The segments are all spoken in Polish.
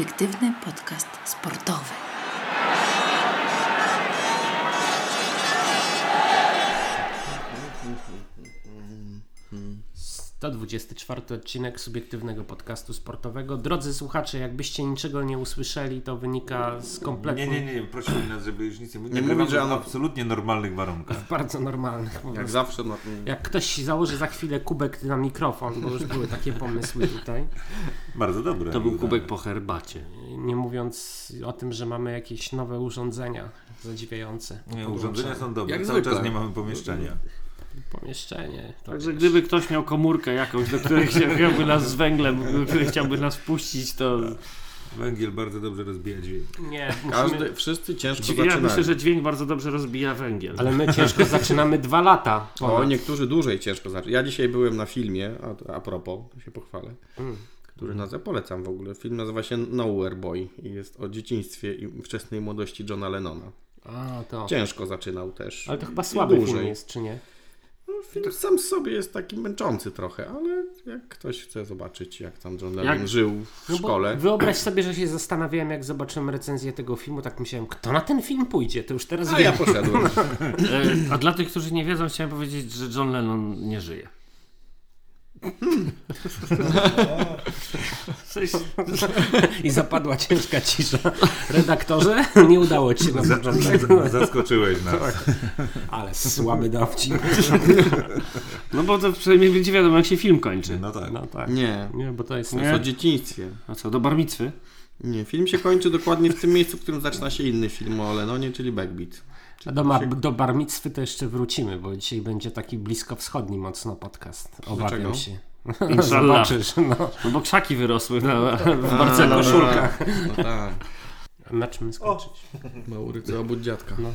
subiektywny podcast sportowy. To 24 odcinek subiektywnego podcastu sportowego. Drodzy słuchacze, jakbyście niczego nie usłyszeli, to wynika z kompletnie Nie, nie, nie, prosimy nas, żeby już nic nie mówić. Nie mówić, że w absolutnie normalnych warunkach. bardzo normalnych. Jak prostu. zawsze, no, Jak ktoś założy za chwilę kubek na mikrofon, bo już były takie pomysły tutaj. Bardzo dobre. To był kubek po herbacie. Nie mówiąc o tym, że mamy jakieś nowe urządzenia zadziwiające. Nie, urządzenia są dobre, Jak cały zwykle. czas nie mamy pomieszczenia. Pomieszczenie. To Także wiesz. gdyby ktoś miał komórkę jakąś, do której chciałby nas z węglem, który chciałby nas puścić, to Węgiel bardzo dobrze rozbija dźwięk. Nie, musimy... każdy, wszyscy ciężko ja zaczynają. myślę, że dźwięk bardzo dobrze rozbija węgiel. Ale my ciężko zaczynamy dwa lata. O, ponad. niektórzy dłużej ciężko zaczynają. Ja dzisiaj byłem na filmie, a, a propos, to się pochwalę, Mm. który nazywa, polecam w ogóle. Film nazywa się Nowhere Boy i jest o dzieciństwie i wczesnej młodości Johna Lennona. A, to. Ciężko zaczynał też. Ale to chyba słaby dłużej. film jest, czy nie? No, film sam z sobie jest taki męczący trochę, ale jak ktoś chce zobaczyć, jak tam John Lennon Jak- żył w No szkole. Wyobraź sobie, że się zastanawiałem, jak zobaczyłem recenzję tego filmu, tak myślałem, kto na ten film pójdzie? To już teraz A wiem. ja poszedłem. E, A dla tych, którzy nie wiedzą, chciałem powiedzieć, że John Lennon nie żyje. I zapadła ciężka cisza. Redaktorze, nie udało ci się na za, zaskoczyłeś nas. Ale słaby dowcip. no bo to przynajmniej będzie wiadomo, jak się film kończy. No tak. No tak. Nie, Nie, bo to jest... to jest o dzieciństwie. A co, do barmitwy? Nie, film się kończy dokładnie w tym miejscu, w którym zaczyna się inny film o Lennonie, czyli Backbeat. A do, ma- do barmictwy to jeszcze wrócimy, bo dzisiaj będzie taki bliskowschodni mocno podcast. Obawiam Dlaczego? się. Inshallah. Zobaczysz, no. No bo krzaki wyrosły na, w A, Barcelonie. no tak, No tak, Na czym skończyć? Maurycy obudź dziadka. No.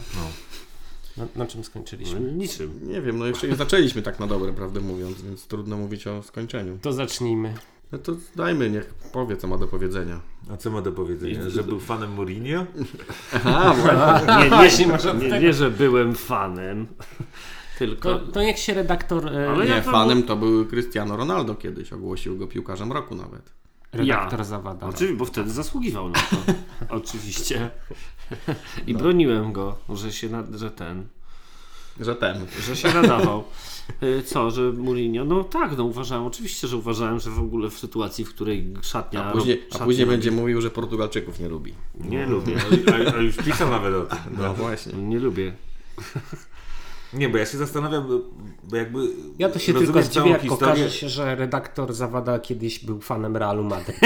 Na, na czym skończyliśmy? No, niczym. Nie wiem, no jeszcze nie zaczęliśmy tak na dobre, prawdę mówiąc, więc trudno mówić o skończeniu. To zacznijmy. No to dajmy, niech powie, co ma do powiedzenia. A co ma do powiedzenia? Że był fanem Mourinho? Nie, Właśnie, nie, może od nie, tego. nie, że byłem fanem, tylko... To, to niech się redaktor, e, Ale Nie, fanem to był Cristiano Ronaldo kiedyś, ogłosił go piłkarzem roku nawet. redaktor Ja. zawada. Oczywiście, bo wtedy zasługiwał na to. Oczywiście. I broniłem go, że się na, że ten, Że ten. że się nadawał. Y, Co, że Mourinho? No tak, no uważałem, oczywiście, że uważałem, że w ogóle w sytuacji, w której szatnia... A później, a szatnia później robi- będzie mówił, że Portugalczyków nie lubi. Nie lubię. A, a już pisał nawet o tym. No właśnie. Nie lubię. Nie, bo ja się zastanawiam, bo jakby Ja to się tylko zdziwię, jak historię. okaże się, że redaktor Zawada kiedyś był fanem Realu Madryt.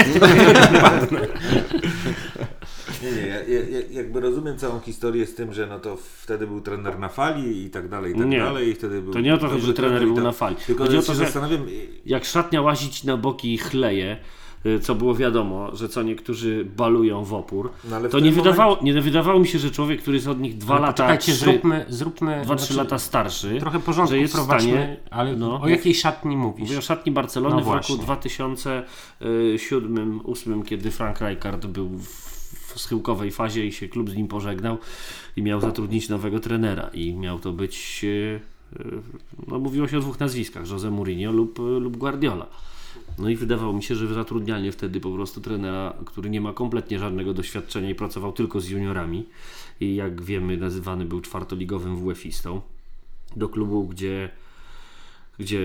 Nie, nie, ja, ja, ja jakby rozumiem całą historię z tym, że no to wtedy był trener na fali i tak dalej, i tak Nie. dalej. I wtedy był To nie o to że trener był tak- na fali. Tylko Chodzi ja o to, się że- zastanawiam, Jak szatnia łazić na boki i chleje, y, co było wiadomo, że co niektórzy balują w opór, No ale w to nie, momencie- wydawało, nie wydawało mi się, że człowiek, który jest od nich dwa lata, trzy, zróbmy, zróbmy dwa, trzy znaczy, lata starszy, trochę porządku że jest w stanie, ale no, o jakiej szatni mówisz? Mówię o szatni Barcelony No w roku 2007-2008, kiedy Frank Rijkaard był w, w schyłkowej fazie i się klub z nim pożegnał i miał zatrudnić nowego trenera i miał to być, e, e, no mówiło się o dwóch nazwiskach, Jose Mourinho lub, lub Guardiola. No i wydawało mi się, że zatrudnianie wtedy po prostu trenera, który nie ma kompletnie żadnego doświadczenia i pracował tylko z juniorami i jak wiemy nazywany był czwartoligowym WF-istą do klubu, gdzie gdzie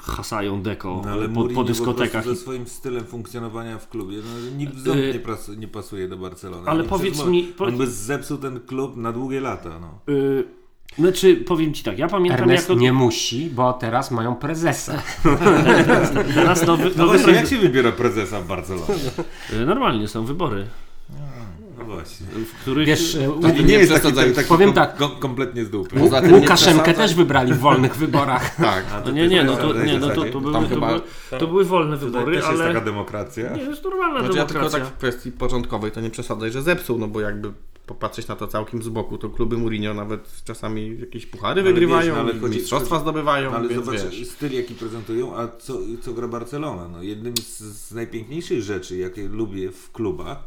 hasają deko no, ale po, Mourinho po dyskotekach. po ze swoim stylem funkcjonowania w klubie, no, nikt w ząb Y, nie, prasu, nie pasuje do Barcelony. ale No, powiedz mi- On, po- on by zepsuł ten klub na długie lata, no. Y, znaczy, powiem ci tak, ja pamiętam Ernest jak nie musi, bo teraz mają prezesa. teraz nowy, No nowy właśnie, prezes- jak się wybiera prezesa w Barcelonie? Normalnie są wybory, No właśnie. w których... Wiesz, e, To nie, nie jest taki, taki, taki Powiem kom, tak. kom, kompletnie z dupy. Poza tym nie Łukaszenkę też wybrali w wolnych wyborach. Tak. no nie, nie, no to, nie, no to, to, były, to, chyba- były, to były wolne wybory, też jest ale... taka demokracja. Nie, jest normalna Znaczy ja tylko demokracja. tak w kwestii początkowej to nie przesadzaj, że zepsuł, no bo jakby popatrzeć na to całkiem z boku, to kluby Mourinho nawet czasami jakieś puchary Ale wygrywają, wiesz, no ale chodzi- mistrzostwa chodzi- zdobywają, No, ale więc zobacz wiesz. styl jaki prezentują, a co, co gra Barcelona. No, jednym z, z najpiękniejszych rzeczy, jakie lubię w klubach,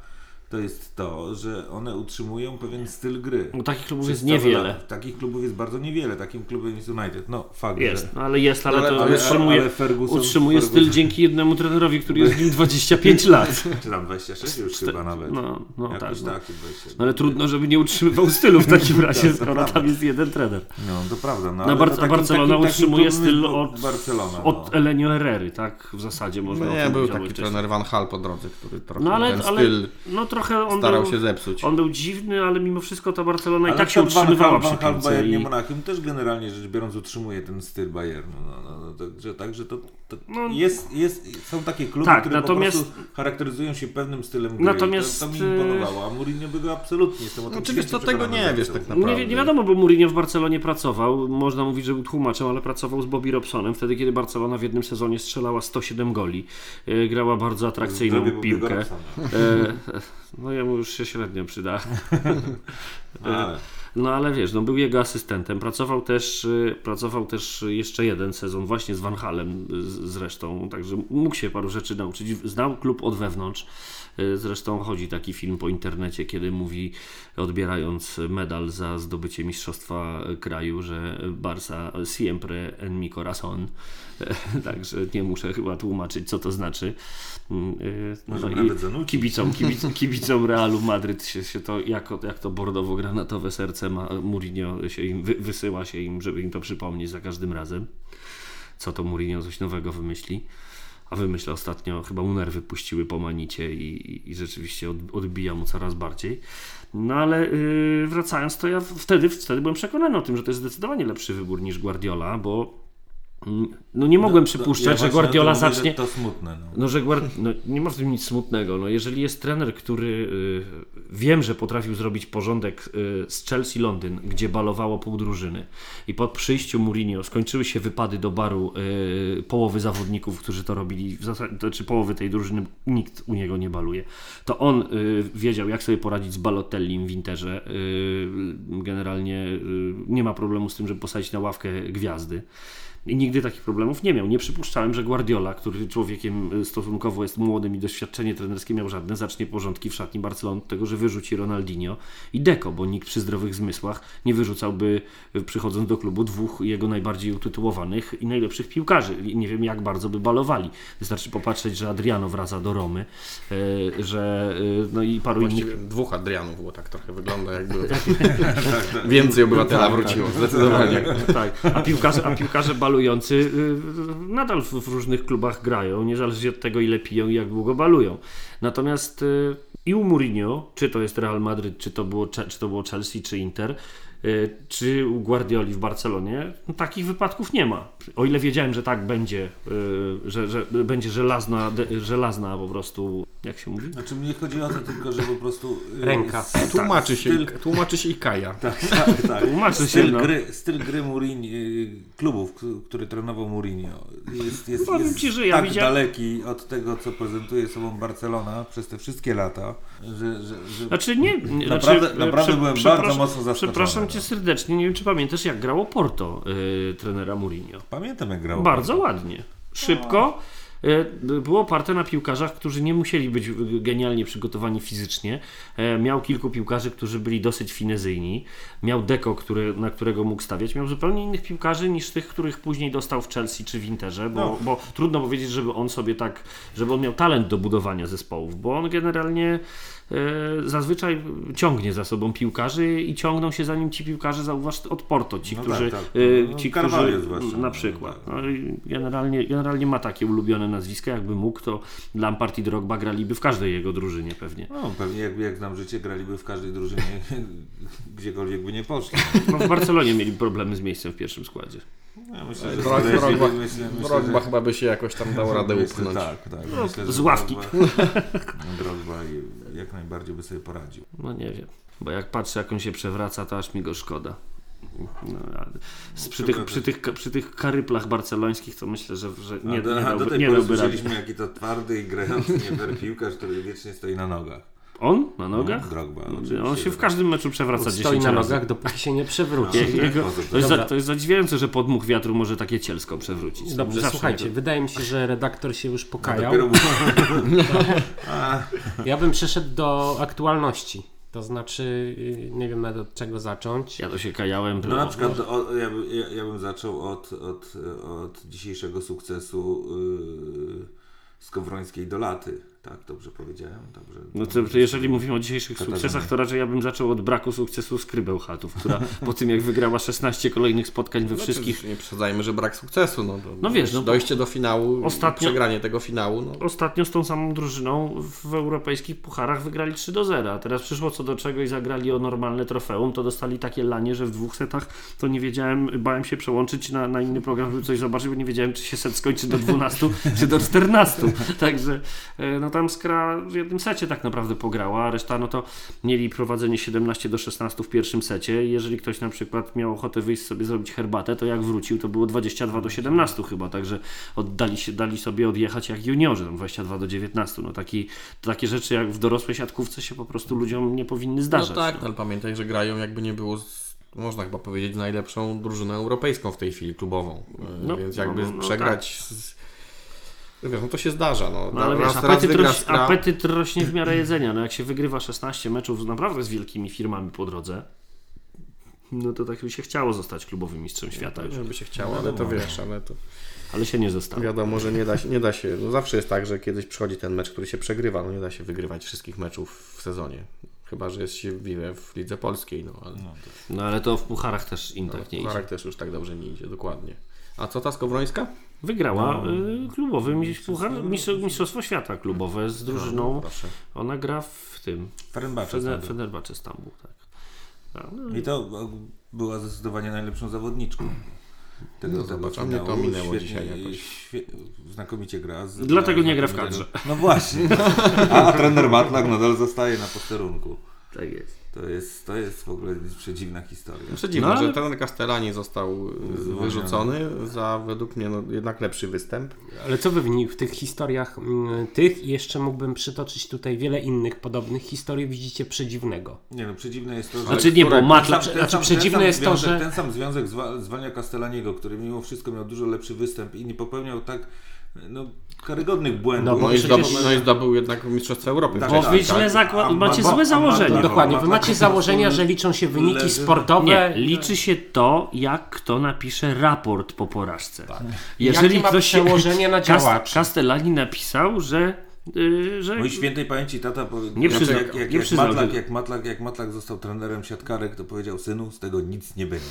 to jest to, że one utrzymują pewien styl gry. No, takich klubów Przez jest niewiele. lata. Takich klubów jest bardzo niewiele. Takim klubem jest United. No, fakt, Jest, że... no, ale jest, ale, Ale- to ale- utrzymuje, ale Ferguson- utrzymuje Ferguson- styl dzięki jednemu trenerowi, który jest w nim 25 lat. Czy tam 26 już chyba nawet. No, no tak. Jakoś No. tak, 27. No ale trudno, żeby nie utrzymywał stylu w takim razie, to skoro prawda. tam jest jeden trener. No, to prawda. No, No, Bar- takim- Barcelona takim utrzymuje styl od, Barcelona, no. od Elenio Herrery, tak? W zasadzie można No nie, był taki trener Van Hal po drodze, który trochę No ale, ten ale styl no trochę on starał był, się zepsuć. on był dziwny, ale mimo wszystko ta Barcelona i Ale tak się utrzymywała przy piłce. Bayernie I, Monachium też generalnie rzecz biorąc utrzymuje ten styl Bayernu. No, no, no, także, także to, to No. jest, jest, są takie kluby, Tak, które natomiast- po prostu charakteryzują się pewnym stylem gry. Natomiast, to, to mi imponowało, a Mourinho by go absolutnie o tym Znaczy co, święcie tego nie wiesz tak naprawdę. nie, nie wiadomo, bo Mourinho w Barcelonie pracował. Można mówić, że był tłumaczem, ale pracował z Bobby Robsonem. Wtedy, kiedy Barcelona w jednym sezonie strzelała 107 goli. E, grała bardzo atrakcyjną piłkę. E, no jemu już się średnio przyda. Ale No ale wiesz, no był jego asystentem. Pracował też, y, pracował też jeszcze jeden sezon właśnie z Van Halem y, zresztą, także mógł się paru rzeczy nauczyć. Znał klub od wewnątrz. Y, Zresztą chodzi taki film po internecie, kiedy mówi, odbierając medal za zdobycie mistrzostwa kraju, że Barca siempre en mi corazón. Także nie muszę chyba tłumaczyć, co to znaczy. Y, Może i kibicom, kibic, kibicom Realu Madryt się, się to, jako, jak to bordowo-granatowe serce ma, Mourinho się im wy, wysyła się im, żeby im to przypomnieć za każdym razem. Co to Mourinho coś nowego wymyśli. A wymyśla ostatnio, chyba mu nerwy puściły po manicie i, i, i rzeczywiście od, odbija mu coraz bardziej. No ale yy, wracając, to ja wtedy, wtedy byłem przekonany o tym, że to jest zdecydowanie lepszy wybór niż Guardiola, bo no nie mogłem No, przypuszczać, ja że Guardiola mówię, zacznie. Że to smutne. No. No, że Guard... no, nie ma w tym nic smutnego. No, jeżeli jest trener, który y, wiem, że potrafił zrobić porządek y, z Chelsea Londyn, gdzie balowało pół drużyny i po przyjściu Mourinho skończyły się wypady do baru y, połowy zawodników, którzy to robili, w zasadzie, to, czy połowy tej drużyny, nikt u niego nie baluje, to on y, wiedział, jak sobie poradzić z Balotellim w Interze. Y, generalnie y, nie ma problemu z tym, żeby posadzić na ławkę gwiazdy. I nigdy takich problemów nie miał. Nie przypuszczałem, że Guardiola, który człowiekiem y, stosunkowo jest młodym i doświadczenie trenerskie miał żadne, zacznie porządki w szatni Barcelony od tego, że wyrzuci Ronaldinho i Deco, bo nikt przy zdrowych zmysłach nie wyrzucałby y, przychodząc do klubu dwóch jego najbardziej utytułowanych i najlepszych piłkarzy. Nie wiem jak bardzo by balowali. Wystarczy popatrzeć, że Adriano wraca do Romy, y, że no i paru innych dwóch Adrianów, bo tak trochę wygląda jakby więcej obywatela wróciło, zdecydowanie. tak. A piłkarze, a piłkarze balujący y, nadal w, różnych klubach grają, niezależnie od tego ile piją i jak długo balują. Natomiast y, i u Mourinho, czy to jest Real Madryt, czy to było, czy to było Chelsea, czy Inter, y, czy u Guardioli w Barcelonie, takich wypadków nie ma. O ile wiedziałem, że tak będzie, y, że, że będzie żelazna, de, żelazna po prostu, jak się mówi? Znaczy mnie chodzi o to tylko, że po prostu... y, Ręka. s- Tłumaczy się, styl- tłumaczy się i Kaja. Tak, tak, tak. Tłumaczy się, styl, no. gry, styl gry Mourinho, y, klubów, który trenował Mourinho jest, jest, Powiem jest ci, że ja tak widziałem- daleki od tego, co prezentuje sobą Barcelona przez te wszystkie lata, że... że, że... Znaczy nie, Naprawdę- znaczy, naprawdę byłem przepraszam- bardzo mocno zaskoczony, Przepraszam cię serdecznie, nie wiem czy pamiętasz jak grało Porto y, trenera Mourinho. Pamiętam jak grał. Bardzo ładnie. Szybko. y, Było oparte na piłkarzach, którzy nie musieli być genialnie przygotowani fizycznie. E, Miał kilku piłkarzy, którzy byli dosyć finezyjni. Miał Deko, który, na którego mógł stawiać. Miał zupełnie innych piłkarzy niż tych, których później dostał w Chelsea czy w Interze, bo, No. bo trudno powiedzieć, żeby on sobie tak, żeby on miał talent do budowania zespołów, bo on generalnie e, zazwyczaj ciągnie za sobą piłkarzy i ciągną się za nim ci piłkarze, zauważ, od Porto, ci, No którzy, tak, tak. e, No, ci, Carvalho którzy zwłaszcza, na no, przykład. tak. No, i generalnie, generalnie ma takie ulubione nazwiska, jakby mógł, to Lampard i Drogba graliby w każdej jego drużynie pewnie. No, pewnie jak, jak znam życie, graliby w każdej drużynie, gdziekolwiek by nie poszli. No, w Barcelonie mieli problemy z miejscem w pierwszym składzie. Ja myślę, że Drogba, myślę, Drogba, myślę, Drogba że- chyba by się jakoś tam dał radę myślę, upchnąć. Tak, tak. No, myślę, z ławki. Drogba, Drogba jak najbardziej by sobie poradził. No nie wiem, bo jak patrzę jak on się przewraca, to aż mi go szkoda. No, przy, tych, przy, tych, przy tych karyplach barcelońskich to myślę, że, że nie, a nie, a do dałby, tej nie dałby rady. jaki to twardy i grający nie fair piłkarz, który wiecznie stoi na nogach. On na nogach? Drogba. on oczywiście, się w każdym meczu przewraca 10 Stoi na razy. nogach, dopóki się nie przewróci. Je- Jego, to, jest za, to jest zadziwiające, że podmuch wiatru może takie cielsko przewrócić. Dobrze, Zawsze słuchajcie, wydaje mi się, że redaktor się już No, pokajał. dopiero A, Ja bym przeszedł do aktualności. To znaczy, y, nie wiem nawet od czego zacząć. Ja to się kajałem. No na przykład o, ja, by- ja, ja bym zaczął od, od, od dzisiejszego sukcesu yy, Skowrońskiej do laty. Tak, dobrze powiedziałem? Dobrze, No to, jeżeli mówimy o dzisiejszych sukcesach, to raczej ja bym zaczął od braku sukcesu z Krybełchatów, która po tym jak wygrała 16 kolejnych spotkań we wszystkich Znaczy, nie przesadzajmy, że brak sukcesu. No, to, No wiesz, no- dojście do finału, Ostatnio- przegranie tego finału. No, Ostatnio z tą samą drużyną w europejskich pucharach wygrali 3 do 0. A teraz przyszło co do czego i zagrali o normalne trofeum, to dostali takie lanie, że w dwóch setach to nie wiedziałem, bałem się przełączyć na, na inny program, żeby coś zobaczyć, bo nie wiedziałem, czy się set skończy do 12 czy do 14. Także e, no tam Skra w jednym secie tak naprawdę pograła, a reszta no to mieli prowadzenie 17 do 16 w pierwszym secie. Jeżeli ktoś na przykład miał ochotę wyjść sobie zrobić herbatę, to jak wrócił, to było 22 do 17 chyba, także oddali się, dali sobie odjechać jak juniorzy, tam 22 do 19. No taki, takie rzeczy jak w dorosłej siatkówce się po prostu ludziom nie powinny no zdarzać. tak, no, ale pamiętaj, że grają jakby nie było, można chyba powiedzieć, najlepszą drużyną europejską w tej chwili, klubową. E, No, Więc jakby no, no, przegrać... Z, no wiesz, no to się zdarza. No, No ale raz, wiesz, raz apetyt, roś, Skra. apetyt rośnie w miarę jedzenia. No jak się wygrywa 16 meczów naprawdę z wielkimi firmami po drodze, no to tak by się chciało zostać klubowym mistrzem świata już. Żeby się chciało, ale to wiesz, ale to Ale się nie zostało. wiadomo, że nie da się, nie da się, no zawsze jest tak, że kiedyś przychodzi ten mecz, który się przegrywa, no nie da się wygrywać wszystkich meczów w sezonie. Chyba, że jest się w, w Lidze Polskiej, no ale No ale to w pucharach też im tak nie w idzie. Pucharach też już tak dobrze nie idzie, dokładnie. A co ta Skowrońska? Wygrała y, klubowy mistrz- puchar, mistrz- mistrzostwo świata klubowe z drużyną. No, proszę. Ona gra w tym. Fenerbahce Fener, Stambuł. Fenerbahce Stambuł, tak. No, I to była zdecydowanie najlepszą zawodniczką. Tego, No zobacz, a mnie to minęło Świetnie- dzisiaj jakoś. znakomicie gra. z- Dlatego nie gra w kadrze. No właśnie. A, a trener Matlak nadal zostaje na posterunku. tak jest. To jest, to jest w ogóle przedziwna historia. Przedziwne, No, ale- że ten Castellani został y, Zwolniony. wyrzucony za według mnie no, jednak lepszy występ. Ale co wy w tych historiach mm, tych i jeszcze mógłbym przytoczyć tutaj wiele innych podobnych historii widzicie przedziwnego. Nie no, przedziwne jest to, że... Znaczy nie, bo ten sam- znaczy sam- przedziwne jest to, związek, że- Ten sam związek zwa, zwalnia Castellaniego, który mimo wszystko miał dużo lepszy występ i nie popełniał tak no, karygodnych błędów. No bo No i, przecież- zdobył, no i zdobył jednak Mistrzostwo Europy. Tak, Bo wcześniej, wy źle A macie ma- złe założenia. Dokładnie, wy macie założenia, że liczą się wyniki leży- sportowe. Nie, liczy się to, jak kto napisze raport po porażce. Tak. Jakie ma ktoś się- przełożenie na działaczy? Castellani napisał, że, yy, że Mój świętej pamięci tata powiedział, Nie przyznał- jak, jak, nie jak, przyznał Matlak, jak, Matlak, jak Matlak został trenerem siatkarek, to powiedział synu, z tego nic nie będzie.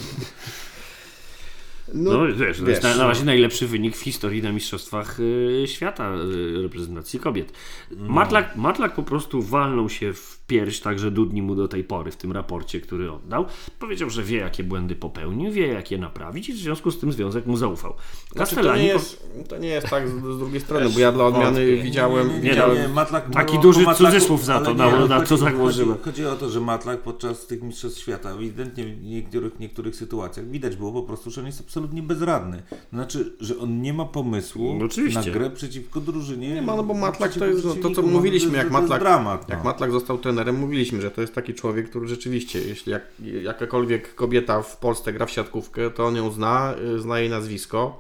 No, wiesz, to jest na, na razie najlepszy wynik w historii na Mistrzostwach y, Świata y, reprezentacji kobiet. Matlak, Matlak po prostu walnął się w pierś, także dudni mu do tej pory w tym raporcie, który oddał. Powiedział, że wie, jakie błędy popełnił, wie, jak je naprawić i w związku z tym związek mu zaufał. Znaczy, to, nie po- jest, to nie jest tak z, z drugiej strony, bo ja dla odmiany wątpię. widziałem, Nie, nie, widziałem nie, Matlak, Taki no, duży Matlaku- cudzysłów za to ale na- na co założyłem. Chodzi, chodzi o to, że Matlak podczas tych mistrzostw świata, ewidentnie w niektórych, niektórych sytuacjach widać było po prostu, że on jest absolutnie bezradny. Znaczy, że on nie ma pomysłu No na grę przeciwko drużynie. Nie ma, no bo Matlak to jest no, to, co mówiliśmy, jak jest- jest Matlak, dramat, no. jak Matlak został trenerem, mówiliśmy, że to jest taki człowiek, który rzeczywiście, jeśli jak, jakakolwiek kobieta w Polsce gra w siatkówkę, to on ją zna, y, zna jej nazwisko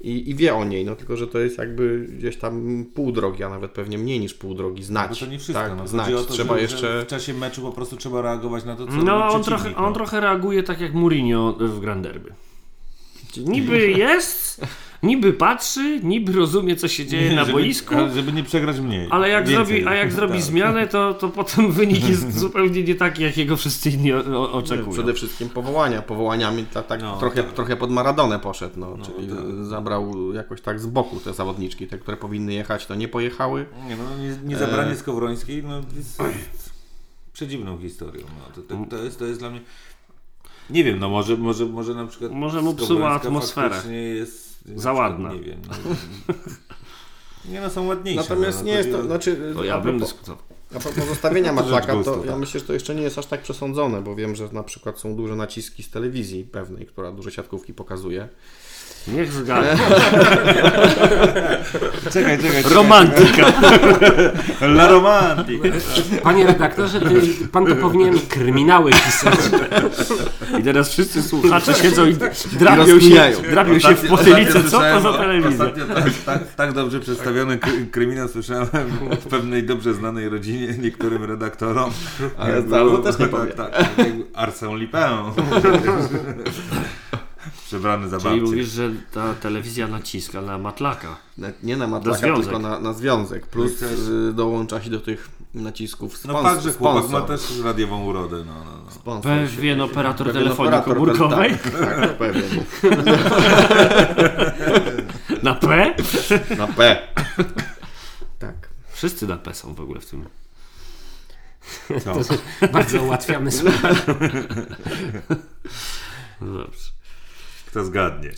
i, i wie o niej, no tylko, że to jest jakby gdzieś tam pół drogi, a nawet pewnie mniej niż pół drogi Bo znać. to nie wszystko. tak, no. znać. To, Trzeba że, jeszcze... że w czasie meczu po prostu trzeba reagować na to, co No, on trochę, no. on trochę reaguje tak jak Mourinho w Grand Derby. Niby jest, niby patrzy, niby rozumie, co się dzieje na żeby, boisku, ale Żeby nie przegrać mniej. ale jak Więcej. zrobi, a jak zrobi Tak. zmianę, to, to potem wynik jest zupełnie nie taki, jakiego wszyscy inni o, o, oczekują. Przede wszystkim powołania. Powołaniami ta, tak, No, trochę, tak. trochę pod Maradonę poszedł, no, czyli tak. zabrał jakoś tak z boku te zawodniczki, te, które powinny jechać, to nie pojechały. Nie, no, nie, nie zabranie Skowrońskiej no, jest przedziwną historią. No, to, to, to, jest, to jest dla mnie... Nie wiem, no może, może, może na przykład Może mu psuła atmosferę. jest Za ładna. Nie wiem. No, nie no, są ładniejsze. Natomiast no, nie jest to, znaczy, To ja bym propos- dyskutował. A propos zostawienia Matlaka, gustu, to ja tak. myślę, że to jeszcze nie jest aż tak przesądzone, bo wiem, że na przykład są duże naciski z telewizji pewnej, która duże siatkówki pokazuje. Niech zgadza. Czekaj, czekaj. Romantyka. La romantik. Panie redaktorze, ty, pan to powinien kryminały pisać. I teraz wszyscy słuchacze siedzą i I drapią się, rozkminiają. drapią się w potylicę. Co to za telewizja? Tak, tak, tak dobrze przedstawiony kry- kryminał słyszałem w pewnej dobrze znanej rodzinie niektórym redaktorom. Ale Jak to też nie tak, powiem. Tak, tak, jak Arsène Lupin. Przebrany za Czyli babcię. mówisz, że ta telewizja naciska na matlaka. Na- Nie na matlaka, związek. tylko na, na związek. Plus Też. y, dołącza się do tych nacisków spons- No fakt, że chłopak sponsor. ma też radiową urodę. No, no, no. Sponsor Pewien operator Pewien telefonii operator, komórkowej Tak, tak, pewien. na P. Na P. Tak. Wszyscy na P są w ogóle w tym. Co? Bardzo ułatwiamy sprawę. No dobrze. Kto zgadnie?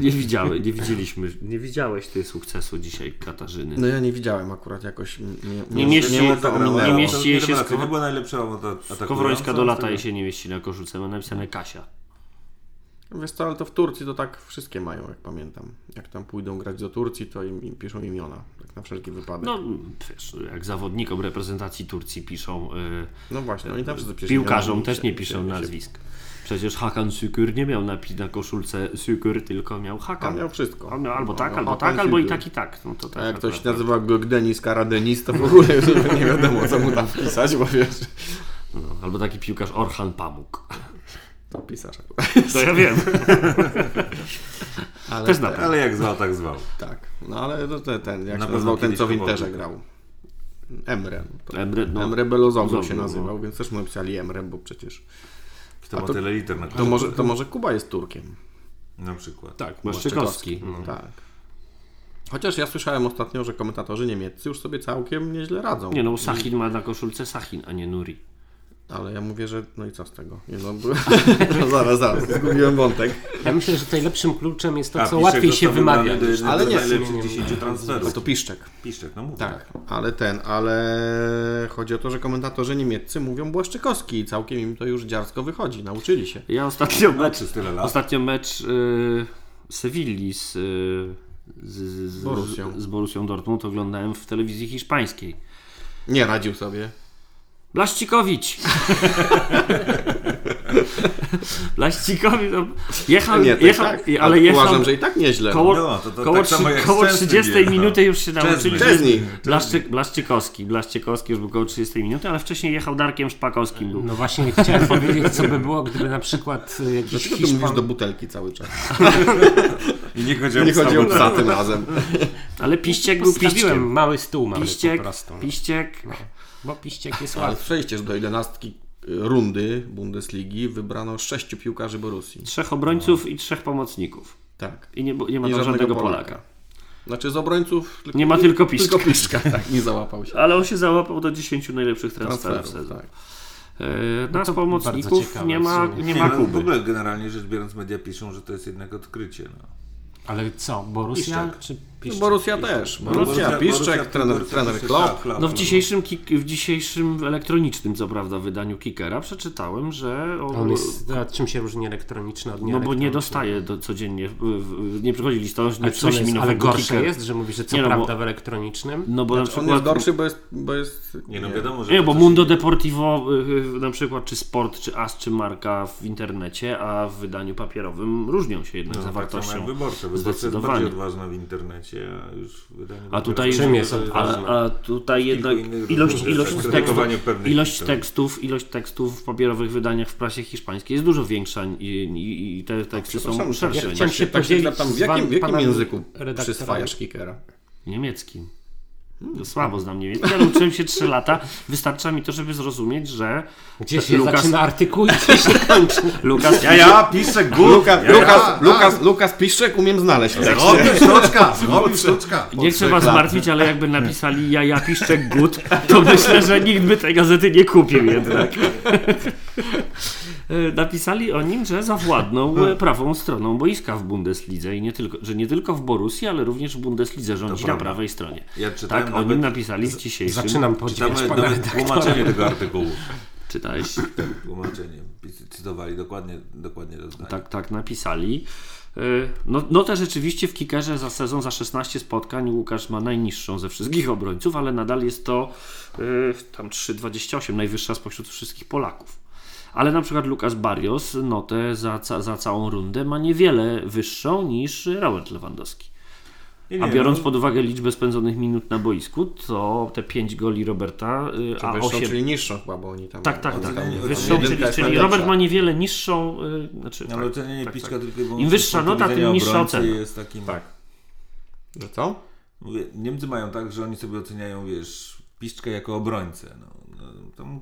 Nie widziałeś, nie widzieliśmy, nie widziałeś ty sukcesu dzisiaj Katarzyny. No ja nie widziałem akurat jakoś. Nie, Nie mieści- nie, to nie ominęło. mieści- się Nie była najlepsza atakująca. Kowrońska do lata jej się nie mieści na koszulce, ma napisane Kasia. Wiesz co, ale to w Turcji to tak wszystkie mają, jak pamiętam. Jak tam pójdą grać do Turcji, to im, im piszą imiona. Tak na wszelki wypadek. No No, wiesz, jak zawodnikom reprezentacji Turcji piszą, y, właśnie, oni tam wszyscy piszą piłkarzom imiona, też nie piszą się- nazwisk. Przecież Hakan Sykur nie miał napi na koszulce Sykur, tylko miał On Hakan. miał wszystko. On miał albo On tak, albo Hakan tak, albo i tak, i tak. No to tak A jak ktoś akurat. nazywa Gogdenis Karadenis, to w ogóle nie wiadomo, co mu tam wpisać, bo wiesz, No, albo taki piłkarz Orhan Pamuk. to pisarz. To ja wiem. Ale Też na. Ale jak zwał, tak zwał. Tak, no ale to ten, ten jak Na się nazywał ten, co w Interze grał? Emre. To Emre, no. Emre Belozoglu się nazywał, no. więc też mu napisali Emre, bo przecież... To ma to- tyle liter na To może, to może Kuba jest Turkiem. Na przykład. Tak, Błaszczykowski. No. Tak. Chociaż ja słyszałem ostatnio, że komentatorzy niemieccy już sobie całkiem nieźle radzą. Nie no, Sachin ma na koszulce Sachin, a nie Nuri. Ale ja mówię, że no i co z tego? Nie no, no zaraz, zaraz, zgubiłem wątek. Ja myślę, że najlepszym kluczem jest to, A, co Piszczek łatwiej się wymawia. Ale z nie. najlepszych 10 A transferów. to Piszczek. Piszczek, no mówię. Tak, ale ten, ale chodzi o to, że komentatorzy niemieccy mówią Błaszczykowski i całkiem im to już dziarsko wychodzi, nauczyli się. Ja ostatnio No, mecz, tyle lat. ostatnio mecz y, Sewilli z, y, z, z, Borussią. z Borussią Dortmund oglądałem w telewizji hiszpańskiej. Nie radził sobie. Blaszczykowicz! Blaszczykowicz no, jechał, Nie, jechał tak, ale jechał Uważam, że i tak nieźle. koło, No, to- to koło, tak samo trzy- jak koło Szczęsny 30 wjechał. minuty już się nauczyli. Blaszczyk, Blaszczykowski. Blaszczykowski już był koło 30 minuty, ale wcześniej jechał Darkiem Szpakowskim. Był. No właśnie chciałem powiedzieć, co by było, gdyby na przykład y, jakiś Dlaczego ty mówisz Hiszpan... do butelki cały czas? I nie chodzi o Nie chodzi o psa, tym razem. Ale Piściek był Piścikiem. mały stół mamy Piściek, po prostu. Piściek. Bo piściek jest Ale łatwy. przejście do jedenastki y, rundy Bundesligi wybrano sześciu piłkarzy Borussii. Trzech obrońców i trzech pomocników. Tak. I nie, nie ma tam żadnego Polaka. Polaka. Znaczy z obrońców tylko, Nie ma tylko Piszczka. Tylko piszczka, tak, nie załapał się. Ale on się załapał do 10 najlepszych transferów w Transferów, sezon. tak. E, No Nas to pomocników ciekawe nie ma, nie ma no, w Kuby. ogóle generalnie rzecz biorąc media piszą, że to jest jednak odkrycie. No. Ale co, Borussia Piszczek. czy No, Piszczek? Borussia też. Borussia, Piszczek, trener, trener Klopp. No w dzisiejszym, kik- w dzisiejszym elektronicznym, co prawda, wydaniu Kickera przeczytałem, że o, On jest, a czym się różni elektroniczny od no bo nie dostaje do, codziennie, nie przychodzi listonosz, nie Ale, co on przynosi mi jest, ale nowego gorsze Kickera. jest, że mówi, że co Nie, no bo- prawda w elektronicznym? No bo na Znaczy, on przykład... jest gorszy, bo jest... Bo jest Nie no wiadomo, że Nie, bo coś- Mundo Deportivo y, y, na przykład, czy Sport, czy As, czy Marka w internecie, a w wydaniu papierowym różnią się jednak No, tak samo zawartością. jak wyborcze. Wyborcze jest Zdecydowanie. bardziej odważna w internecie, a już A tutaj, Czym jest a, a tutaj jednak ilość, ilość, tekstów, ilość tekstów, ilość tekstów w papierowych wydaniach w prasie hiszpańskiej jest dużo większa i, i, i te teksty są Przepraszam, szersze. ja chciałem się tak podzielić zapytam, w jakim, w jakim języku przyswajasz kickera? niemieckim. No, Słabo znam niemiecki, ale uczyłem się 3 lata. Wystarcza mi to, żeby zrozumieć, że Gdzie się Lukas- zaczyna artykuł i gdzie się kończy? Lukas Ja, ja, piszek, gór! Luka, ja, Lukas, ja, Lukas, Lukas Piszczek umiem znaleźć. w tekście. Robił sztuczka, sztuczka. Nie chcę was martwić, ale jakby napisali ja, ja piszczek gut, to myślę, że nikt by tej gazety nie kupił jednak. E, Napisali o nim, że zawładnął e, prawą stroną boiska w Bundeslidze i nie tylko, że nie tylko w Borussii, ale również w Bundeslidze rządzi na prawej stronie. Ja czytałem Tak, o nim napisali w dzisiejszym. Zaczynam podziwiać pana tłumaczenie tego artykułu. Czytałeś? Tłumaczenie. Cytowali dokładnie, dokładnie to zdanie. Tak, tak napisali. Y, No, no też rzeczywiście w kickerze za sezon, za 16 spotkań Łukasz ma najniższą ze wszystkich obrońców, ale nadal jest to y, tam 3,28, najwyższa spośród wszystkich Polaków. Ale na przykład Lukas Barrios notę za, za całą rundę ma niewiele wyższą niż Robert Lewandowski. Nie, A nie, biorąc no, pod uwagę liczbę spędzonych minut na boisku, to te 5 goli Roberta, Czy a wyższą, 8... czyli niższą chyba, bo oni tam... Tak, tak, tak. tam- Wyższą, czyli, czyli. Robert ma niewiele niższą. y, Znaczy, ale tak, ocenianie tak, Piczka tak. tylko Im wyższa nota, tym niższa ocena. jest takim... Tak. Że co? Mówię, Niemcy mają tak, że oni sobie oceniają, wiesz, Piszczkę jako obrońcę. No, no, tam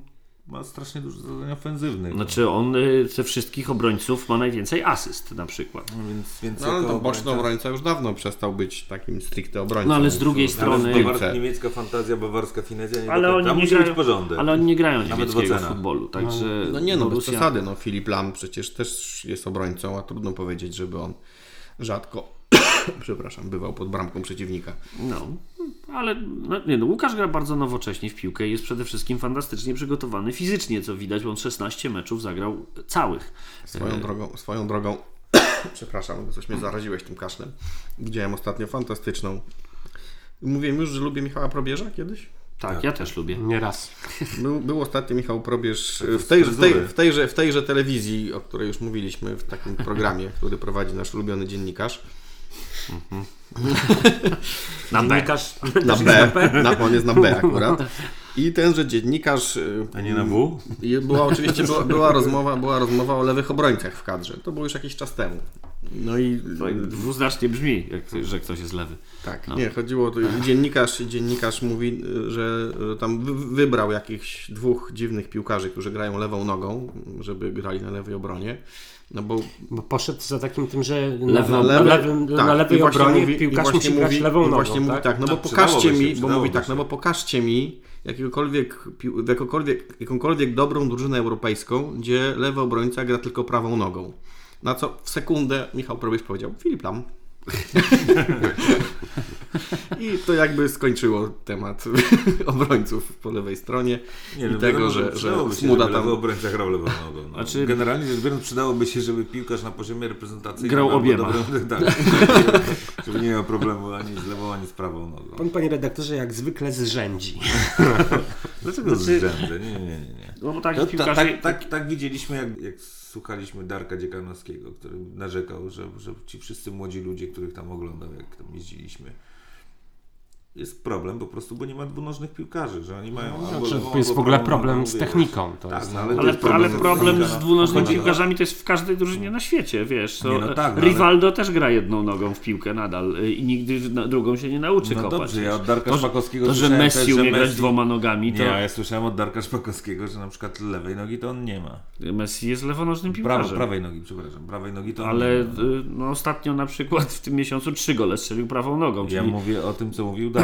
ma strasznie dużo zadań ofensywnych. Znaczy on y, ze wszystkich obrońców ma najwięcej asyst na przykład. no, więc, więc No ale to boczny obrońca- obrońca już dawno przestał być takim stricte obrońcą. No ale z drugiej Ale w strony-. Bawar, niemiecka fantazja, bawarska finezja, nie Ale oni nie musi grają, być porządek. ale oni nie grają Nawet niemieckiego futbolu, także No nie no, bez Borussia- przesady. No, Filip Lam przecież też jest obrońcą, a trudno powiedzieć, żeby on rzadko, przepraszam, bywał pod bramką przeciwnika. No, ale no, nie, no, Łukasz gra bardzo nowocześnie w piłkę i jest przede wszystkim fantastycznie przygotowany fizycznie, co widać, bo on 16 meczów zagrał całych. Swoją drogą, swoją drogą, przepraszam, bo coś mnie zaraziłeś tym kaszlem. Widziałem ostatnio fantastyczną. Mówiłem już, że lubię Michała Probierza kiedyś. Tak, ja też lubię. Nieraz. Był, był ostatnio Michał Probierz w, tej, w, tej, w, tejże, w tejże telewizji, o której już mówiliśmy, w takim programie, który prowadzi nasz ulubiony dziennikarz. Na B. Dziennikarz Na B, na, on jest na B akurat. I tenże dziennikarz. y, A nie na W? Była oczywiście była, była, rozmowa, była rozmowa o lewych obrońcach w kadrze. To było już jakiś czas temu. No i Tak Dwuznacznie brzmi, jak, że ktoś jest lewy. tak, No. nie, chodziło o to. Dziennikarz, dziennikarz mówi, że y, tam wy- wybrał jakichś dwóch dziwnych piłkarzy, którzy grają lewą nogą, żeby grali na lewej obronie. No bo Bo poszedł za takim tym, że Lewy- na, lewy- lewym, tak, na i lewej właśnie obronie mówi- piłkarz musi grać mówi- lewą i nogą, właśnie mówi tak? tak, no bo No, pokażcie mi, się, bo mówi tak, się. no bo pokażcie mi jakiegokolwiek, jakąkolwiek, jakąkolwiek dobrą drużynę europejską, gdzie lewy obrońca gra tylko prawą nogą. Na co w sekundę Michał Probierz powiedział, Filip Lam. I to jakby skończyło temat obrońców po lewej stronie Nie, i no tego, że, że Smuda żeby lewy tam... obrońca grał lewą nogą. No. Znaczy- Generalnie rzecz biorąc, przydałoby się, żeby piłkarz na poziomie reprezentacyjnym Grał obiema. Dobrym, tak, żeby nie miał problemu ani z lewą, ani z prawą nogą. Pan, panie redaktorze, jak zwykle zrzędzi. Dlaczego Znaczy- zrzędzę? Nie, nie, nie. nie. No bo To, takich ta, piłkarzy... tak, tak, tak widzieliśmy, jak, jak słuchaliśmy Darka Dziekanowskiego, który narzekał, że, że ci wszyscy młodzi ludzie, których tam oglądał, jak tam jeździliśmy, jest problem po prostu, bo nie ma dwunożnych piłkarzy, że oni mają albo Że lewą, to jest w albo ogóle problem z techniką. To Tak, jest, no, ale to Ale, jest problem ale z problem z no. dwunożnymi piłkarzami to jest w każdej drużynie na świecie, wiesz. To Nie, no tak, no ale- Rivaldo też gra jedną nogą w piłkę nadal y, i nigdy drugą się nie nauczy No kopać. dobrze, ja od Darka to, Szpakowskiego to, że Messi też, umie grać Messi- dwoma nogami, to Nie, a ja słyszałem od Darka Szpakowskiego, że na przykład lewej nogi to on nie ma. Messi jest lewonożnym Prawo, piłkarzem. prawej nogi, przepraszam, prawej nogi to on Ale nie ma. y, no, ostatnio na przykład w tym miesiącu trzy gole strzelił prawą nogą. Ja Czyli, mówię o tym, co mówił Darek.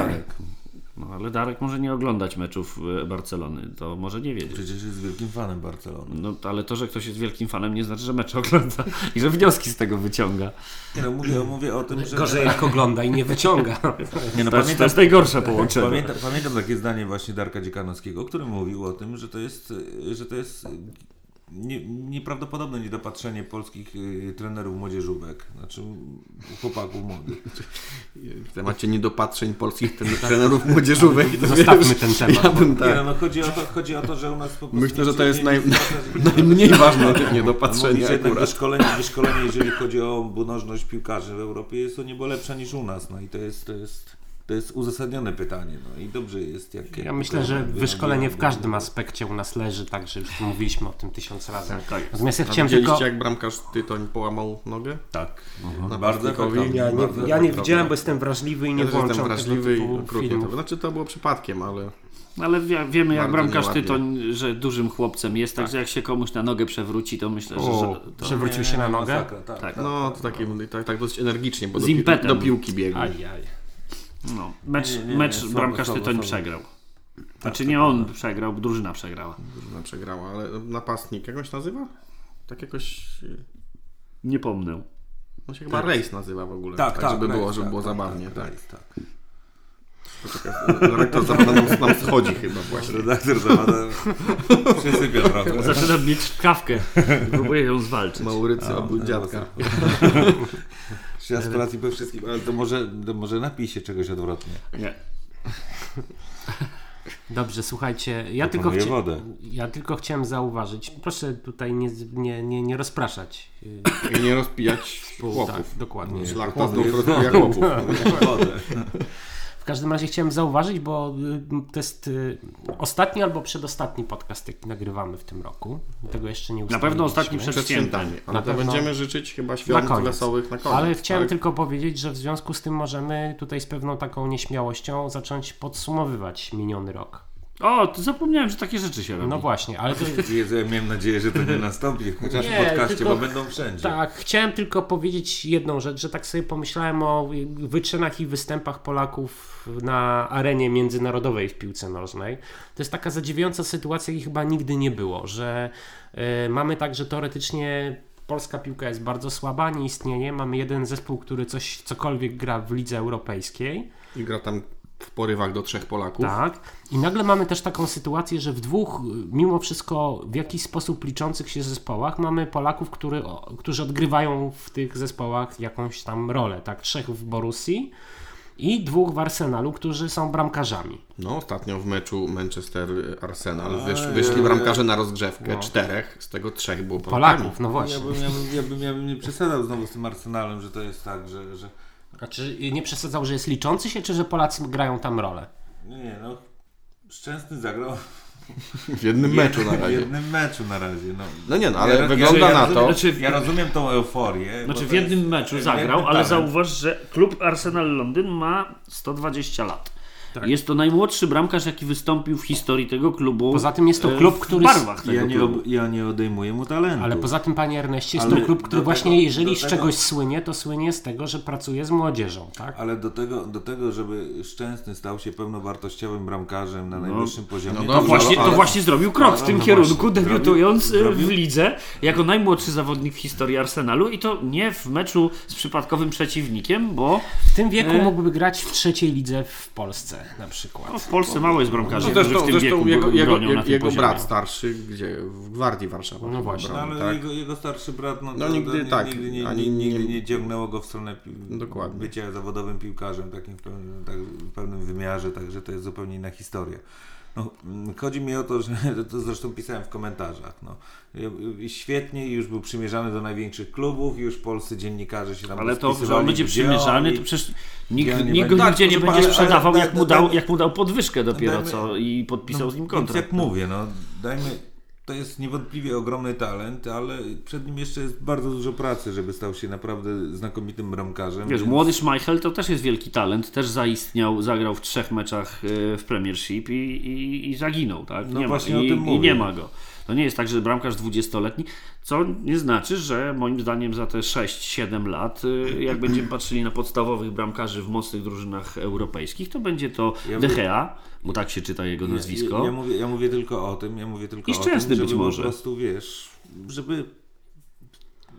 No, ale Darek może nie oglądać meczów y, Barcelony, to może nie wiedzieć. Przecież jest wielkim fanem Barcelony. No, ale to, że ktoś jest wielkim fanem nie znaczy, że mecz ogląda i że wnioski z tego wyciąga. Nie no, mówię, mówię o tym, że... Gorzej jak ogląda i nie wyciąga. Nie no, To jest, to jest najgorsze połączenie. Pamiętam, pamiętam takie zdanie właśnie Darka Dziekanowskiego, który mówił o tym, że to jest, że to jest nie, nieprawdopodobne niedopatrzenie polskich y, trenerów młodzieżówek, znaczy chłopaków młodych. W temacie niedopatrzeń polskich ten, trenerów młodzieżówek. to Zostawmy wiesz, ten temat. Ja bym Nie tak. no, no chodzi, o to, chodzi o to, że u nas po prostu... Myślę, że to nie- jest nie- naj- nie- Najmniej ważne niedopatrzenie że jednak akurat. wyszkolenie, wyszkolenie, jeżeli chodzi o mnożność piłkarzy w Europie jest o niebo lepsze niż u nas. No i to jest, to jest, to jest uzasadnione pytanie. No i dobrze jest, jak... Ja myślę, że wyszkolenie w każdym aspekcie u nas leży, także już mówiliśmy o tym tysiąc razy. tak. Natomiast ja chciałem widzieliście, tylko... jak bramkarz Tytoń połamał nogę? Tak. Na Bardzo efektownie. Ja nie, bardzo ja nie widziałem, bo jestem wrażliwy i nie Ja też jestem włączam wrażliwy tego i typu okrutnie filmów. to. Znaczy to było przypadkiem, ale Ale wie, wiemy, jak bramkarz. Tytoń, że dużym chłopcem jest, także jak się komuś na nogę przewróci, to myślę, że, O, to... przewrócił się na nogę? Masakra, tak, Tak. tak. no to takie, tak, tak dosyć energicznie, bo Z do, do piłki biegł. Aj, aj. No, mecz Nie, nie, nie, mecz słabo, bramkarz słabo, Tytoń słabo. przegrał. Znaczy nie on przegrał, drużyna przegrała. Drużyna przegrała, ale napastnik, jak on się nazywa? Tak jakoś... Nie pomnę. On się chyba Rejs nazywa w ogóle. Tak, tak, żeby było, żeby tak, było tak, zabawnie. tak, Tak, Rejs, tak. Redaktor Zawada nam, nam schodzi chyba właśnie. Redaktor Zawada przysypia trochę. Zaczynam mieć kawkę. Próbuję ją zwalczyć. Maurycy no, dziadka. Trzy aspiracje we wszystkim, ale to może, to może napij się czegoś odwrotnie. Nie. Dobrze, słuchajcie, ja tylko, chcia... wodę. ja tylko chciałem zauważyć, proszę tutaj nie, nie, nie, nie rozpraszać yy, I nie rozpijać chłopów. tak, dokładnie. Szlachcików rozpija chłopów. Wodę. W każdym razie chciałem zauważyć, bo y, to jest y, ostatni albo przedostatni podcast, jaki nagrywamy w tym roku. Tego jeszcze nie Na ustaliliśmy. pewno ostatni przed świętami. Ale Na to pewno- będziemy życzyć chyba Na świąt koniec. wesołych na koniec. Ale chciałem tak? tylko powiedzieć, że w związku z tym możemy tutaj z pewną taką nieśmiałością zacząć podsumowywać miniony rok. O, to zapomniałem, że takie rzeczy się robi. No właśnie, ale to, Jezu, ja miałem nadzieję, że to nie nastąpi, chociaż Nie, w podcaście, tylko- bo będą wszędzie. Tak, chciałem tylko powiedzieć jedną rzecz, że tak sobie pomyślałem o wyczynach i występach Polaków na arenie międzynarodowej w piłce nożnej. To jest taka zadziwiająca sytuacja i chyba nigdy nie było, że y, mamy tak, że teoretycznie polska piłka jest bardzo słaba, nie istnieje. Mamy jeden zespół, który coś, cokolwiek gra w lidze europejskiej. I gra tam w porywach do trzech Polaków. Tak. I nagle mamy też taką sytuację, że w dwóch, mimo wszystko w jakiś sposób liczących się zespołach, mamy Polaków, który, którzy odgrywają w tych zespołach jakąś tam rolę. Tak, trzech w Borussii i dwóch w Arsenalu, którzy są bramkarzami. No, ostatnio w meczu Manchester-Arsenal wysz, wyszli ja- bramkarze na rozgrzewkę. No. Czterech, z tego trzech było Polakami. Polaków, no Ja właśnie. bym, ja, bym, ja, bym, ja bym nie przesadzał znowu z tym Arsenalem, że to jest tak, że... że... A czy nie przesadzał, że jest liczący się, czy że Polacy grają tam rolę? Nie, nie, no... Szczęsny zagrał W jednym meczu na w razie. jednym meczu na razie. No, No nie no, ale Ja- wygląda ja, na rozumiem, to... Znaczy- Ja rozumiem tą euforię. Znaczy w jednym jest meczu zagrał, ale zauważ, że klub Arsenal Londyn ma 120 lat. Tak. Jest to najmłodszy bramkarz, jaki wystąpił w historii tego klubu. Poza tym jest to e, klub, w który- barwach tego Ja nie, klubu. ja nie odejmuję mu talentu. Ale poza tym, panie Erneście, jest Ale to klub, który do właśnie, tego- jeżeli z tego- czegoś słynie, to słynie z tego, że pracuje z młodzieżą, tak? Ale do tego, do tego, żeby Szczęsny stał się pełnowartościowym bramkarzem na najwyższym poziomie. no To, dobrze, właśnie, to właśnie zrobił krok w No, tym no kierunku, właśnie. debiutując Zrobił- e, w lidze jako najmłodszy zawodnik w historii Arsenalu i to nie w meczu z przypadkowym przeciwnikiem, bo W tym wieku E. mógłby grać w trzeciej lidze w Polsce na przykład. no, w Polsce mało jest bramkarzy, No którzy w zresztą, tym zresztą wieku jego, jego, bronią na jego, tym jego brat starszy, gdzie w Gwardii Warszawa. No właśnie. No, bronił, ale tak? jego, jego starszy brat, no, No nigdy to, tak, nigdy, nie, ani nie, nigdy nie- nie ciągnęło go w stronę pi- Dokładnie. bycia zawodowym piłkarzem takim w pewnym, tak, w pewnym wymiarze, także to jest zupełnie inna historia. No, mm, chodzi mi o to, że to zresztą pisałem w komentarzach. No. Świetnie, już był przymierzany do największych klubów, już polscy dziennikarze się tam Ale to, że on będzie przymierzany, to przecież Ja nikt, nie nikt go Tak, nigdzie nie będzie ale sprzedawał, jak mu, daj- dał, jak mu dał podwyżkę dopiero dajmy- co i podpisał z nim Więc kontrakt. jak mówię, no dajmy, to jest niewątpliwie ogromny talent, ale przed nim jeszcze jest bardzo dużo pracy, żeby stał się naprawdę znakomitym bramkarzem. Wiesz, więc- młody Schmeichel to też jest wielki talent, też zaistniał, zagrał w trzech meczach e, w Premiership i, i, i zaginął, tak? No nie właśnie ma, o i, tym I mówię. nie ma go. To nie jest tak, że bramkarz 20-letni, co nie znaczy, że moim zdaniem za te 6-7 lat, e, jak będziemy patrzyli na podstawowych bramkarzy w mocnych drużynach europejskich, to będzie to Ja De Gea, bo tak się czyta jego nazwisko. Ja, ja, mówię, ja mówię tylko o tym, ja mówię tylko I o tym, żeby być może. po prostu, wiesz, żeby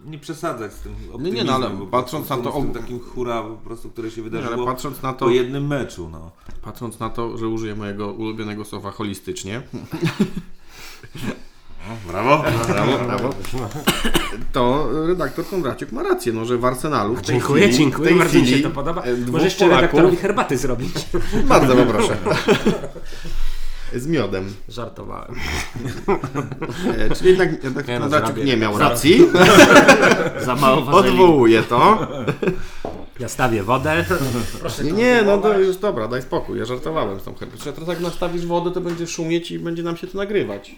nie przesadzać z tym optymizmem. nie, no, ale patrząc na to- Z tym takim hura po prostu, które się Nie, wydarzyło ale patrząc na to, po jednym meczu, no. patrząc na to, że użyję mojego ulubionego słowa holistycznie, Brawo! brawo, brawo, to redaktor Kondraciuk ma rację, no, że w Arsenalu w tej Dziękuję, chwili, dziękuję, tej bardzo mi się chwili to podoba. dwóch Może jeszcze Polaków- redaktorowi herbaty zrobić. Bardzo poproszę. Z miodem. Żartowałem. E, czyli jednak, jednak Nie no, Kondraciuk zrobię. nie miał racji. Za mało wazeliny. Odwołuję to. Ja stawię wodę. Nie, nie, no to już dobra, daj spokój, ja żartowałem z tą herbatą. Czy teraz jak nastawisz wodę, to będzie szumieć i będzie nam się to nagrywać.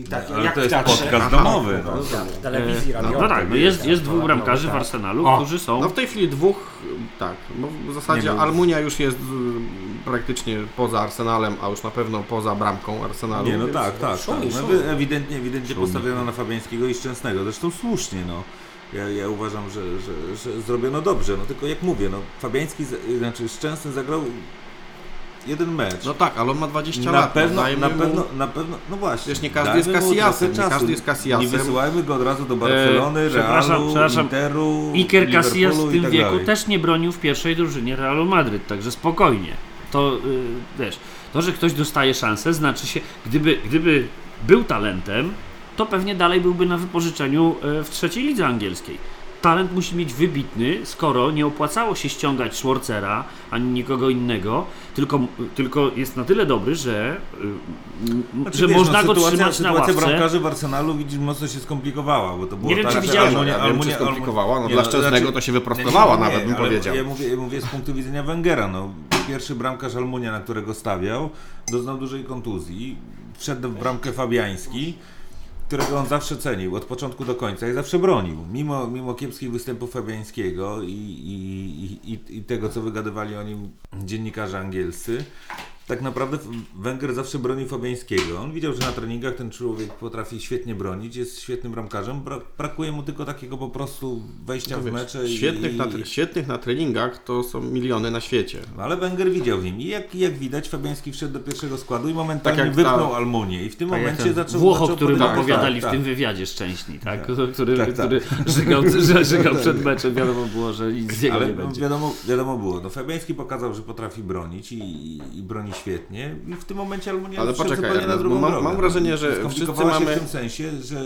I tak, Ale jak to jest teatrze. podcast domowy, no. W telewizji, No, radio. no tak, no jest, jest dwóch bramkarzy w tak. Arsenalu, O. którzy są No w tej chwili dwóch, tak, bo w zasadzie Nie. Almunia już jest y, praktycznie poza Arsenalem, a już na pewno poza bramką Arsenalu. Nie, no tak, tak. szumi, tak. No, szumi. ewidentnie ewidentnie postawiono na Fabiańskiego i Szczęsnego. Zresztą słusznie, no. Ja, ja uważam, że, że, że zrobiono dobrze. No tylko jak mówię, no Fabiański, znaczy Szczęsny zagrał jeden mecz. No tak, ale on ma 20 na lat. pewno, no, na mu- pewno, na pewno, no właśnie. Wiesz, nie każdy dajmy jest trochę nie czasu. każdy jest Casillasem. Nie wysyłajmy go od razu do Barcelony, E, przepraszam, Realu, przepraszam. Interu, Iker Casillas w tym tak wieku dalej. też nie bronił w pierwszej drużynie Realu Madryt, także spokojnie. to y, wiesz, to, że ktoś dostaje szansę, znaczy się, gdyby, gdyby był talentem, to pewnie dalej byłby na wypożyczeniu y, w trzeciej lidze angielskiej. Talent musi mieć wybitny, skoro nie opłacało się ściągać Schwarzera ani nikogo innego, tylko, tylko jest na tyle dobry, że, m, Znaczy, że wiesz, można no, go sytuacja, trzymać na sytuacja ławce. bramkarzy w Arsenalu widzisz mocno się skomplikowała, bo to było Nie wiem, tak, czy że widziałeś, Almunia- ja wiem, czy Almunia- skomplikowała, no nie, dla Szczęsnego to się wyprostowała nawet, bym powiedział. Ja mówię, ja mówię z punktu widzenia Węgera, no. Pierwszy bramkarz Almunia, na którego stawiał, doznał dużej kontuzji, wszedł w bramkę Fabiański, którego on zawsze cenił, od początku do końca i zawsze bronił. Mimo, mimo kiepskich występów Fabiańskiego i, i, i, i, tego, co wygadywali o nim dziennikarze angielscy, tak naprawdę Węgier zawsze bronił Fabiańskiego. On widział, że na treningach ten człowiek potrafi świetnie bronić, jest świetnym bramkarzem. Bra- brakuje mu tylko takiego po prostu wejścia w Wiesz, mecze. i- świetnych, na, i, świetnych na treningach to są miliony na świecie. ale Węgier widział w nim. I jak, jak widać, Fabiański wszedł do pierwszego składu i momentalnie Tak jak wypchnął ta- Almunię. I w tym tak momencie zaczął... Włoch, o zaczął którym podejmować- opowiadali tak, w tym tak. wywiadzie szczęśni, tak? Który, Tak, tak. który żygał, że żygał przed meczem, wiadomo było, że nic z niego Ale nie no, będzie. wiadomo, wiadomo było, no Fabiański pokazał, że potrafi bronić i, i, i świetnie i w tym momencie Almunia Ale poczekaj, na drugą mam- drogę. mam wrażenie, że wszyscy się mamy- w tym sensie, że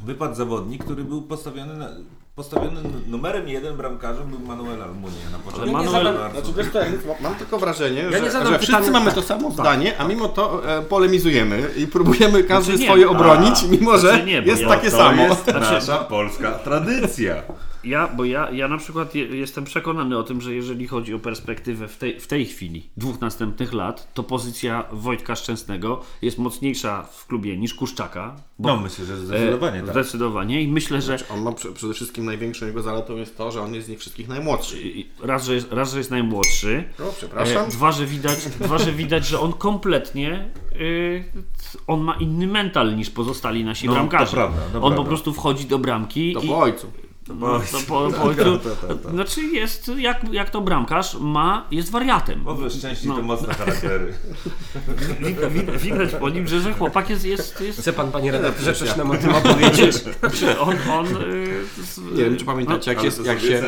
wypadł zawodnik, który był postawiony na, postawiony numerem jeden bramkarzem był Manuel Almunia na początku. Manuel- Manuel... Znaczy, wiesz Ernest, mam tylko wrażenie, Ja że, nie że wszyscy mamy to samo zdanie, a mimo to e, polemizujemy i próbujemy każdy Znaczy nie, swoje a- obronić, mimo że znaczy nie, bo jest ja- takie To samo. jest Znaczy- nasza polska tradycja. Ja, bo ja, ja na przykład je, jestem przekonany o tym, że jeżeli chodzi o perspektywę w tej, w tej chwili, dwóch następnych lat, to pozycja Wojtka Szczęsnego jest mocniejsza w klubie niż Kuszczaka. Bo, No myślę, że zdecydowanie e, tak. Zdecydowanie i myślę, że On ma prze- przede wszystkim największą jego zaletą jest to, że on jest z nich wszystkich najmłodszy. raz, że jest, raz, że jest najmłodszy, O, przepraszam. E, Dwa, że widać, dwa, że widać, że on kompletnie y, on ma inny mental niż pozostali nasi No, to bramkarze. prawda, to on prawda. po prostu wchodzi do bramki To i po no, to po, po ojcu, znaczy jest jak, jak to bramkarz ma, jest wariatem. W ogóle szczęście No. to mocne charaktery. Widać, po nim, że, że chłopak jest, jest, jest Chce pan, panie redaktorze, coś nam o tym opowiedzieć? on, on y, z- Nie wiem, czy pamiętacie, jak, to jak, się,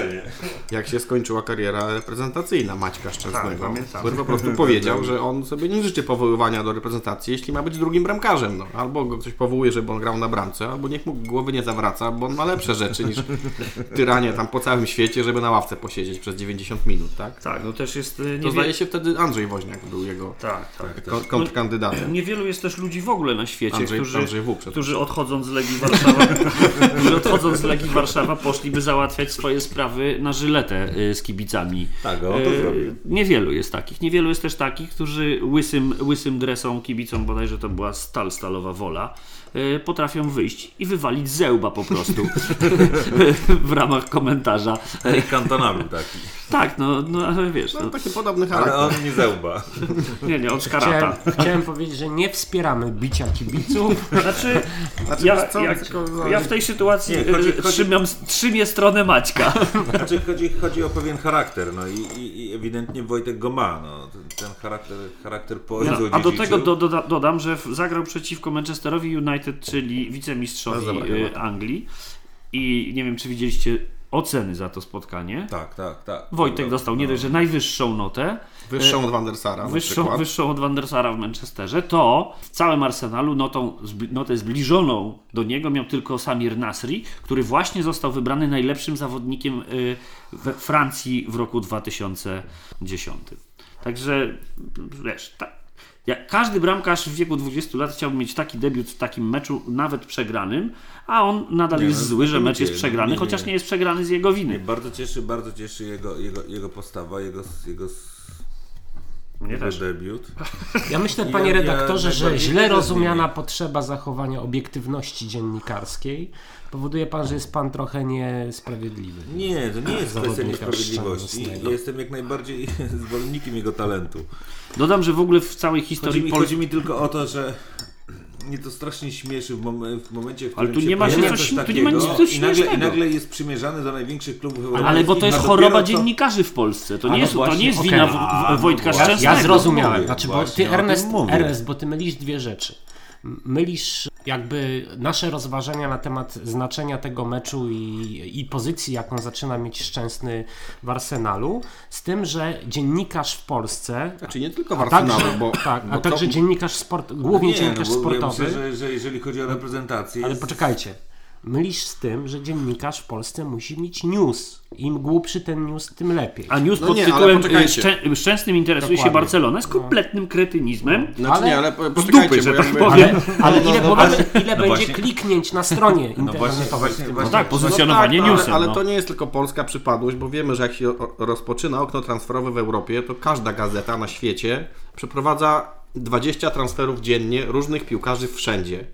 jak się skończyła kariera reprezentacyjna Maćka Tak, Szczęsnego, pamiętam. który po prostu powiedział, że on sobie nie życzy powoływania do reprezentacji, jeśli ma być drugim bramkarzem. No. Albo go ktoś powołuje, żeby on grał na bramce, albo niech mu głowy nie zawraca, bo on ma lepsze rzeczy niż tyranie tam po całym świecie, żeby na ławce posiedzieć przez 90 minut, tak? tak, no też jest y, To zdaje się wtedy Andrzej Woźniak był jego tak, tak. ko- kontrkandydatem. Niewielu jest też ludzi w ogóle na świecie, Andrzej, którzy, Andrzej W. którzy odchodząc z Legii Warszawa, którzy odchodząc z Legii Warszawa poszliby załatwiać swoje sprawy na żyletę y, z kibicami. Tak, on to Y, zrobił. Niewielu jest takich. Niewielu jest też takich, którzy łysym, łysym dresą kibicom, bodajże to była stal, stalowa wola, potrafią wyjść i wywalić zełba po prostu w ramach komentarza. Eric Cantona był taki. Tak, no, no ale wiesz, No, no, taki podobny Ale charakter. on nie zełba. nie, nie, od Chciałem, szkarata. chciałem powiedzieć, że nie wspieramy bicia kibiców. Znaczy, Znaczy, ja, co, ja, tylko- ja w tej sytuacji Nie, chodzi- y, chodzi- trzymię stronę Maćka. Znaczy chodzi, chodzi o pewien charakter, no i, i, i ewidentnie Wojtek go ma, no. Ten, charakter, charakter po No, a do tego do, doda, dodam, że zagrał przeciwko Manchesterowi United, czyli wicemistrzowi No, dobra, dobra. Anglii. I nie wiem, czy widzieliście oceny za to spotkanie. Tak, tak, tak. Wojtek Dobra, dostał nie no. dość, że najwyższą notę, Wyższą od Van der Sara na wyższą, wyższą od Van der Sara w Manchesterze, to w całym Arsenalu notą, notę zbliżoną do niego miał tylko Samir Nasri, który właśnie został wybrany najlepszym zawodnikiem y, we Francji w roku 2010. Także wiesz, tak. Jak każdy bramkarz w wieku 20 lat chciałby mieć taki debiut w takim meczu, nawet przegranym, a on nadal Nie, jest zły, że mecz jest przegrany, nie, nie. chociaż nie jest przegrany z jego winy. bardzo cieszy, bardzo cieszy jego, jego, jego postawa, jego, jego, Mnie też. debiut. Ja myślę, Ja- panie ja redaktorze, że najbardziej źle rozumiana potrzeba zachowania obiektywności dziennikarskiej powoduje pan, że jest pan trochę niesprawiedliwy. Nie, to nie jest kwestia niesprawiedliwości. Ja jestem jak najbardziej zwolennikiem jego talentu. Dodam, że w ogóle w całej Chodzi historii mi, Polski chodzi mi tylko o to, że mnie to strasznie śmieszy w, mom- w momencie, w Ale którym tu się nie ma się coś coś- tu nie ma nic tu i nagle, I nagle jest przymierzany do największych klubów europejskich. Ale bo to jest choroba dziennikarzy w Polsce. To nie no jest, to nie jest okej. wina w, A, w, Wojtka no Ja, Szczęsnego. ja zrozumiałem. Znaczy, bo ty, Ernest. Ernest, bo ty mylisz dwie rzeczy. Mylisz jakby nasze rozważania na temat znaczenia tego meczu i, i pozycji, jaką zaczyna mieć Szczęsny w Arsenalu, z tym, że dziennikarz w Polsce, Znaczy nie tylko w Arsenalu, także, bo, tak, bo a także to, dziennikarz sport, głównie Nie, dziennikarz no, bo ja sportowy, myślę, że, że jeżeli chodzi o reprezentację... ale jest- poczekajcie, mylisz z tym, że dziennikarz w Polsce musi mieć news. Im głupszy ten news, tym lepiej. A news No pod nie, tytułem poczekajcie. Szczę, Szczęsnym interesuje się Dokładnie. Barcelona jest kompletnym kretynizmem. Znaczy Ale nie, ale z poczekajcie, dupy, że tak powiem. Ale No, ile, no, ile no będzie właśnie- kliknięć na stronie No właśnie, internetowej? tak, właśnie- pozycjonowanie no tak, newsem. Ale, ale no. to nie jest tylko polska przypadłość, bo wiemy, że jak się rozpoczyna okno transferowe w Europie, to każda gazeta na świecie przeprowadza 20 transferów dziennie różnych piłkarzy wszędzie.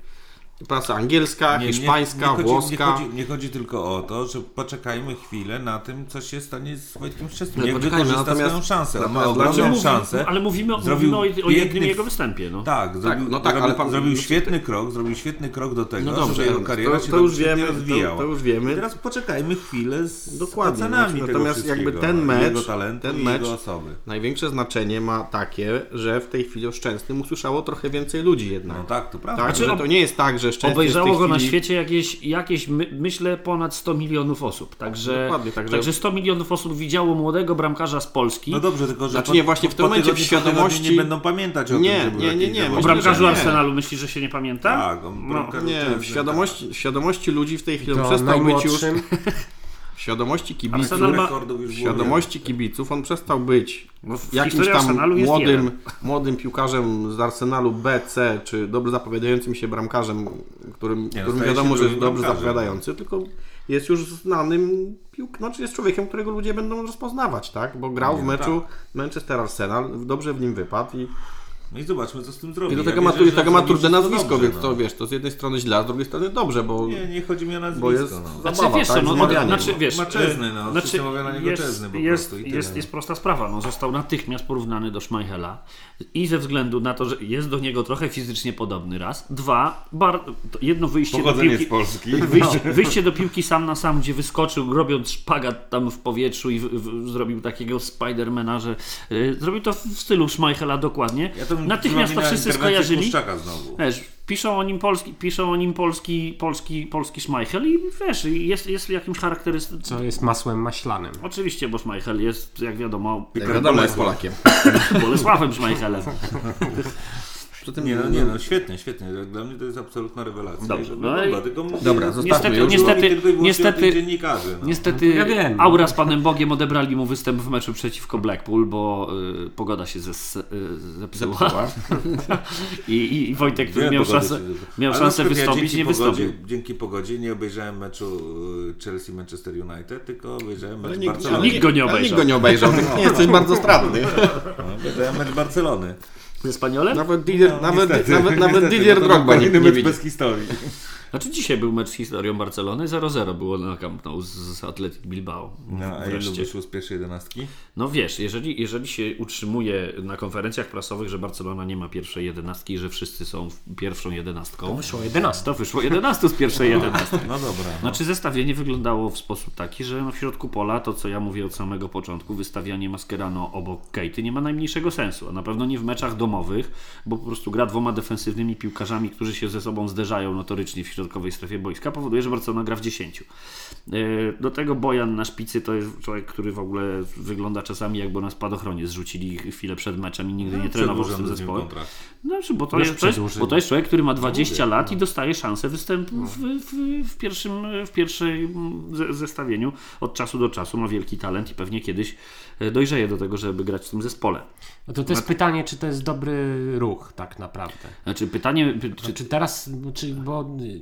Prasa angielska, Nie, nie- hiszpańska, nie chodzi, włoska. Nie chodzi, nie chodzi tylko o to, że poczekajmy chwilę na tym, co się stanie z Wojtkiem Szczęsnym. Nie, Jak poczekajmy, wykorzysta natomiast- swoją szansę. On ma ogromną szansę. ale mówimy, o- Zrobił mówimy o, o jednym piękny- jego występie. No. Tak, zrobił, no tak, zrobił, ale pan- zrobił świetny krok, zrobił świetny krok do tego, No dobrze, żeby jego to- kariera to się już dobrze wiemy, to- rozwijała. to już wiemy. I teraz poczekajmy chwilę z Dokładnie, ocenami znaczy, tego natomiast jakby ten mecz- jego talentu ten i mecz- jego osoby. Największe znaczenie ma takie, że w tej chwili o Szczęsnym usłyszało trochę więcej ludzi jednak. No tak, to prawda. Tak, Znaczy, że to nie jest tak, że Szczęsny Obejrzało go na chwili... świecie jakieś, jakieś my, myślę, ponad 100 milionów osób. Także, Dokładnie, także- także 100 milionów osób widziało młodego bramkarza z Polski. No dobrze, tylko że Znaczy po, nie, właśnie w tym momencie w świadomości- nie będą pamiętać o Nie, tym, nie, nie, jakiś nie, o bramkarzu nie. Arsenalu myślisz, że się nie pamięta? Tak, on No, Nie, w świadomości, w świadomości ludzi w tej chwili przestał być już... W świadomości kibiców, ma- w świadomości kibiców on przestał być w jakimś tam młodym, młodym piłkarzem z Arsenalu B, C, czy dobrze zapowiadającym się bramkarzem, którym, Nie, no, którym wiadomo, że jest dobrze bramkarzem. zapowiadający, tylko jest już znanym piłk, znaczy jest człowiekiem, którego ludzie będą rozpoznawać, tak? Bo grał Nie, w no meczu Manchester Arsenal, dobrze w nim wypadł i, No i zobaczmy, co z tym zrobi. i do Ja tego ma, wierzę, tego ma trudne nazwisko, dobrze, więc to no. wiesz, to z jednej strony źle, a z drugiej strony dobrze, bo, Nie, nie chodzi mi o nazwisko. bo jest no. Znaczy, zabawa, wiesz, tak? no, no, znaczy, wiesz, Ma czezny, no, znaczy, mówią na niego jest, czezny po jest, prostu i jest, jest prosta sprawa, no, został natychmiast porównany do Schmeichela i ze względu na to, że jest do niego trochę fizycznie podobny raz, dwa, bar, to jedno wyjście do Pochodzenie piłki, z Polski. Wyjście, wyjście do piłki sam na sam, gdzie wyskoczył, robiąc szpagat tam w powietrzu i w, w, zrobił takiego Spidermana, że y, zrobił to w stylu Schmeichela dokładnie. Ja to bym Natychmiast to wszyscy skojarzyli. Znowu. Wiesz, piszą o nim polski, piszą o nim polski, polski, polski Schmeichel i wiesz, jest, jest jakimś charakterystycznym. co jest masłem maślanym. Oczywiście, bo Schmeichel jest, jak wiadomo, Jak wiadomo, jest Polakiem. Bolesławem Schmeichelem. Przy tym, Nie no, nie no, świetnie, świetnie. Dla mnie to jest absolutna rewelacja. Dobrze, no i- mówię, Dobra, no, zostawmy Niestety, już. niestety, tylko i wyłącznie o niestety, dziennikarzy. No. Niestety ja wiem. Aura z Panem Bogiem odebrali mu występ w meczu przeciwko Blackpool, bo y, pogoda się zes, y, zepsuła. I, i, I Wojtek, który miał szansę, miał szansę ja wystąpić, dzięki nie pogodzie, wystąpił. Dzięki pogodzie nie obejrzałem meczu y, Chelsea-Manchester United, tylko obejrzałem mecz Barcelony. Nikt go nie ale Nikt obejrzał. go nie obejrzał, nie jesteś bardzo stratny. No, Obejrzałem mecz Barcelony. Ze Spaniolem? Nawet Didier, No, nawet, niestety, nawet, nawet Didier Drogba nie, nie widzi. bez historii. Znaczy dzisiaj był mecz z historią Barcelony, 0-0 było na Camp Nou z, z Athletic Bilbao. No, a Wreszcie. wyszło z pierwszej jedenastki? No wiesz, jeżeli, jeżeli się utrzymuje na konferencjach prasowych, że Barcelona nie ma pierwszej jedenastki i że wszyscy są w- pierwszą jedenastką, Wyszło 11. to wyszło 11 z pierwszej jedenastki. No dobra. No. Znaczy zestawienie wyglądało w sposób taki, że no w środku pola to, co ja mówię od samego początku, wystawianie Mascherano obok Kejty nie ma najmniejszego sensu, a na pewno nie w meczach domowych, bo po prostu gra dwoma defensywnymi piłkarzami, którzy się ze sobą zderzają notorycznie w środkowej strefie boiska, powoduje, że Barcelona gra w 10. Yy, Do tego Bojan na szpicy to jest człowiek, który w ogóle wygląda czasami jakby na spadochronie zrzucili chwilę przed meczem i nigdy nie trenował z tym Przedłużam z nim zespołem. kontrakt. Znaczy, bo to, jest, bo to jest człowiek, który ma 20 lat i dostaje szansę występu w, w, w pierwszym, w pierwszej mm, ze- zestawieniu od czasu do czasu. Ma wielki talent i pewnie kiedyś e, dojrzeje do tego, żeby grać w tym zespole. No to, to jest pytanie, czy to jest dobry ruch tak naprawdę. Znaczy pytanie, py- czy, Czy teraz, czy, bo y,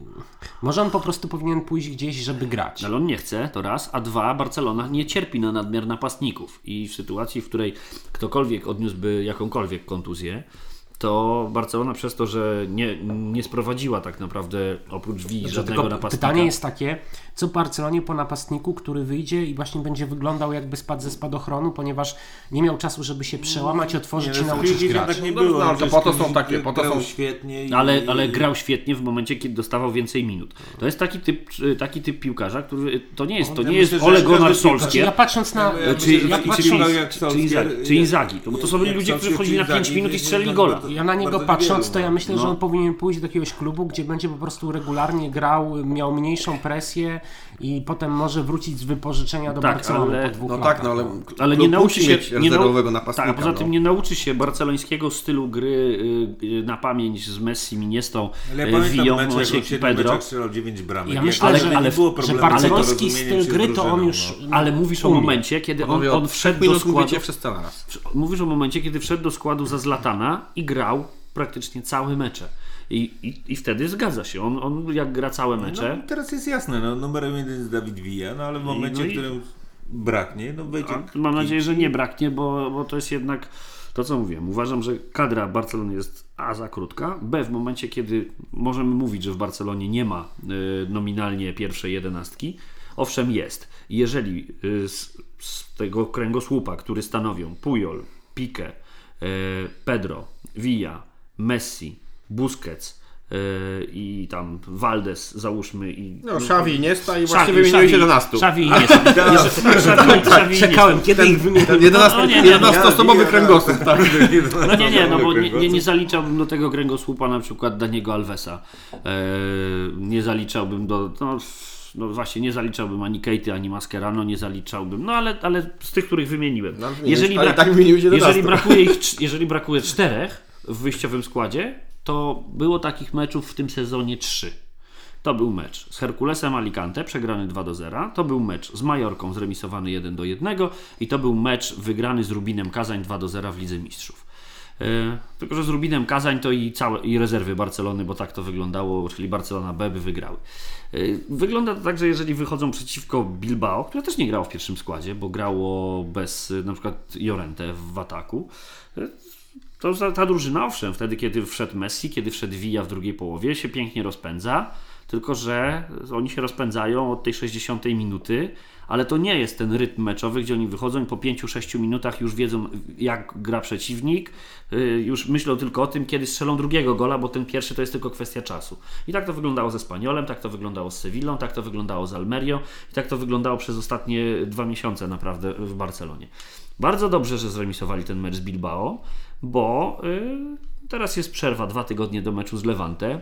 może on po prostu powinien pójść gdzieś, żeby grać. ale on nie chce, to raz, a dwa, Barcelona nie cierpi na nadmiar napastników i w sytuacji, w której ktokolwiek odniósłby jakąkolwiek kontuzję, to Barcelona przez to, że nie, nie sprowadziła tak naprawdę oprócz Wi żadnego Znaczy, Tylko napastnika. pytanie jest takie, co Barcelonie po napastniku, który wyjdzie i właśnie będzie wyglądał jakby spadł ze spadochronu, ponieważ nie miał czasu, żeby się przełamać, otworzyć i no, nauczyć grać. tak nie No było. dobrze, on też po to są takie, po to są- świetnie. I, Ale, ale grał świetnie w momencie, kiedy dostawał więcej minut. To jest taki typ, taki typ piłkarza, który to nie jest, to Ja nie myślę, jest że Ole Gunnar Znaczy, ja Solskjaer. patrząc na... Ja myślę, taki czy, czy, czy, Solskjaer, Inzaghi, czy Inzaghi. To, bo to są jak ludzie, którzy Solskjaer wchodzili na czy 5 Inzaghi, minut i nie- strzelili nie gola. Bardzo Ja na niego patrząc, niewielu, to ja no. myślę, że on powinien pójść do jakiegoś klubu, gdzie będzie po prostu regularnie grał, miał mniejszą presję i potem może wrócić z wypożyczenia do Tak, Barcelony ale- po dwóch No latach. tak, no ale, Ale klub nie nauczy się mieć nie nau- rezerwowego napastnika. Tak, poza tym no. nie nauczy się barcelońskiego stylu gry y, y, na pamięć z Messi, Iniestą, Ale ja y, pamiętam Villą, mecze, jak on w Lesiek i siedmiu Pedro. meczach strzelał 9 bramek. Ja myślę, ale że- nie ale- było że problemu barceloński z styl gry to on już no. Ale mówisz o momencie, kiedy on, on wszedł do składu. Mówisz o momencie, kiedy wszedł do składu za Zlatana i grał praktycznie całe mecze. I, i, i wtedy zgadza się. On, on jak gra całe mecze. No, teraz jest jasne, no, numerem jeden jest Dawid Villa, no ale w momencie, no i- w którym braknie, no wejdzie... A Mam nadzieję, że nie braknie, bo, bo to jest jednak to, co mówiłem. Uważam, że kadra Barcelony jest A za krótka, B w momencie, kiedy możemy mówić, że w Barcelonie nie ma y, nominalnie pierwszej jedenastki. Owszem, jest. Jeżeli y, z, z tego kręgosłupa, który stanowią Puyol, Pique, y, Pedro, Villa, Messi, Busquets y, i tam Valdes załóżmy i No, Xavi nie sta i właśnie wymieniłeś Xavi- 11. Xavi i Iniesta. Xavi- Xavi i Czekałem, kiedy ich wymienię. Ten 11, No nie, nie, 11-osobowy Ja- kręgosłup, tak. No nie, nie, no bo nie, nie, nie zaliczałbym do tego kręgosłupa na przykład Daniego Alvesa. Eee, nie zaliczałbym do. No, no właśnie, nie zaliczałbym ani Kejty, ani Mascherano, nie zaliczałbym. No ale, ale z tych, których wymieniłem. No, jeżeli, ale brak- tak wymieniłeś 11. jeżeli, brakuje ich, jeżeli brakuje czterech w wyjściowym składzie, to było takich meczów w tym sezonie trzy. To był mecz z Herkulesem Alicante, przegrany 2 do 0. To był mecz z Majorką, zremisowany 1 do 1. I to był mecz wygrany z Rubinem Kazań 2 do 0 w Lidze Mistrzów. E, tylko, że z Rubinem Kazań to i, całe, i rezerwy Barcelony, bo tak to wyglądało, czyli Barcelona B by wygrały. E, wygląda to tak, że jeżeli wychodzą przeciwko Bilbao, które też nie grało w pierwszym składzie, bo grało bez na przykład Jorente w ataku, e, to za- ta drużyna, owszem, wtedy kiedy wszedł Messi, kiedy wszedł Villa w drugiej połowie, się pięknie rozpędza, tylko że oni się rozpędzają od tej 60 minuty, ale to nie jest ten rytm meczowy, gdzie oni wychodzą i po 5-6 minutach już wiedzą, jak gra przeciwnik, y, już myślą tylko o tym, kiedy strzelą drugiego gola, bo ten pierwszy to jest tylko kwestia czasu. I tak to wyglądało ze Spaniolem, tak to wyglądało z Sewillą, tak to wyglądało z Almerią i tak to wyglądało przez ostatnie dwa miesiące naprawdę w Barcelonie. Bardzo dobrze, że zremisowali ten mecz z Bilbao, bo y, teraz jest przerwa, dwa tygodnie do meczu z Levante.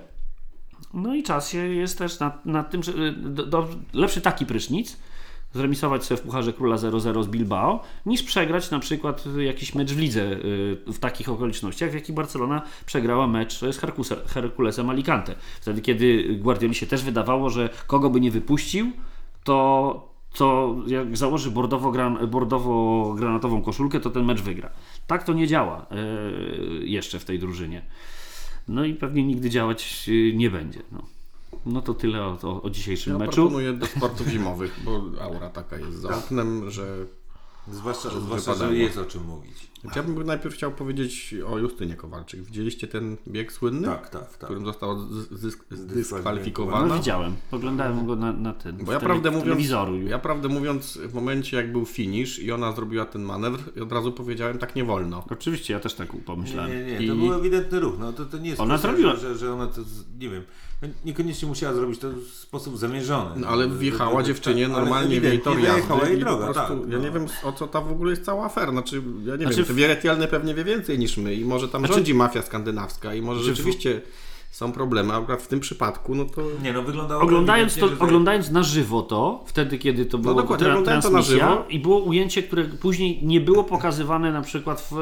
No i czas jest też nad, nad tym, że y, do, do, lepszy taki prysznic, zremisować sobie w Pucharze Króla 0-0 z Bilbao, niż przegrać na przykład jakiś mecz w lidze y, w takich okolicznościach, w jakich Barcelona przegrała mecz z Herkuse, Herkulesem Alicante. Wtedy, kiedy Guardioli się też wydawało, że kogo by nie wypuścił, to, to jak założy bordowo-gran- bordowo-granatową koszulkę, to ten mecz wygra. Tak to nie działa y, jeszcze w tej drużynie. No i pewnie nigdy działać y, nie będzie. No, no to tyle o, o, o dzisiejszym Ja meczu. proponuję do sportów zimowych, bo aura taka jest za oknem, że... Zwłaszcza, zwłaszcza wypadało. że jest o czym mówić. Ja bym najpierw chciał powiedzieć o Justynie Kowalczyk. Widzieliście ten bieg słynny? Tak, tak, W tak. którym została z- zysk- No, zdyskwalifikowana? widziałem. Oglądałem go na, na ten. Bo ja tele- prawdę mówiąc, telewizoru. ja prawdę mówiąc, w momencie jak był finish i ona zrobiła ten manewr, i od razu powiedziałem, tak nie wolno. Oczywiście, ja też tak pomyślałem. Nie, nie, nie, I- to był ewidentny ruch. No, to, to nie jest Ona zrobiła. Że, że ona to, nie wiem, no, niekoniecznie musiała zrobić to w sposób zamierzony. No, ale wjechała To- dziewczynie ale normalnie w jej tor jazdy wyjechała jej i po droga, prostu, tak, ja no. nie wiem o co ta w ogóle jest cała afera. Znaczy, ja nie Znaczy wiem, w- to Wieretialny pewnie wie więcej niż my i może tam Znaczy- rządzi mafia skandynawska i może w- rzeczywiście są problemy, a akurat w tym przypadku, no to... Nie, no wyglądało Oglądając, to, oglądając na żywo to, wtedy kiedy to było dokładnie, oglądałem to na transmisja żywo. i było ujęcie, które później nie było pokazywane na przykład w,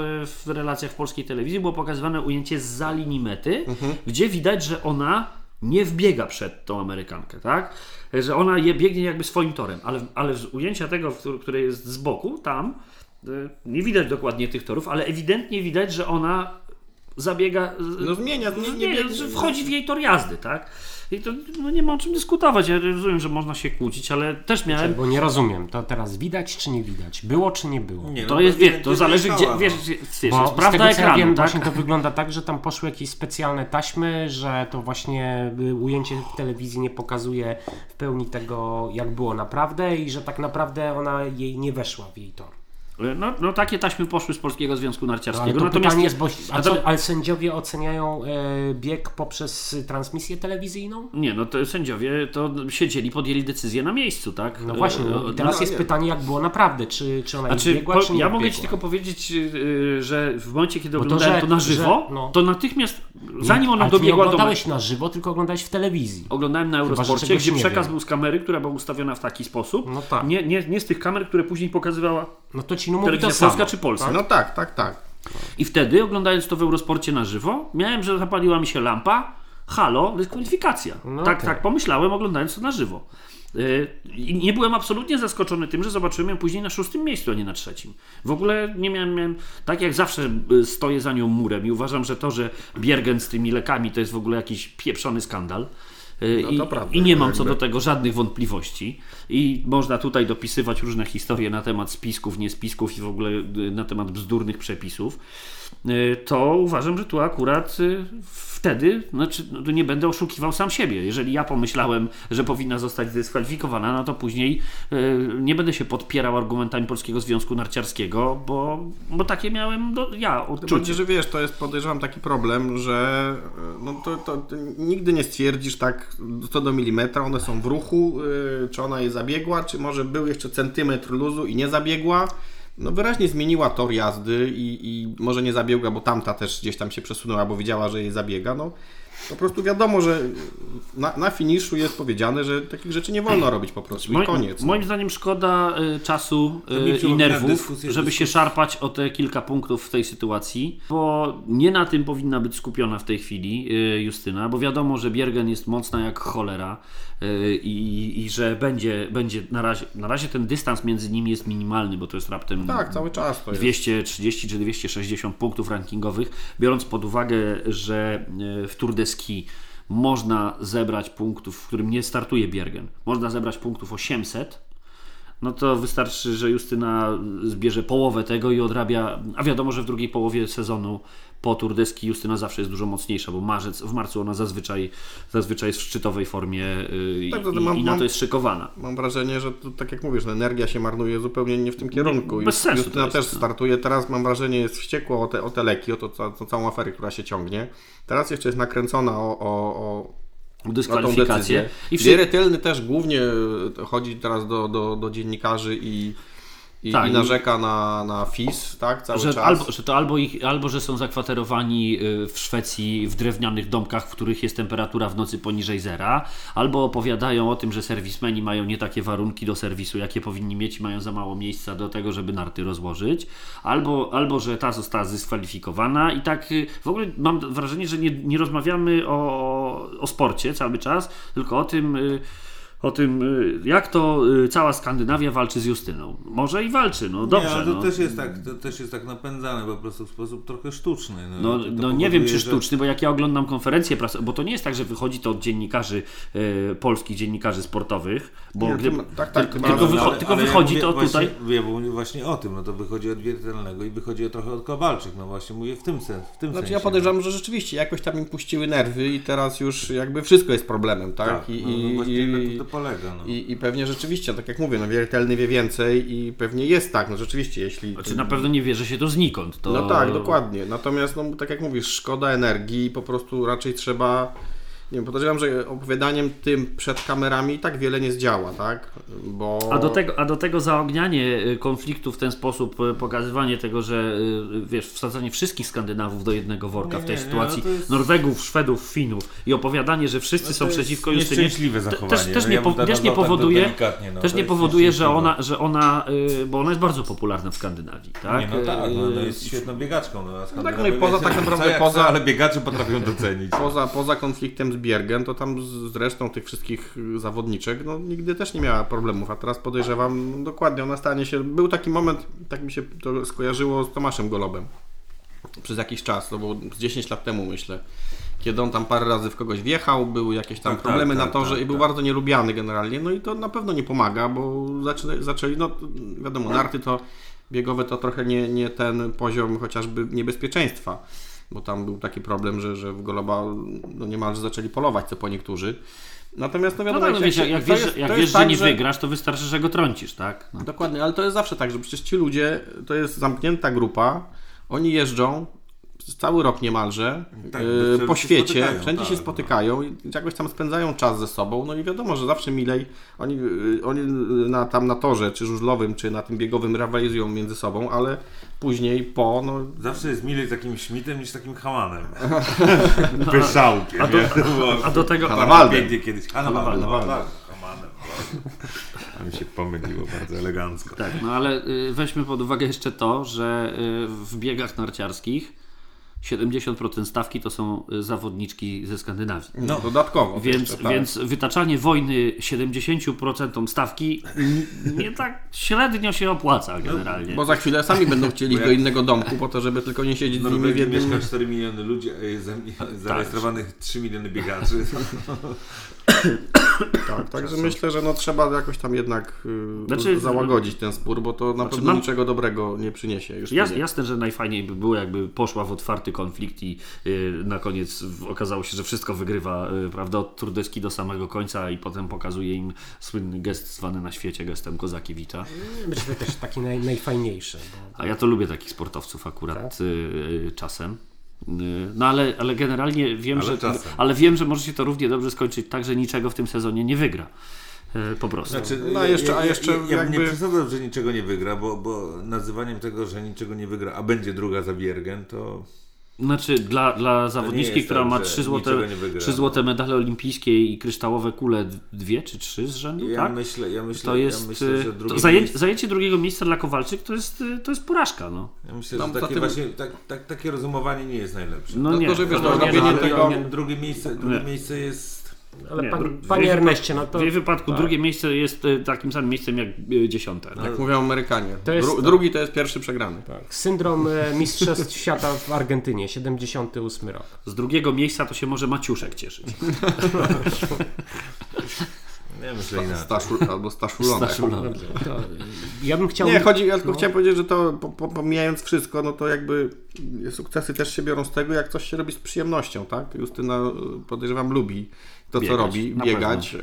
w relacjach w polskiej telewizji, było pokazywane ujęcie z za linii mety, Mhm. gdzie widać, że ona nie wbiega przed tą Amerykankę, tak? Że ona je biegnie jakby swoim torem, ale, ale z ujęcia tego, który- które jest z boku, tam nie widać dokładnie tych torów, ale ewidentnie widać, że ona zabiega. No zmienia, nie- nie wchodzi w jej tor jazdy, tak? I to no nie ma o czym dyskutować. Ja rozumiem, że można się kłócić, ale też miałem. Bo nie rozumiem, to teraz widać czy nie widać? Było czy nie było? Nie, no, To jest, wie, to zależy gdzie, wiesz, no. wiesz, Bo jest z prawda tego ekranu, wiem, tak? właśnie to wygląda tak, że tam poszły jakieś specjalne taśmy, że to właśnie y, ujęcie w telewizji nie pokazuje w pełni tego, jak było naprawdę i że tak naprawdę ona jej nie weszła w jej tor. No, no takie taśmy poszły z Polskiego Związku No, ale Narciarskiego. to Natomiast jest, bo, a co, ale sędziowie oceniają e, bieg poprzez transmisję telewizyjną? Nie, no to sędziowie to siedzieli, podjęli decyzję na miejscu, tak? No właśnie, no, i teraz no, jest nie. pytanie, jak było naprawdę, czy, czy ona Znaczy, biegła, po, czy nie ja mogę? Ci tylko powiedzieć, yy, że w momencie, kiedy Bo to, oglądałem to, że- na żywo, że- no. to natychmiast, zanim ona Ale ty nie dobiegła do oglądałeś na żywo, tylko oglądałeś w telewizji. oglądałem na Eurosporcie, gdzie przekaz wiem. był z kamery, która była ustawiona w taki sposób. No tak. Nie, nie, nie z tych kamer, które później pokazywała No to ci no mówi to samo. polska czy polska. No tak, tak, tak. I wtedy, oglądając to w Eurosporcie na żywo, miałem, że zapaliła mi się lampa, halo, dyskwalifikacja. No tak, okej. tak pomyślałem, oglądając to na żywo. Yy, I nie byłem absolutnie zaskoczony tym, że zobaczyłem ją później na szóstym miejscu, a nie na trzecim. W ogóle nie miałem, miałem tak jak zawsze y, stoję za nią murem i uważam, że to, że Biergen z tymi lekami to jest w ogóle jakiś pieprzony skandal. Yy, No I, prawda, I nie mam co do tego żadnych wątpliwości. I można tutaj dopisywać różne historie na temat spisków, niespisków i w ogóle y, na temat bzdurnych przepisów. Y, To uważam, że tu akurat y, wtedy, znaczy, no nie będę oszukiwał sam siebie. Jeżeli ja pomyślałem, że powinna zostać dyskwalifikowana, no to później y, nie będę się podpierał argumentami Polskiego Związku Narciarskiego, bo, bo takie miałem do, ja odczucie. bardziej, że wiesz, to jest podejrzewam taki problem, że no to, to, nigdy nie stwierdzisz tak co do milimetra, one są w ruchu, czy ona jest zabiegła, czy może był jeszcze centymetr luzu i nie zabiegła. No wyraźnie zmieniła tor jazdy i, i może nie zabiegła, bo tamta też gdzieś tam się przesunęła, bo widziała, że jej zabiega. No po prostu wiadomo, że na, na finiszu jest powiedziane, że takich rzeczy nie wolno robić po prostu i Moim- koniec. no. Moim zdaniem szkoda y, czasu y, i nerwów, dyskusję- żeby się szarpać o te kilka punktów w tej sytuacji, bo nie na tym powinna być skupiona w tej chwili y, Justyna, bo wiadomo, że Biergen jest mocna jak cholera y, i, i że będzie, będzie na, razie, na razie ten dystans między nimi jest minimalny, bo to jest raptem Tak, cały czas to jest. 230 czy 260 punktów rankingowych, biorąc pod uwagę, że w Tour de Można zebrać punktów, w którym nie startuje Biergen, można zebrać punktów 800, no to wystarczy, że Justyna zbierze połowę tego i odrabia, a wiadomo, że w drugiej połowie sezonu po Tour de Ski Justyna zawsze jest dużo mocniejsza, bo marzec, w marcu ona zazwyczaj, zazwyczaj jest w szczytowej formie y, Tak, i, to mam- i na to jest szykowana. Mam wrażenie, że to, tak jak mówisz, że energia się marnuje zupełnie nie w tym kierunku. bez sensu Justyna to jest, też no. startuje. Teraz mam wrażenie, jest wściekła o te, o te leki, o to, ca- tą całą aferę, która się ciągnie. Teraz jeszcze jest nakręcona o, o, o, Dyskwalifikację. I wszy- Tylny też głównie chodzi teraz do, do, do dziennikarzy i, i, Tak, i narzeka na, na FIS, tak, cały że, czas. albo, że to albo, ich, albo że są zakwaterowani y, w Szwecji w drewnianych domkach, w których jest temperatura w nocy poniżej zera, albo opowiadają o tym, że serwismeni mają nie takie warunki do serwisu, jakie powinni mieć, i mają za mało miejsca do tego, żeby narty rozłożyć, albo, albo że ta została zdyskwalifikowana i tak y, w ogóle mam wrażenie, że nie, nie rozmawiamy o, o sporcie cały czas, tylko o tym. y, o tym, y, jak to y, cała Skandynawia walczy z Justyną. Może i walczy, no dobrze. nie, ale to, no. też jest tak, to też jest tak napędzane po prostu w sposób trochę sztuczny. No, To- to no nie wiem, czy że- sztuczny, bo jak ja oglądam konferencję prasową, bo to nie jest tak, że wychodzi to od dziennikarzy, e, polskich dziennikarzy sportowych, bo Nie, gdy, tym- tak, tak, tylko, wycho- ale- tylko ale ja wychodzi mówię to właśnie, tutaj. Ja mówię właśnie o tym, no to wychodzi od wiertelnego i wychodzi trochę od Kowalczyk, no właśnie mówię w tym, sen, w tym Znaczy sensie. ja podejrzewam, że rzeczywiście jakoś tam im puściły nerwy i teraz już jakby wszystko jest problemem, tak? Tak, I, no, i, no polega. No. I, I pewnie rzeczywiście, tak jak mówię, no wiertelny wie więcej i pewnie jest tak, no rzeczywiście, jeśli... Znaczy na pewno nie wierzy się to znikąd. To... No tak, dokładnie. Natomiast, no tak jak mówisz, szkoda energii i po prostu raczej trzeba... Nie wiem, podejrzewam, że opowiadaniem tym przed kamerami i tak wiele nie zdziała, tak? Bo... A do, tego, a do tego zaognianie y, konfliktu w ten sposób, y, pokazywanie tego, że y, wiesz, wsadzanie wszystkich Skandynawów do jednego worka Nie, w tej nie, nie, sytuacji, no to jest- Norwegów, Szwedów, Finów i opowiadanie, że wszyscy No są to jest przeciwko Justynie, nieszczęśliwe te- zachowanie. też, też No nie, ja po, też nie powoduje, delikatnie, no, też nie powoduje, że ona, że ona, y, bo ona jest bardzo popularna w Skandynawii, tak? Nie, no tak, no, no jest świetną biegaczką. No, tak, no i poza tak naprawdę poza- ale biegacze potrafią docenić. Poza, poza konfliktem z Biergen, to tam z, resztą tych wszystkich zawodniczek, no nigdy też nie miała problemów, a teraz podejrzewam, no, dokładnie, ona stanie się, był taki moment, tak mi się to skojarzyło z Tomaszem Golobem przez jakiś czas, to było z 10 lat temu myślę, kiedy on tam parę razy w kogoś wjechał, były jakieś tam Tak, problemy tak, na tak, torze tak, i był tak. bardzo nielubiany generalnie, no i to na pewno nie pomaga, bo zaczęli, zaczęli no wiadomo, narty to biegowe to trochę nie, nie ten poziom chociażby niebezpieczeństwa. Bo tam był taki problem, że, że w Goloba no niemalże zaczęli polować, co po niektórzy. Natomiast no No wiadomo, tak, no wiesz, jak, jak to wiesz, jest- jak wiesz jest że tak, nie wygrasz, to wystarczy, że go trącisz, tak? No. Dokładnie, ale to jest zawsze tak, że przecież ci ludzie, to jest zamknięta grupa, oni jeżdżą cały rok niemalże Tak, przerwy po się świecie, spotykają, wszędzie się tak, spotykają i jakoś tam spędzają czas ze sobą, no i wiadomo, że zawsze milej oni, e, oni na, tam na torze, czy żużlowym, czy na tym biegowym rywalizują między sobą, ale później po, no Zawsze jest milej takim Schmidtem niż takim Hamanem. Pyszałkiem. A do- nie? To było A do tego... Hanawaldem. pięknie kiedyś. Hanawaldem. Hanawaldem. no, tak, Hamanem. A mi się pomyliło bardzo elegancko. Tak, no ale y, weźmy pod uwagę jeszcze to, że y, w biegach narciarskich 70% stawki to są y, zawodniczki ze Skandynawii. no, dodatkowo. Więc, jeszcze, tak. więc wytaczanie wojny 70% stawki nie tak średnio się opłaca generalnie. Bo za chwilę sami będą chcieli do innego domku po to, żeby tylko nie siedzieć No, z nimi w jednym... mieszka 4 miliony ludzi, zam- zarejestrowanych 3 miliony biegaczy. Tak, także myślę, że no trzeba jakoś tam jednak y, Znaczy- załagodzić ten spór, bo to na Znaczy, pewno mam- niczego dobrego nie przyniesie. Już Jas, nie. jasne, że najfajniej by było, jakby poszła w otwarty konflikt i y, na koniec okazało się, że wszystko wygrywa, y, prawda, od Turdeski do samego końca i potem pokazuje im słynny gest zwany na świecie gestem Kozakiewicza. Myślę, że też taki naj, najfajniejszy. Bo A ja to lubię takich sportowców akurat y, y, czasem. Y, No ale, ale generalnie wiem, Ale że czasem. ale wiem, że może się to równie dobrze skończyć tak, że niczego w tym sezonie nie wygra. Y, Po prostu. Znaczy, No, a jeszcze- a jeszcze ja, ja, ja bym nie przesadzał, że niczego nie wygra, bo, bo nazywaniem tego, że niczego nie wygra, a będzie druga za Biergen, to Znaczy dla, dla zawodniczki, która tak, ma że trzy złote, trzy złote medale olimpijskie i kryształowe kule dwie czy trzy z rzędu, ja tak? myślę, ja myślę, To jest ja myślę, że y, drugie to zajęcie, miejsce, zajęcie drugiego miejsca dla Kowalczyk to jest, y, to jest porażka. No, ja myślę, No, że takie tym- właśnie, tak, tak, takie rozumowanie nie jest najlepsze. no No nie. to, że wiesz, no, no, nie, no, tego- drugie, drugie, miejsce, drugie Nie. miejsce jest Ale Nie, pan, panie w- Erneście, no to w jej wypadku drugie miejsce jest y, takim samym miejscem jak y, dziesiąte. No, Jak mówią Amerykanie. To jest Dru-. Drugi to jest pierwszy przegrany. tak, syndrom e, Mistrzostw Świata w Argentynie, 78 rok. Z drugiego miejsca to się może Maciuszek cieszyć. Ja myślę inaczej. Staszu, albo Staszulone. Staszulone. To, ja bym chciał... Nie, chodzi, ja tylko no. chciałem powiedzieć, że to po, po, pomijając wszystko, no to jakby sukcesy też się biorą z tego, jak coś się robi z przyjemnością, tak? Justyna podejrzewam lubi to, co Biegać, robi, na biegać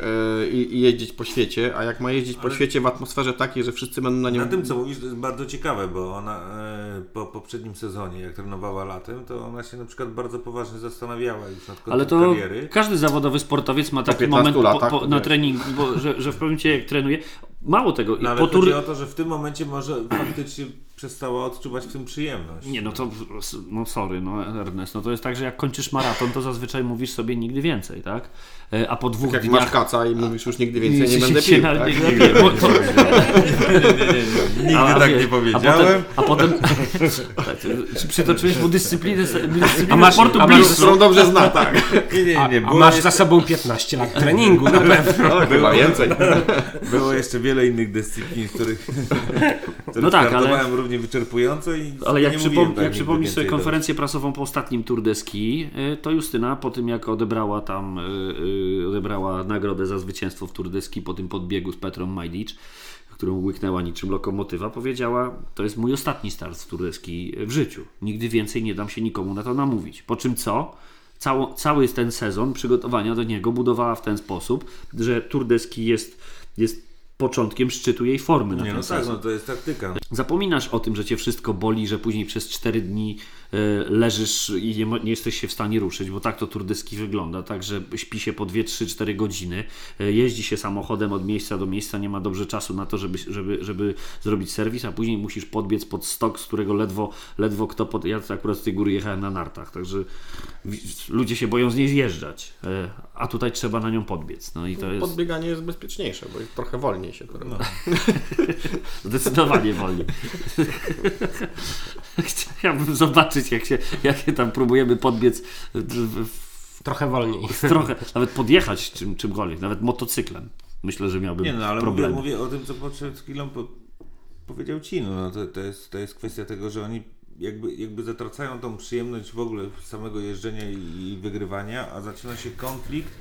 y, i, jeździć po świecie, a jak ma jeździć po Ale- świecie w atmosferze takiej, że wszyscy będą na nią... Na tym, co mówisz, to jest bardzo ciekawe, bo ona e, po poprzednim sezonie, jak trenowała latem, to ona się na przykład bardzo poważnie zastanawiała już nad Ale to kariery. każdy zawodowy sportowiec ma taki 15 moment po, latach, po, na treningu, bo, że, że w pewnym momencie jak trenuje, mało tego, i No, ale po chodzi tur... o to, że w tym momencie może faktycznie przestała odczuwać w tym przyjemność. Nie, no to, no sorry, no Ernest, no to jest tak, że jak kończysz maraton, to zazwyczaj mówisz sobie nigdy więcej, tak? E, A po dwóch Jak dniach... masz kaca i mówisz już nigdy więcej nie się- będę pił, tak? nie- nie- to- Nigdy a- tak nie A powiedziałem. potem, a potem tak, czy przytoczyłeś mu dyscyplinę, dyscyplinę A masz- sportu a masz-? Którą dobrze zna, tak. Nie, nie, A, nie. a Było, masz jeszcze, za sobą 15 lat treningu, na pewno. No, chyba więcej. było jeszcze wiele innych dyscyplin, w których, które No tak, ale- równie wyczerpująco i Ale jak, nie przypom- jak przypomnisz sobie konferencję prasową po ostatnim Tour de Ski, y, to Justyna po tym jak odebrała tam y, y, odebrała nagrodę za zwycięstwo w Tour de Ski po tym podbiegu z Petrą Majdic, którą łyknęła niczym lokomotywa, powiedziała, to jest mój ostatni start w Tour de Ski w życiu. Nigdy więcej nie dam się nikomu na to namówić. Po czym co? Cało, cały ten sezon przygotowania do niego budowała w ten sposób, że Tour de Ski jest, jest początkiem szczytu jej formy na Nie, no tak, no to jest taktyka. Zapominasz o tym, że cię wszystko boli, że później przez 4 dni leżysz i nie, nie jesteś się w stanie ruszyć, bo tak to turdyski wygląda, tak, że śpi się po 2, 3, 4 godziny, e, jeździ się samochodem od miejsca do miejsca, nie ma dobrze czasu na to, żeby, żeby, żeby zrobić serwis, a później musisz podbiec pod stok, z którego ledwo, ledwo kto pod... Ja akurat z tej góry jechałem na nartach, także ludzie się boją z niej zjeżdżać, e, a tutaj trzeba na nią podbiec. No i to jest Podbieganie jest bezpieczniejsze, bo jest trochę wolniej się to robi. Zdecydowanie wolniej. Chciałbym zobaczyć, jak się, jak się tam próbujemy podbiec w, w, Trochę wolniej. w trochę, nawet podjechać czym, czymkolwiek, nawet motocyklem. Myślę, że miałbym Nie no, ale mówię, problemy. mówię o tym, co przed chwilą po, powiedział Cinu. No, to, to, jest, to jest kwestia tego, że oni jakby, jakby zatracają tą przyjemność w ogóle samego jeżdżenia i, i wygrywania, a zaczyna się konflikt,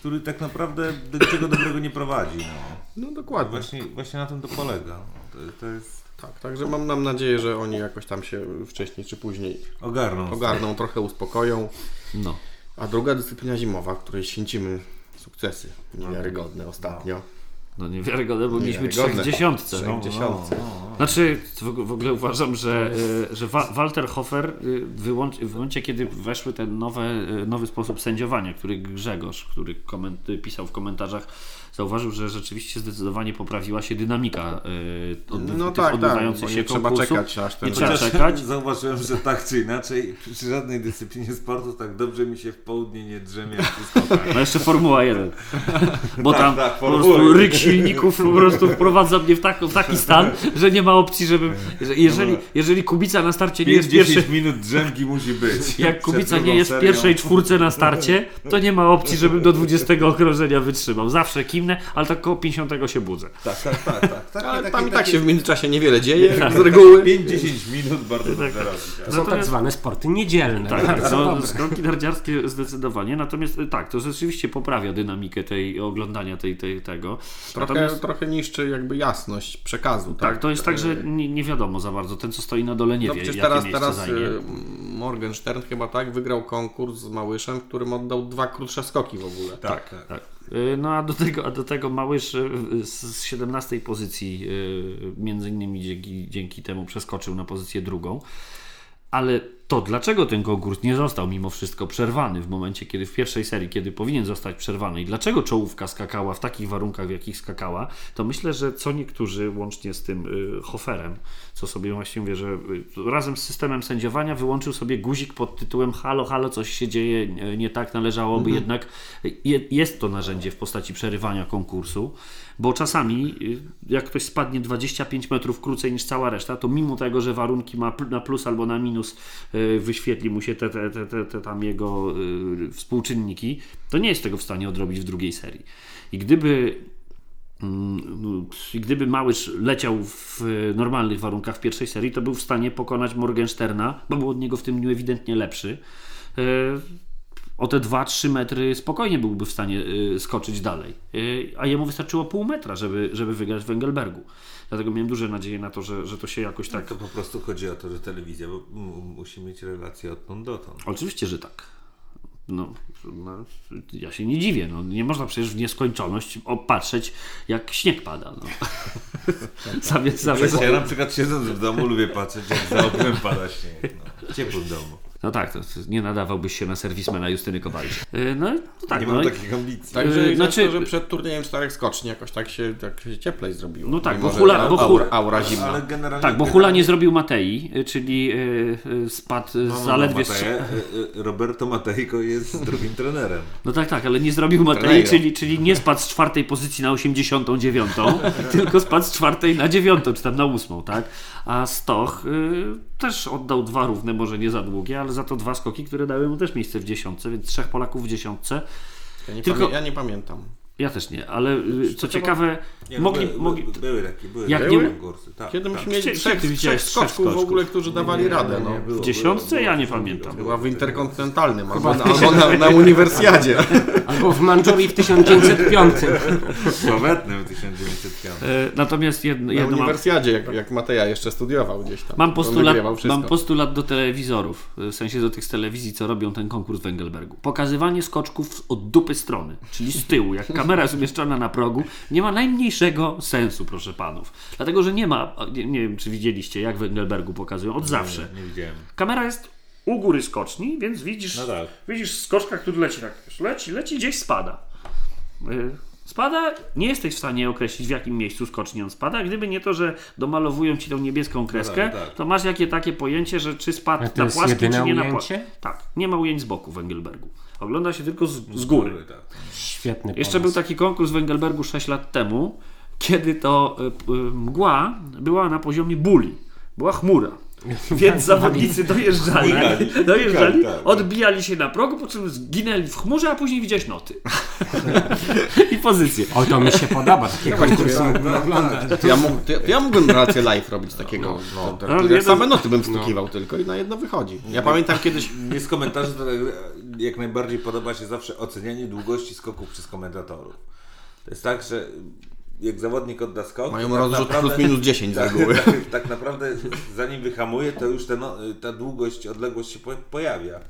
który tak naprawdę do niczego dobrego nie prowadzi. No. No dokładnie. Właśnie, właśnie na tym to polega. No, to, to jest... Tak, także mam, mam nadzieję, że oni jakoś tam się wcześniej czy później Ogarną. ogarną, trochę uspokoją. No. A druga dyscyplina zimowa, której święcimy sukcesy niewiarygodne ostatnio. No niewiarygodne, bo mieliśmy trzech w dziesiątce. Trzech No. w dziesiątce. Znaczy, w ogóle- w uważam, że, e, że Wa- Walter Hofer e, wyłącz, w momencie, kiedy weszły ten nowe, e, nowy sposób sędziowania, który Grzegorz, który pisał w komentarzach, zauważył, że rzeczywiście zdecydowanie poprawiła się dynamika e, odbyw, No tak, tak, odbywających bo się trzeba czekać aż ten Nie trzeba czekać. zauważyłem, że tak czy inaczej przy żadnej dyscyplinie sportu tak dobrze mi się w południe nie drzemie jak. No jeszcze Formuła 1. Bo Tak, tam tak, po prostu 1. ryk silników po prostu wprowadza mnie w, tak, w taki stan, że nie ma opcji, żebym... że Jeżeli, jeżeli Kubica na starcie nie jest 5-10 pierwszy... minut drzemki musi być. Jak Kubica nie jest w pierwszej czwórce na starcie, to nie ma opcji, żebym do 20 okrążenia wytrzymał. Zawsze kimnę, ale tak koło 50 się budzę. Tak, tak, tak. tak. Takie- Ale tam i tak się w międzyczasie niewiele dzieje, z reguły. 5-10 minut bardzo dobrze robi. tak. To są tak zwane sporty niedzielne. Tak, no, skoki narciarskie zdecydowanie, natomiast y, tak, to rzeczywiście poprawia dynamikę tej oglądania tej, tej, tego. Trochę, Natomiast, trochę niszczy jakby jasność przekazu. tak, to jest tak, że nie, nie wiadomo za bardzo, ten co stoi na dole nie No wie, przecież jakie teraz, miejsce teraz zajmie. y, Morgenstern chyba tak wygrał konkurs z Małyszem, którym oddał dwa krótsze skoki w ogóle. Tak, tak. Y, No a do tego, a do tego Małysz z z 17 pozycji y, między innymi dzięki, dzięki temu przeskoczył na pozycję drugą. Ale to dlaczego ten konkurs nie został mimo wszystko przerwany w momencie, kiedy w pierwszej serii, kiedy powinien zostać przerwany? I dlaczego czołówka skakała w takich warunkach, w jakich skakała, to myślę, że co niektórzy, łącznie z tym y, Hoferem, co sobie właśnie wie, że y, razem z systemem sędziowania wyłączył sobie guzik pod tytułem halo, halo, coś się dzieje nie, tak, należałoby jednak, je, jest to narzędzie w postaci przerywania konkursu, bo czasami y, jak ktoś spadnie 25 metrów krócej niż cała reszta, to mimo tego, że warunki ma na plus albo na minus, y, wyświetli mu się te, te, te, te, tam jego y, współczynniki, to nie jest tego w stanie odrobić w drugiej serii. I gdyby Mm, I gdyby Małysz leciał w normalnych warunkach w pierwszej serii, to był w stanie pokonać Morgensterna, bo był od niego w tym dniu ewidentnie lepszy. O te 2-3 metry spokojnie byłby w stanie e, skoczyć dalej. E, A jemu wystarczyło pół metra, żeby, żeby wygrać w Engelbergu. Dlatego miałem duże nadzieje na to, że, że to się jakoś tak. To po prostu chodzi o to, że telewizja musi mieć relację odtąd dotąd. Oczywiście, że tak. No, no, ja się nie dziwię. No, nie można przecież w nieskończoność opatrzeć, jak śnieg pada. No. zamiast, zamiast, Ja na przykład siedząc w domu lubię patrzeć jak za oknem pada śnieg. No, w ciepłym domu. No tak, to nie nadawałbyś się na serwismena Justyny Kowalczyk. Yy, No, no tak, Nie no, mam i- takich ambicji. Także Yy, znaczy, znaczy- że przed turniejem czterech skoczni jakoś tak się, tak się cieplej zrobiło. No tak, Mimo, bo hula- bo hula- aura zimna. Ale generalnie... tak, bo Hula nie zrobił Matei, y, czyli yy, yy, spadł yy, No, no, zaledwie... no, y, Roberto Matejko jest drugim trenerem. No tak, tak, ale nie zrobił Matei, czyli, czyli nie spadł z czwartej pozycji na 89, tylko spadł z czwartej na dziewiątą, czy tam na ósmą, tak? A Stoch y, też oddał dwa równe, może nie za długie, ale za to dwa skoki, które dały mu też miejsce w dziesiątce, więc trzech Polaków w dziesiątce. Ja nie, Tylko- pamię- ja nie pamiętam. Ja też nie, ale y, co ciekawe, Nie, no, mogli, by, mogli, by, były takie, były Jak takie nie- konkursy. Tak, Kiedy tak. myśmy mieli trzech, trzech trzech skoczków w ogóle, którzy dawali radę. No. było, W dziesiątce? było, Ja nie pamiętam. Była w interkontynentalnym albo, na, albo na, na uniwersjadzie. Albo w Mandżurii w 1905. Sławetnym 1905. e, natomiast jedno, Na jedno mam, uniwersjadzie, jak, jak Mateja jeszcze studiował gdzieś tam. mam, postulat, mam postulat do telewizorów, w sensie do tych z telewizji, co robią ten konkurs w Engelbergu. Pokazywanie skoczków od dupy strony, czyli z tyłu, jak kamera jest umieszczona na progu, nie ma najmniejszego sensu, proszę panów. Dlatego, że nie ma, nie, nie wiem czy widzieliście, jak w Engelbergu pokazują, od zawsze. Nie widziałem. Kamera jest u góry skoczni, więc widzisz, No tak. widzisz skoczka, który leci tak, leci, leci, gdzieś spada. Y, Spada, nie jesteś w stanie określić w jakim miejscu skoczni on spada. Gdyby nie to, że domalowują ci tą niebieską kreskę, tak, tak. to masz jakie takie pojęcie, że czy spadł na jest płaski, czy nie na ujęcie? płaski. Tak, nie ma ujęć z boku w Engelbergu. Ogląda się tylko z, z góry. tak. Świetny Jeszcze był pomysł. taki konkurs w Engelbergu 6 lat temu, kiedy to y, y, mgła była na poziomie buli. Była chmura. Więc zawodnicy dojeżdżali, dojeżdżali, tak. odbijali się na progu, po czym zginęli w chmurze, a później widziałeś noty. I pozycję. O, to mi się podoba, takie konkursy Tak, ja, to ja mógłbym relację live robić takiego. No, No, jak jeden- same noty bym wstukiwał tylko i na jedno wychodzi. Ja pamiętam kiedyś, Mnie z komentarzy to jak najbardziej podoba się zawsze ocenianie długości skoków przez komentatorów. To jest tak, że jak zawodnik odda skok, Mają tak rozrzut naprawdę- plus minus 10 z tak, reguły. tak, tak naprawdę zanim wyhamuje, to już te no, ta długość, odległość się po, pojawia.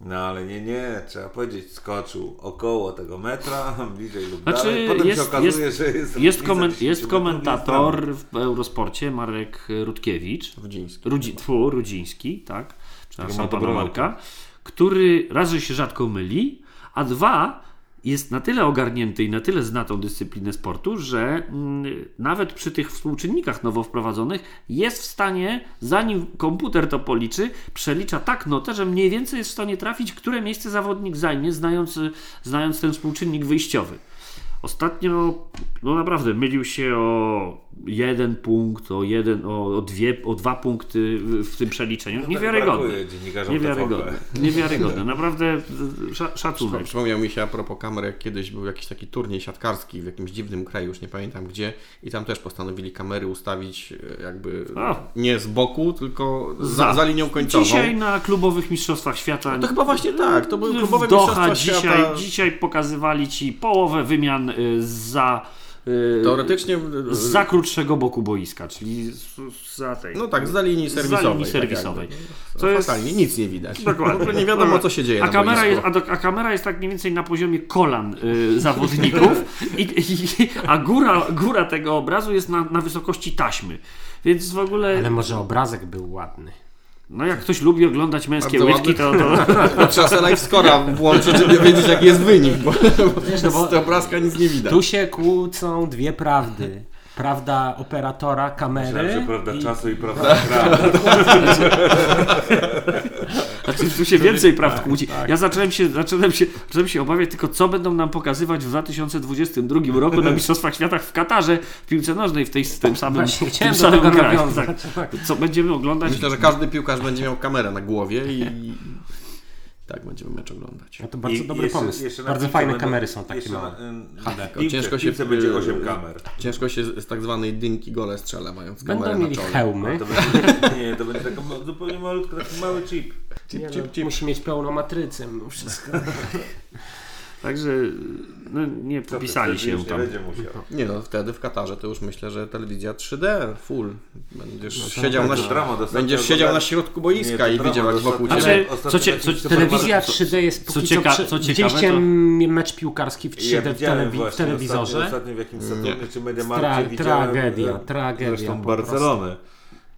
No ale nie, nie, trzeba powiedzieć, skoczył około tego metra, bliżej lub Znaczy, dalej. Potem jest- się okazuje, jest- że jest Jest, różnica komen, 10 jest komentator w Eurosporcie, Marek Rutkiewicz, Wdziński. Rudzi, tfu, Rudziński, tak, przepraszam pana Marka, który raz, że się rzadko myli, a dwa, jest na tyle ogarnięty i na tyle zna tą dyscyplinę sportu, że mm, nawet przy tych współczynnikach nowo wprowadzonych jest w stanie, zanim komputer to policzy, przelicza tak notę, że mniej więcej jest w stanie trafić, które miejsce zawodnik zajmie, znając, znając ten współczynnik wyjściowy. Ostatnio, no naprawdę, mylił się o jeden punkt, o, jeden, o, o, dwie, o dwa punkty w, tym przeliczeniu. tak Niewiarygodne. Niewiarygodne. Niewiarygodne. Naprawdę sza- szacunek. Przypomniał mi się a propos kamer, jak kiedyś był jakiś taki turniej siatkarski w jakimś dziwnym kraju, już nie pamiętam gdzie, i tam też postanowili kamery ustawić e, jakby A. nie z boku, tylko za, Za. linią końcową. Dzisiaj na klubowych mistrzostwach świata. To chyba właśnie tak, to były klubowe Doha mistrzostwa dzisiaj, świata. dzisiaj pokazywali ci połowę wymian y, za. Y, Teoretycznie za krótszego boku boiska, czyli z- za tej. No tak, za linii Za serwisowej. linii tak serwisowej. jakby. Co To jest- Fatalnie, nic nie widać. Dokładnie. Ogóle nie wiadomo, co się dzieje a na kamera, jest, a, do, a kamera jest tak mniej więcej na poziomie kolan y, zawodników, i, i, a góra, góra tego obrazu jest na, na wysokości taśmy. Więc w ogóle, Ale może obrazek był ładny. No jak ktoś lubi oglądać męskie Bardzo łydki, to, to To trzeba sobie live włączyć, żeby wiedzieć, jaki jest wynik, bo, no bo- z tego obrazka nic nie widać. Tu się kłócą dwie prawdy. Prawda operatora kamery. Myślałem, że prawda i- czasu i prawda ekranu. Znaczy, tu się więcej prawd kłóci. Tak. Ja zacząłem się, zacząłem, się, zacząłem się obawiać tylko, co będą nam pokazywać w 2022 roku na Mistrzostwach Świata w Katarze w piłce nożnej w tej, w tym samym, Właśnie w tym samym kraju. Tak. Co będziemy oglądać? Myślę, że każdy piłkarz będzie miał kamerę na głowie i tak będziemy mecz oglądać. No to bardzo I dobry jeszcze- pomysł. jeszcze na bardzo fajne będą- kamery są takie małe. Na, na piłce, ciężko się- piłce będzie yy, 8 kamer. Ciężko się z tak zwanej dynki gole strzela, mając Będą kamerę na mieli czole. hełmy. To będzie, nie, to będzie taka zupełnie malutko, taki mały chip. Nie, no, Musi mieć pełną matrycę mimo wszystko. Także no, nie Co popisali się już tam. Nie musiał. Nie no, wtedy w Katarze to już myślę, że telewizja 3D, full. Będziesz to siedział, na, drama będziesz siedział na środku Nie, boiska to i widział jak wokół ciebie. Znaczy, ostatnio co cie- co- Telewizja co- 3D jest co póki cieka- co, co ciekawe, to- mecz piłkarski w 3D Ja w, telewi- w właśnie telewizorze? Ostatnio, ostatnio w jakimś Saturnie czy Tra Mediamarkcie widziałem tragedia, tragedia zresztą po Barcelonę.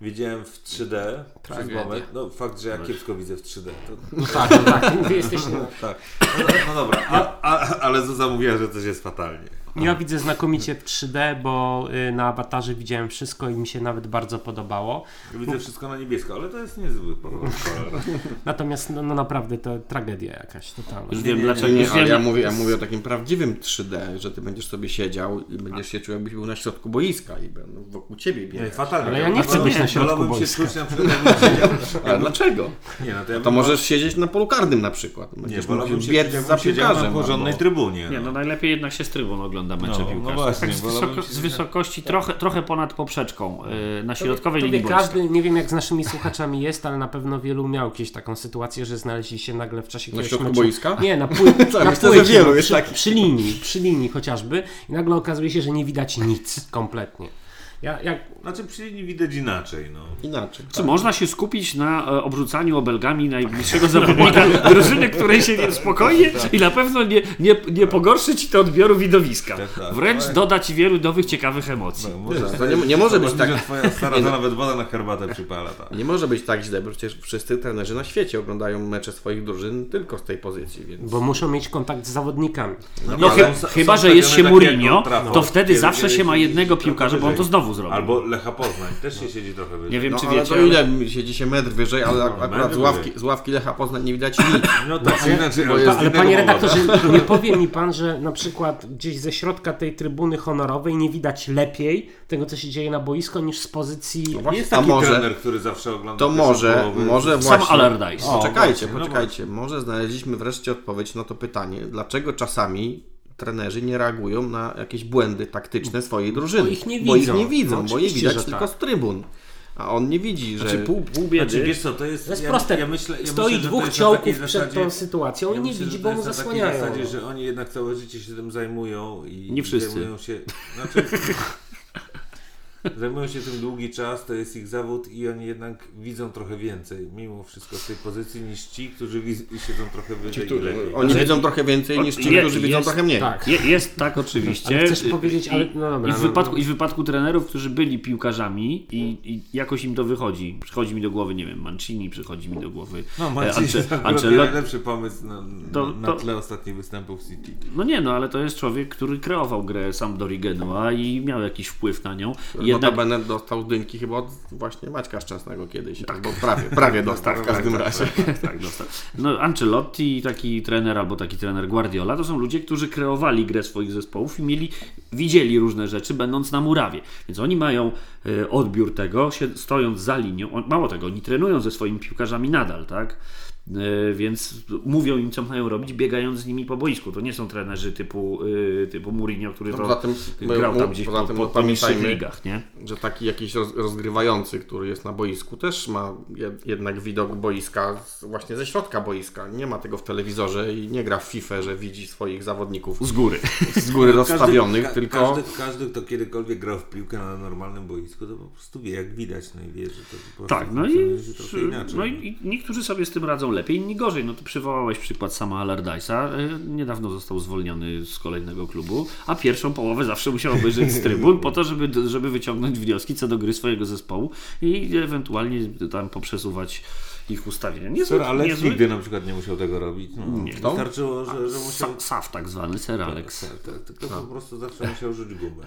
Widziałem w 3D przez moment. No fakt, że ja kiepsko widzę w 3D. To, No tak, no tak. Wy jesteście... tak. No, no dobra, a, a, ale Zuza mówiła, że coś jest fatalnie. Ja widzę znakomicie w 3D, bo y, na awatarze widziałem wszystko i mi się nawet bardzo podobało. Widzę wszystko na niebiesko, ale to jest niezły kolor. Natomiast no, no naprawdę to tragedia jakaś totalna. Już wiem nie, dlaczego. Nie, ale ja mówię, ja mówię o takim prawdziwym 3D, że ty będziesz sobie siedział i będziesz się czuł jakbyś był na środku boiska i będą wokół ciebie Nie, biegać. fatalnie. Ale ja nie chcę być na środku się boiska. czuć na przykład jakbym siedział. Ale dlaczego? Nie, no to ja To bym- możesz siedzieć na polu karnym na przykład. Nie, Będziesz wolałbym mógł się biec za siedział na piłkarzem. porządnej albo- trybunie. Nie, no najlepiej jednak się z trybun ogląda mecze No, no piłkarskie. właśnie, tak z, wysoko, z wysokości trochę, trochę ponad poprzeczką yy, na środkowej to linii boiska. każdy, nie wiem jak z naszymi słuchaczami jest, ale na pewno wielu miał jakieś taką sytuację, że znaleźli się nagle w czasie Na środku meczu. boiska? Nie, na, pły, Tak, na myślę, że płycie, wielu no, jest przy, takich. przy linii, przy linii chociażby i nagle okazuje się, że nie widać nic kompletnie. Ja, jak, Znaczy przy widać inaczej, no. Inaczej. Czy można się skupić na e, obrzucaniu obelgami najbliższego zawodnika drużyny, której się nie spokojnie i na pewno nie, nie, nie pogorszy ci to odbioru widowiska. Tak, tak. Wręcz doda ci wielu nowych, ciekawych emocji. no może To nie- nie może być tak- twoja stara to nawet woda na herbatę przypala. Tak. Nie może być tak źle, bo przecież wszyscy trenerzy na świecie oglądają mecze swoich drużyn tylko z tej pozycji, więc... bo muszą mieć kontakt z zawodnikami. No są- chyba, że jest się Mourinho, Trafford, to wtedy zawsze się ma jednego piłkarza, bo on to wyżej. Znowu zrobi. Albo Lecha Poznań, też się siedzi trochę wyżej. Nie wiem, No czy ale wiecie, to ale... ile siedzi się metr wyżej, ale ak- akurat metr z ławki, wyżej. z ławki Lecha Poznań nie widać nic. No tak, inaczej, ale, jest to Ale panie redaktorze, nie powie mi pan, że na przykład gdzieś ze środka tej trybuny honorowej nie widać lepiej tego, co się dzieje na boisko, niż z pozycji... No właśnie, Jest taki może, trener, który zawsze ogląda to może, może Sam właśnie... Allardyce. O, Poczekajcie, właśnie, no poczekajcie. Może znaleźliśmy wreszcie odpowiedź na to pytanie, dlaczego czasami trenerzy nie reagują na jakieś błędy taktyczne swojej drużyny. Bo ich nie Bo ich widzą. nie widzą, No bo je widać że tylko tak. z trybun. a on nie widzi, że... Znaczy pół, pół biedy. Znaczy, wiesz co, to jest... To jest ja, proste. Ja myślę, ja Stoi myślę, dwóch ciołków przed zasadzie- tą sytuacją ja i nie myślę, widzi, bo mu na zasłaniają. zasadzie, że oni jednak całe życie się tym zajmują i Nie wszyscy. zajmują się... Znaczy, zajmują się tym długi czas, to jest ich zawód i oni jednak widzą trochę więcej, mimo wszystko z tej pozycji niż ci, którzy siedzą trochę wyżej i lepiej. Oni wiedzą trochę więcej niż ci, którzy widzą jest- trochę mniej. Tak. Je, jest tak oczywiście. Ale chcesz I- powiedzieć, ale- no dobra, I w, no, wypadku, no. I w wypadku trenerów, którzy byli piłkarzami i, i jakoś im to wychodzi. Przychodzi mi do głowy, nie wiem, Mancini, przychodzi mi do głowy. No, e, jest akurat Ancelotti- najlepszy pomysł na, To- na, to- na tle ostatnich występów City. No nie, no ale to jest człowiek, który kreował grę Sampdori Genua i miał jakiś wpływ na nią. Jednak, Notabene dostał dynki chyba od właśnie Maćka Szczęsnego kiedyś. Albo prawie, prawie dostał w każdym razie. tak, dostał. No, Ancelotti, taki trener albo taki trener Guardiola, to są ludzie, którzy kreowali grę swoich zespołów i mieli, widzieli różne rzeczy, będąc na murawie. Więc oni mają e, odbiór tego, stojąc za linią. Mało tego, oni trenują ze swoimi piłkarzami nadal, tak? E, Więc mówią im, co mają robić, biegając z nimi po boisku. To nie są trenerzy typu, e, typu Mourinho, który No to tym, grał tam gdzieś poza po, tym po, po ligach, nie? że taki jakiś roz, rozgrywający, który jest na boisku, też ma jed, jednak widok boiska właśnie ze środka boiska. Nie ma tego w telewizorze i nie gra w FIFA, że widzi swoich zawodników Z góry. z góry rozstawionych, Każdy, tylko każdy, każdy, kto kiedykolwiek grał w piłkę na normalnym boisku, to po prostu wie, jak widać, no i wie, że to po prostu Tak, no i, no i i niektórzy sobie z tym radzą lepiej, inni gorzej. No to przywołałeś przykład sama Allardyce'a. Y, Niedawno został zwolniony z kolejnego klubu, a pierwszą połowę zawsze musiał obejrzeć z trybun po to, żeby, żeby wyciągnąć wnioski co do gry swojego zespołu i ewentualnie tam poprzesuwać ich ustawienia. Niezły, Sir Alex niezły, nigdy na przykład nie musiał tego robić. No, Nie. Wystarczyło, że, że musiał... Sa, Saf tak zwany, Sir Alex. Tak, tak, tylko po prostu zawsze musiał rzucić gumę.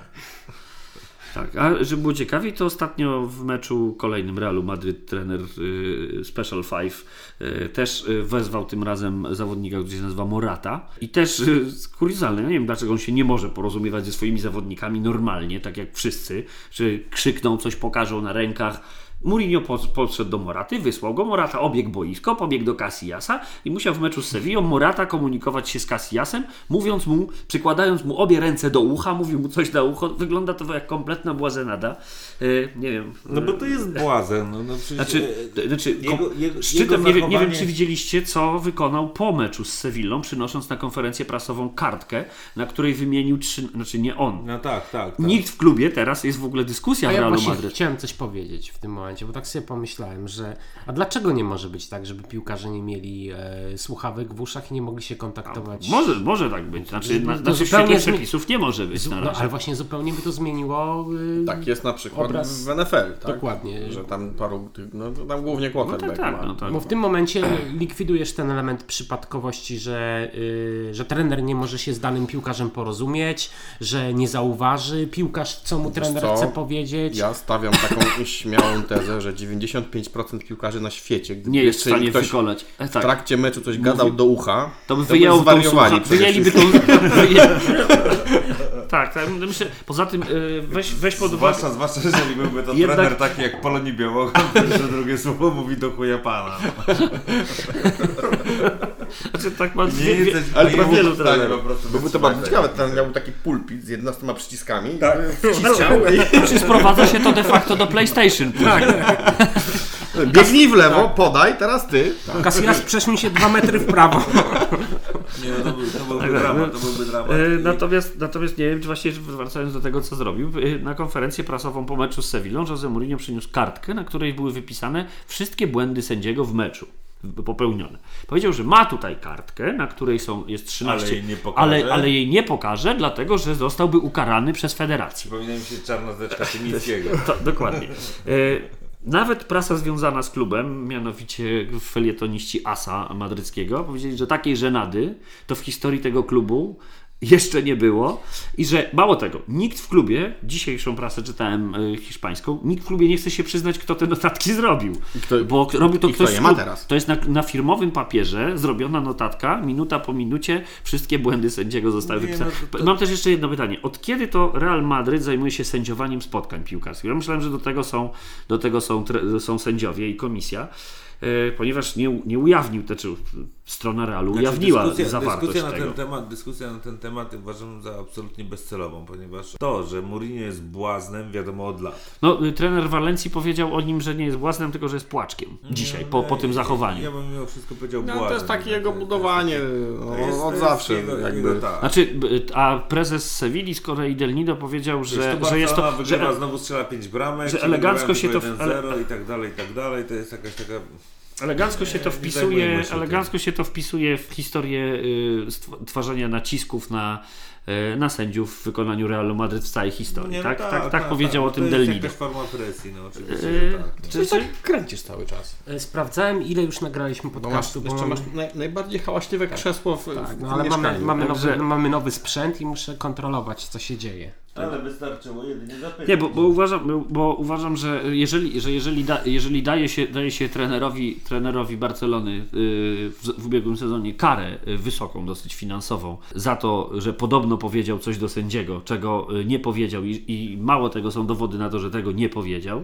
Tak, a żeby było ciekawiej, to ostatnio w meczu kolejnym Realu Madryt trener y, Special Five y, też y, wezwał tym razem zawodnika, który się nazywa Morata i też y, kuriozalne, nie wiem dlaczego on się nie może porozumiewać ze swoimi zawodnikami normalnie, tak jak wszyscy, że krzykną, coś pokażą na rękach. Mourinho po- podszedł do Moraty, wysłał go, Morata obiegł boisko, pobiegł do Casillasa i musiał w meczu z Sevillą Morata komunikować się z Casillasem, mówiąc mu, przykładając mu obie ręce do ucha, mówił mu coś na ucho. Wygląda to jak kompletna błazenada. Yy, nie wiem. No bo to jest błazen. No, no przecież, Znaczy, e, znaczy jego- jego- szczytem, jego nie, wiem, nie wiem, czy widzieliście, co wykonał po meczu z Sewillą, przynosząc na konferencję prasową kartkę, na której wymienił trzy, znaczy nie on. No tak, tak. tak. Nikt w klubie, teraz jest w ogóle dyskusja A w ja Realu właśnie Madryt. chciałem coś powiedzieć w tym momencie, bo tak sobie pomyślałem, że a dlaczego nie może być tak, żeby piłkarze nie mieli e, słuchawek w uszach i nie mogli się kontaktować? Może, może tak być. Znaczy, na, To na zupełnie świetle zmi- przepisów nie może być na No, razie. ale właśnie zupełnie by to zmieniło. y, tak jest na przykład Obraz- w NFL. Tak? Dokładnie. Że tam paru, no tam głównie No quarterback tak, tak, ma. no tak. Bo w tym momencie likwidujesz ten element przypadkowości, że, y, że trener nie może się z danym piłkarzem porozumieć, że nie zauważy piłkarz, co mu Wiesz trener co? chce powiedzieć. Ja stawiam taką śmiałą tezę, że 95% piłkarzy na świecie, gdyby Nie jest w stanie ktoś wykonać. E, w tak. trakcie meczu coś gadał do ucha, To by by wyjęło tą zwariowali wyjęliby tą... tak, tak, myślę, poza tym y, weź, weź pod uwagę... Zwłaszcza, zwłaszcza jeżeli byłby to Jednak- trener taki jak Polonii Białogam, że drugie słowo mówi do chuja pana. Znaczy, tak ma Nie jesteś ale nie to jesteś wielu trenerów. byłby to bardzo ciekawe, ten miałby taki pulpit z 11 przyciskami, Tak. wciskał Czy sprowadza się to de facto do PlayStation? Tak. biegnij w lewo, podaj, teraz ty. Casillas prześmił się dwa metry w prawo. Nie, no to, był, to byłby Tak, dramat, no. to byłby dramat. E, Natomiast, natomiast nie wiem, czy właśnie wracając do tego, co zrobił, na konferencję prasową po meczu z Sevillą Jose Mourinho przyniósł kartkę, na której były wypisane wszystkie błędy sędziego w meczu popełnione. Powiedział, że ma tutaj kartkę, na której są, jest 13, Ale jej nie pokaże. ale, ale jej nie pokaże, dlatego że zostałby ukarany przez federację. Przypomina mi się czarna zdeczka Tymińskiego. Dokładnie. E, Nawet prasa związana z klubem, mianowicie felietoniści ASA madryckiego, powiedzieli, że takiej żenady to w historii tego klubu jeszcze nie było i że mało tego, nikt w klubie, dzisiejszą prasę czytałem e, hiszpańską, nikt w klubie nie chce się przyznać, kto te notatki zrobił. kto- bo robił to kto ktoś je z ma klub- teraz? To jest na, na firmowym papierze zrobiona notatka, minuta po minucie, wszystkie błędy sędziego zostały Nie, wypisane. no to- to- Mam też jeszcze jedno pytanie. Od kiedy to Real Madryt zajmuje się sędziowaniem spotkań piłkarskich? Ja myślałem, że do tego są, do tego są, tre- są sędziowie i komisja. E, ponieważ nie, nie ujawnił, to znaczy strona Realu Znaczy, ujawniła dyskusja, zawartość dyskusja na tego. ten temat, Dyskusja na ten temat uważam za absolutnie bezcelową, ponieważ to, że Mourinho jest błaznem, wiadomo od lat. No, y, trener Walencji powiedział o nim, że nie jest błaznem, tylko że jest płaczkiem dzisiaj, po, po tym zachowaniu. Ja bym mimo wszystko powiedział No, błaznem. to jest takie To jego jest- budowanie to no, jest- to od jest zawsze. jego- jakby. jego tak. Znaczy, a prezes Sewilli z Kolei Del Nido powiedział, że, tu że jest to... Barcelona Że, wygrywa, znowu strzela 5 bramek, że elegancko się to- 1-0 i tak dalej, i tak dalej. To jest jakaś taka... elegancko się to wpisuje, elegancko się to wpisuje w historię y, tworzenia nacisków na, y, na sędziów w wykonaniu Realu Madryt w całej historii. Nie, no tak, tak, tak, powiedział no o tym To Del jest Nido. jakaś forma presji, no oczywiście, Y, że tak. No. czy, czy, Kręcisz cały czas. E, Sprawdzałem, ile już nagraliśmy Bo masz, podcastu. bo jeszcze mamy- masz naj, najbardziej hałaśliwe krzesło w, Tak, w no tym ale mamy, mamy, Także- nowy, mamy nowy sprzęt i muszę kontrolować, co się dzieje. Ale wystarczyło jedynie zapytać. Nie, bo, bo, uważam, bo uważam, że jeżeli, że jeżeli, da, jeżeli daje, się, daje się trenerowi, trenerowi Barcelony yy, w, w ubiegłym sezonie karę yy, wysoką, dosyć finansową, za to, że podobno powiedział coś do sędziego, czego yy, nie powiedział i, i mało tego są dowody na to, że tego nie powiedział,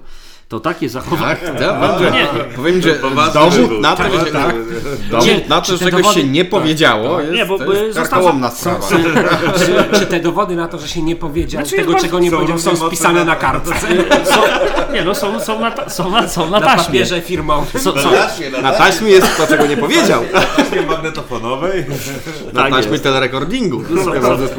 to takie zachowanie... Tak, tak, No, nie, Powiem, że dowód na to, że, tak, Nie, dowód na czy to, że czegoś dowody- się nie powiedziało, jest, Nie, bo, to jest karkołomna sprawa. czy, czy te dowody na to, że się nie powiedział, Znaczy, tego czego nie powiedział, są są spisane na na- kartce, są, nie no, są, są, na, są, na, są na na taśmie. papierze firmowym. Są, są, Na taśmie jest to, czego nie powiedział. taśmie magnetofonowej. Na Tak taśmie telerekordingu.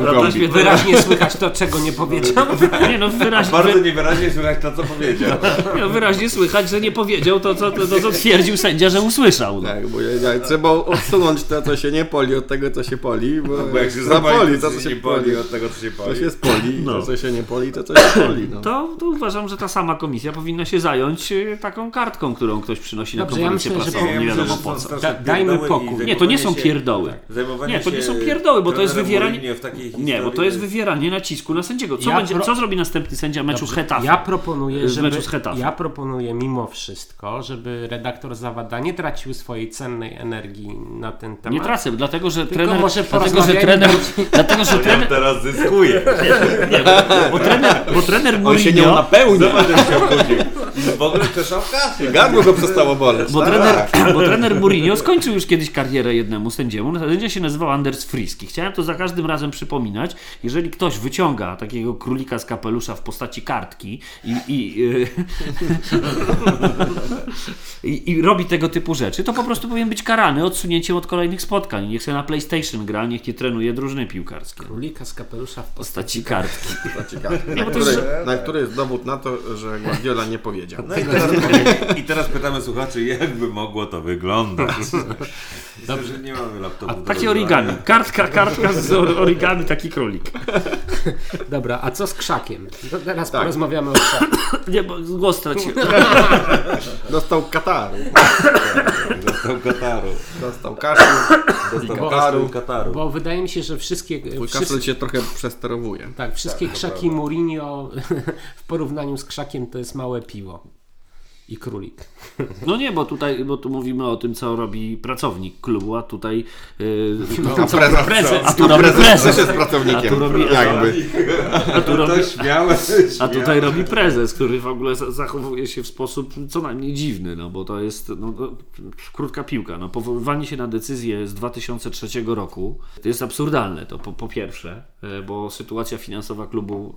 na taśmie Wyraźnie słychać to, czego nie powiedział. Nie no, wyraźnie, Bardzo niewyraźnie słychać to, co powiedział. No, wyraźnie słychać, że nie powiedział to, co, to, to, co twierdził sędzia, że usłyszał. No. Tak, bo ja, ja, trzeba odsunąć to, co się nie poli od tego, co się poli, bo, Bo jak się zapoli to, co się poli poli. od tego, co się To poli. się spoli, No. to, co się nie poli, to co się poli. No. To, to uważam, że ta sama komisja powinna się zająć e, taką kartką, którą ktoś przynosi na Dobrze, ja konferencję myślę, że prasową, ja nie myślę, wiadomo po co. Da- dajmy pokój. Nie, to nie są pierdoły. Zajmowanie Nie, to nie są pierdoły, bo to jest wywieranie... Mourinho w takiej Nie, bo to jest wywieranie nacisku na sędziego. Co, Ja będzie, pro- co zrobi następny sędzia meczu z Hetafe? Ja proponuję, żeby, meczu z Hetafe. Ja proponuję mimo wszystko, żeby redaktor Zawada nie tracił swojej cennej energii na ten temat. Nie tracę, dlatego że Tylko trener... może dlatego, że trener... Dlatego, że Ja trener... teraz zyskuję. Nie, bo, bo trener, bo trener On się nie Mourinho... napełnia. W ogóle przeszał kasę. Gardło go przestało boleć. Bo tak? trener, bo trener Mourinho skończył już kiedyś karierę jednemu sędziemu. Sędzia się nazywał Anders Friski. Chciałem to za każdym razem przypominać. Jeżeli ktoś wyciąga takiego królika z kapelusza w postaci kartki i, i, y, i, i robi tego typu rzeczy, to po prostu powinien być karany odsunięciem od kolejnych spotkań. Niech sobie na PlayStation gra, niech nie trenuje drużyny piłkarskie. Królika z kapelusza w postaci postaci kartki. Na, jest- który, na który jest dowód na to, że Guardiola nie powiedział. No i teraz, i teraz pytamy słuchaczy, jak by mogło to wyglądać. Dobrze, że nie mamy laptopu. do Takie origami. Kartka, kartka z or- origami, taki królik. Dobra, a co z krzakiem? To teraz Tak. porozmawiamy o krzaku. Nie, bo głos straciłem. Dostał Kataru. Dostał Kataru. Dostał kaszu. Dostał Bo- Kataru Kataru. Bo wydaje mi się, że wszystkie, Twój wszyscy, kaszel się trochę przesterowuje. tak, wszystkie krzaki Mourinho w porównaniu z krzakiem to jest małe piwo. I królik. No nie, bo tutaj, bo tu mówimy o tym, co robi pracownik klubu, a tutaj yy, A prezes, prezes, a tu robi prezes też jest pracownikiem. A tu robi- jakby. A tu robi, a tutaj robi prezes, który w ogóle za- zachowuje się w sposób co najmniej dziwny, no bo to jest no, to, krótka piłka. No, powoływanie się na decyzję z 2003 roku to jest absurdalne, to po, po pierwsze, e, bo sytuacja finansowa klubu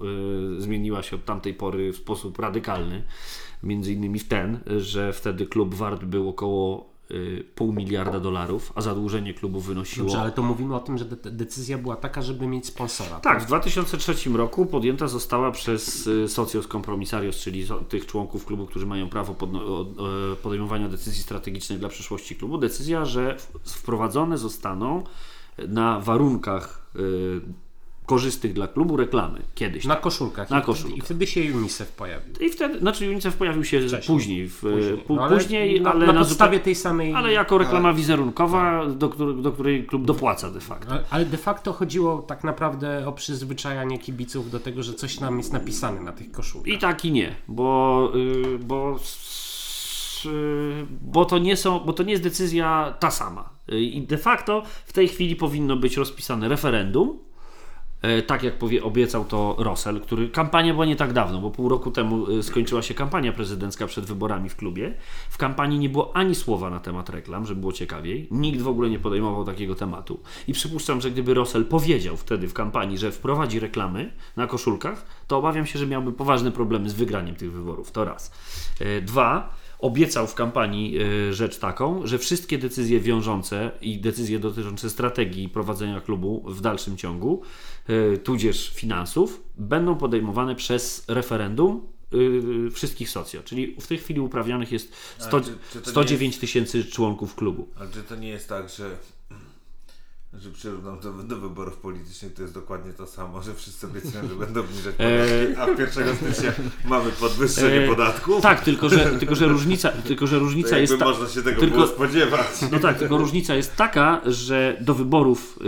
e, zmieniła się od tamtej pory w sposób radykalny. Między innymi w ten, że wtedy klub wart był około y, pół miliarda dolarów, a zadłużenie klubu wynosiło. Dobrze, ale to mówimy o tym, że de- decyzja była taka, żeby mieć sponsora. Tak, w 2003 roku podjęta została przez y, Socios Compromisarios, czyli tych członków klubu, którzy mają prawo podejmowania decyzji strategicznych dla przyszłości klubu, decyzja, że wprowadzone zostaną na warunkach y, korzystnych dla klubu reklamy kiedyś. Na koszulkach. Na koszulkach. I wtedy się UNICEF pojawił. I wtedy, znaczy UNICEF pojawił się Wcześniej. później, w, później, No, ale, później, na, ale na na podstawie tej samej... ale jako reklama wizerunkowa, do, której- do której klub dopłaca de facto. Ale- Ale de facto chodziło tak naprawdę o przyzwyczajanie kibiców do tego, że coś nam jest napisane na tych koszulkach. I tak i nie, bo, y, bo, y, bo, to nie są, bo to nie jest decyzja ta sama. Y, I de facto w tej chwili powinno być rozpisane referendum, tak jak powie, obiecał to Rosell, który kampania była nie tak dawno, bo pół roku temu e, skończyła się kampania prezydencka przed wyborami w klubie. W kampanii nie było ani słowa na temat reklam, żeby było ciekawiej. Nikt w ogóle nie podejmował takiego tematu. I przypuszczam, że gdyby Rosell powiedział wtedy w kampanii, że wprowadzi reklamy na koszulkach, to obawiam się, że miałby poważne problemy z wygraniem tych wyborów. To raz. E, Dwa, obiecał w kampanii e, rzecz taką, że wszystkie decyzje wiążące i decyzje dotyczące strategii prowadzenia klubu w dalszym ciągu, e, tudzież finansów, będą podejmowane przez referendum e, wszystkich socjo. Czyli w tej chwili uprawnionych jest 100, Ale czy- czy to nie 109 tysięcy członków klubu. Ale czy to nie jest tak, że że przyrównam to do wyborów politycznych, to jest dokładnie to samo, że wszyscy obiecują, że będą obniżać podatki, a 1 stycznia mamy podwyższenie E, podatków. Tak, tylko że, tylko, że różnica, tylko, że różnica jest ta, można się tego tylko- było spodziewać. No tak, tylko różnica jest taka, że do wyborów y,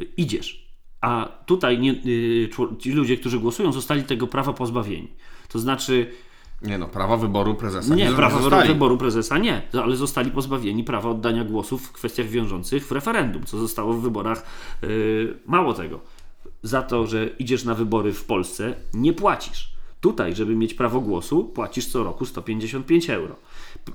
y, idziesz, a tutaj nie, y, ci ludzie, którzy głosują, zostali tego prawa pozbawieni. To znaczy, Nie no, prawa wyboru prezesa. nie, prawa zostali. wyboru prezesa nie, ale zostali pozbawieni prawa oddania głosów w kwestiach wiążących w referendum, co zostało w wyborach. y, mało tego, za to, że idziesz na wybory w Polsce, nie płacisz. Tutaj, żeby mieć prawo głosu, płacisz co roku 155 euro.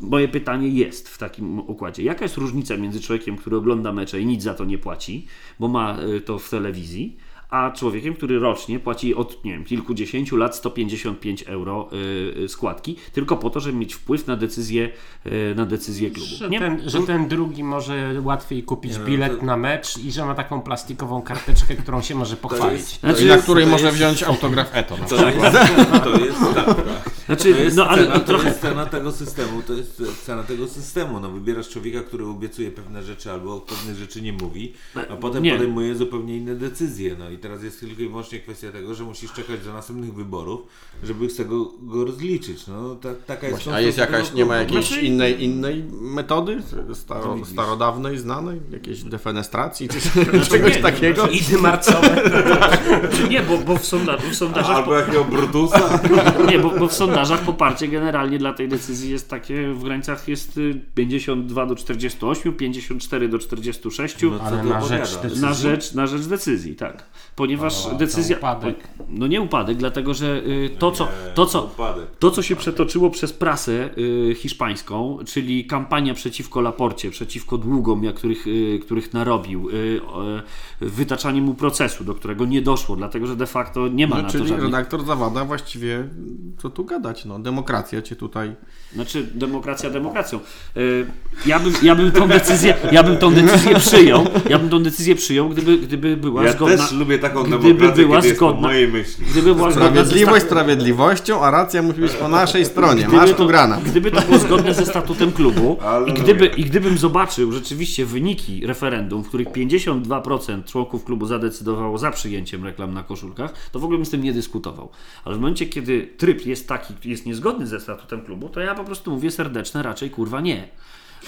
Moje pytanie jest w takim układzie. Jaka jest różnica między człowiekiem, który ogląda mecze i nic za to nie płaci, bo ma y, to w telewizji, a człowiekiem, który rocznie płaci od nie wiem, kilkudziesięciu lat 155 euro y, y, składki, tylko po to, żeby mieć wpływ na decyzję, y, na decyzję klubu. Że Nie- ten, że ten drugi może łatwiej kupić Nie, no, bilet to- na mecz i że ma taką plastikową karteczkę, którą się może pochwalić. jest- Znaczy, I na której to może wziąć autograf Eto. Na To jest, to jest, tak, Znaczy, to jest, no ale cena, to trochę. jest cena tego systemu, to jest cena tego systemu. No, wybierasz człowieka, który obiecuje pewne rzeczy albo o pewnych rzeczy nie mówi, a potem nie. podejmuje zupełnie inne decyzje. No i teraz jest tylko i wyłącznie kwestia tego, że musisz czekać do następnych wyborów, żeby z tego go rozliczyć. No, ta, taka jest A jest jakaś, nie ma jakiejś Znaczy- innej, innej metody? Staro, starodawnej, znanej? Jakiejś defenestracji czy czegoś nie, takiego? Idy marcowe. Czy nie, bo, bo w, sonda, w sondażach. Albo jakiego Brutusa. Nie, bo, bo w sondażach poparcie generalnie dla tej decyzji jest takie w granicach jest y, 52 do 48, 54 do 46 No, Ale na rzecz decyzji. na rzecz, na rzecz decyzji, tak. Ponieważ O, to decyzja. upadek. No nie upadek, dlatego że y, to, co, to, co, to, co się przetoczyło przez prasę y, hiszpańską, czyli kampania przeciwko Laporcie, przeciwko długom, jak których, y, których narobił, y, y, wytaczanie mu procesu, do którego nie doszło, dlatego że de facto nie ma No, na to czyli żadnych... redaktor Zawada właściwie, co tu gadać, no demokracja cię tutaj... Znaczy, demokracja demokracją. Y, Ja bym, ja bym tą decyzję, ja bym tą decyzję przyjął, ja bym tą decyzję przyjął, gdyby, gdyby była Ja zgodna. też lubię taką gdyby demokrację, była kiedy jest po zgodna- mojej myśli. Gdyby była zgodna ze Sprawiedliwość sta- sprawiedliwością, a racja musi być po naszej stronie. gdyby Masz to- tu granat. Gdyby to było zgodne ze statutem klubu Ale i, gdyby, i gdybym zobaczył rzeczywiście wyniki referendum, w których 52% członków klubu zadecydowało za przyjęciem reklam na koszulkach, to w ogóle bym z tym nie dyskutował. Ale w momencie, kiedy tryb jest taki, jest niezgodny ze statutem klubu, to ja po prostu mówię serdeczne raczej kurwa nie.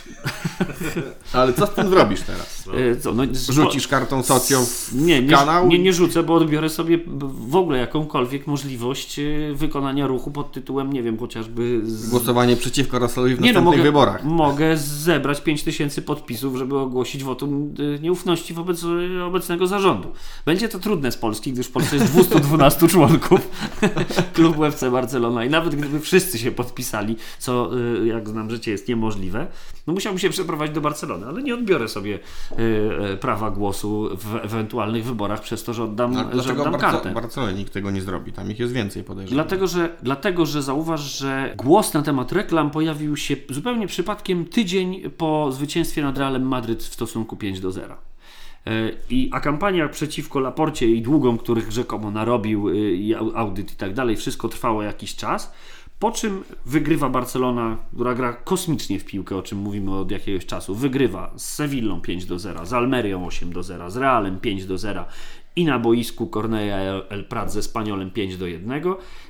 Ale co z tym zrobisz teraz? E, Co, no, Rzucisz kartą socją w Nie, nie, kanał? nie, nie rzucę, bo odbiorę sobie w ogóle jakąkolwiek możliwość e, wykonania ruchu pod tytułem, nie wiem, chociażby. Z... Głosowanie przeciwko Rosalowi w Nie no, następnych mogę, wyborach. mogę zebrać 5000 podpisów, żeby ogłosić wotum e, nieufności wobec obecnego zarządu. Będzie to trudne z Polski, gdyż w Polsce jest 212 członków klubu FC Barcelona i nawet gdyby wszyscy się podpisali, co jak znam życie jest niemożliwe, no musiałbym się przeprowadzić do Barcelony, ale nie odbiorę sobie e, e, prawa głosu w ewentualnych wyborach przez to, że oddam, No, że oddam Barce- kartę. Barcelonie nikt tego nie zrobi? Tam ich jest więcej podejrzewam. Dlatego że, dlatego, że zauważ, że głos na temat reklam pojawił się zupełnie przypadkiem tydzień po zwycięstwie nad Realem Madryt w stosunku 5 do 0. E, I, a kampania przeciwko Laporcie i długom, których rzekomo narobił, y, i au- audyt i tak dalej, wszystko trwało jakiś czas. Po czym wygrywa Barcelona, która gra kosmicznie w piłkę, o czym mówimy od jakiegoś czasu. Wygrywa z Sewillą 5 do 0, z Almerią 8 do 0, z Realem 5 do 0 i na boisku Corneja El- Prat ze Spaniolem 5 do 1.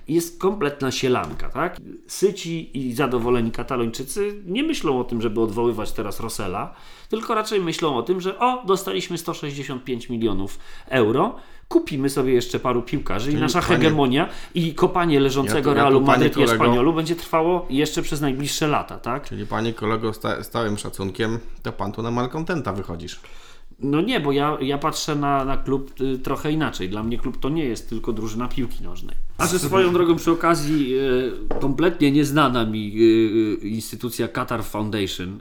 Jest kompletna sielanka, tak? Syci i zadowoleni Katalończycy nie myślą o tym, żeby odwoływać teraz Rosela, tylko raczej myślą o tym, że o, dostaliśmy 165 milionów euro, kupimy sobie jeszcze paru piłkarzy i Czyli nasza panie- hegemonia i kopanie leżącego Ja tu- ja Realu Madryt i Espaniolu będzie trwało jeszcze przez najbliższe lata, tak? Czyli panie kolego, z sta- stałym szacunkiem, to pan tu na malkontenta wychodzisz. No nie, bo ja, ja patrzę na, na klub y, trochę inaczej. Dla mnie klub to nie jest tylko drużyna piłki nożnej. A że swoją drogą przy okazji y, kompletnie nieznana mi y, instytucja Qatar Foundation.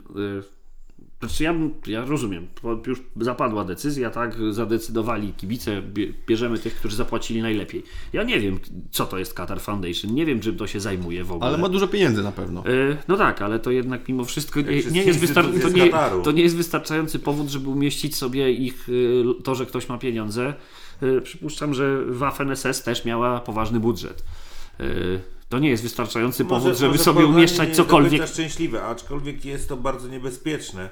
Znaczy ja, ja rozumiem, już zapadła decyzja, tak, zadecydowali kibice, bie- bierzemy tych, którzy zapłacili najlepiej. Ja nie wiem, co to jest Qatar Foundation, nie wiem, czym to się zajmuje w ogóle. Ale ma dużo pieniędzy na pewno. E, No tak, ale to jednak mimo wszystko nie, nie, jest, wystar- to, nie, to nie jest wystarczający powód, żeby umieścić sobie ich y, to, że ktoś ma pieniądze. E, Przypuszczam, że Waffen SS też miała poważny budżet. E, To nie jest wystarczający powód, żeby sobie porównanie nie umieszczać jest cokolwiek. końca szczęśliwe, aczkolwiek jest to bardzo niebezpieczne.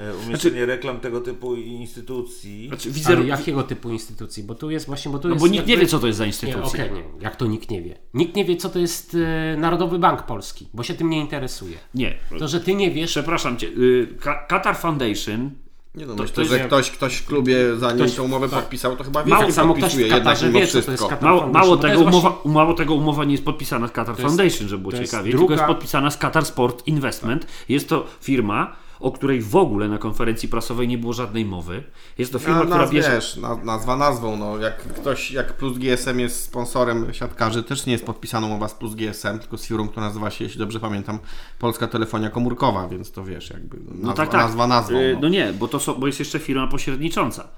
E, Umieszczenie reklam tego typu instytucji. Znaczy, Ale wizeru... jakiego typu instytucji? Bo tu jest właśnie, bo tu No jest bo nikt nie wie, co to jest za Nie, instytucja. okej, nie. Jak to nikt nie wie? Nikt nie wie, co to jest e, Narodowy Bank Polski, bo się tym nie interesuje. Nie. To, że ty nie wiesz, Przepraszam cię. y, Qatar Foundation Nie no, To- myślę, to że ktoś, ktoś w klubie, zanim Ktoś- tą umowę podpisał, to chyba wie, Mało jak tak samo ktoś podpisuje w jednak mimo wie, co to jest wszystko. Qatar Mało, mało, tego jest umowa, właśnie- mało tego umowa nie jest podpisana z Qatar To jest- Foundation, żeby było ciekawie, druga- tylko jest podpisana z Qatar Sport Investment. Jest to firma, o której w ogóle na konferencji prasowej nie było żadnej mowy. Jest to firma, Na, która bierze... wiesz, na, nazwa nazwą, no jak ktoś, jak Plus GSM jest sponsorem siatkarzy, też nie jest podpisana umowa z Plus GSM, tylko z firmą, która nazywa się, jeśli dobrze pamiętam, Polska Telefonia Komórkowa, więc to wiesz, jakby nazwa, No tak, tak. nazwa nazwą. Y, No. No nie, bo, to są, bo jest jeszcze firma pośrednicząca.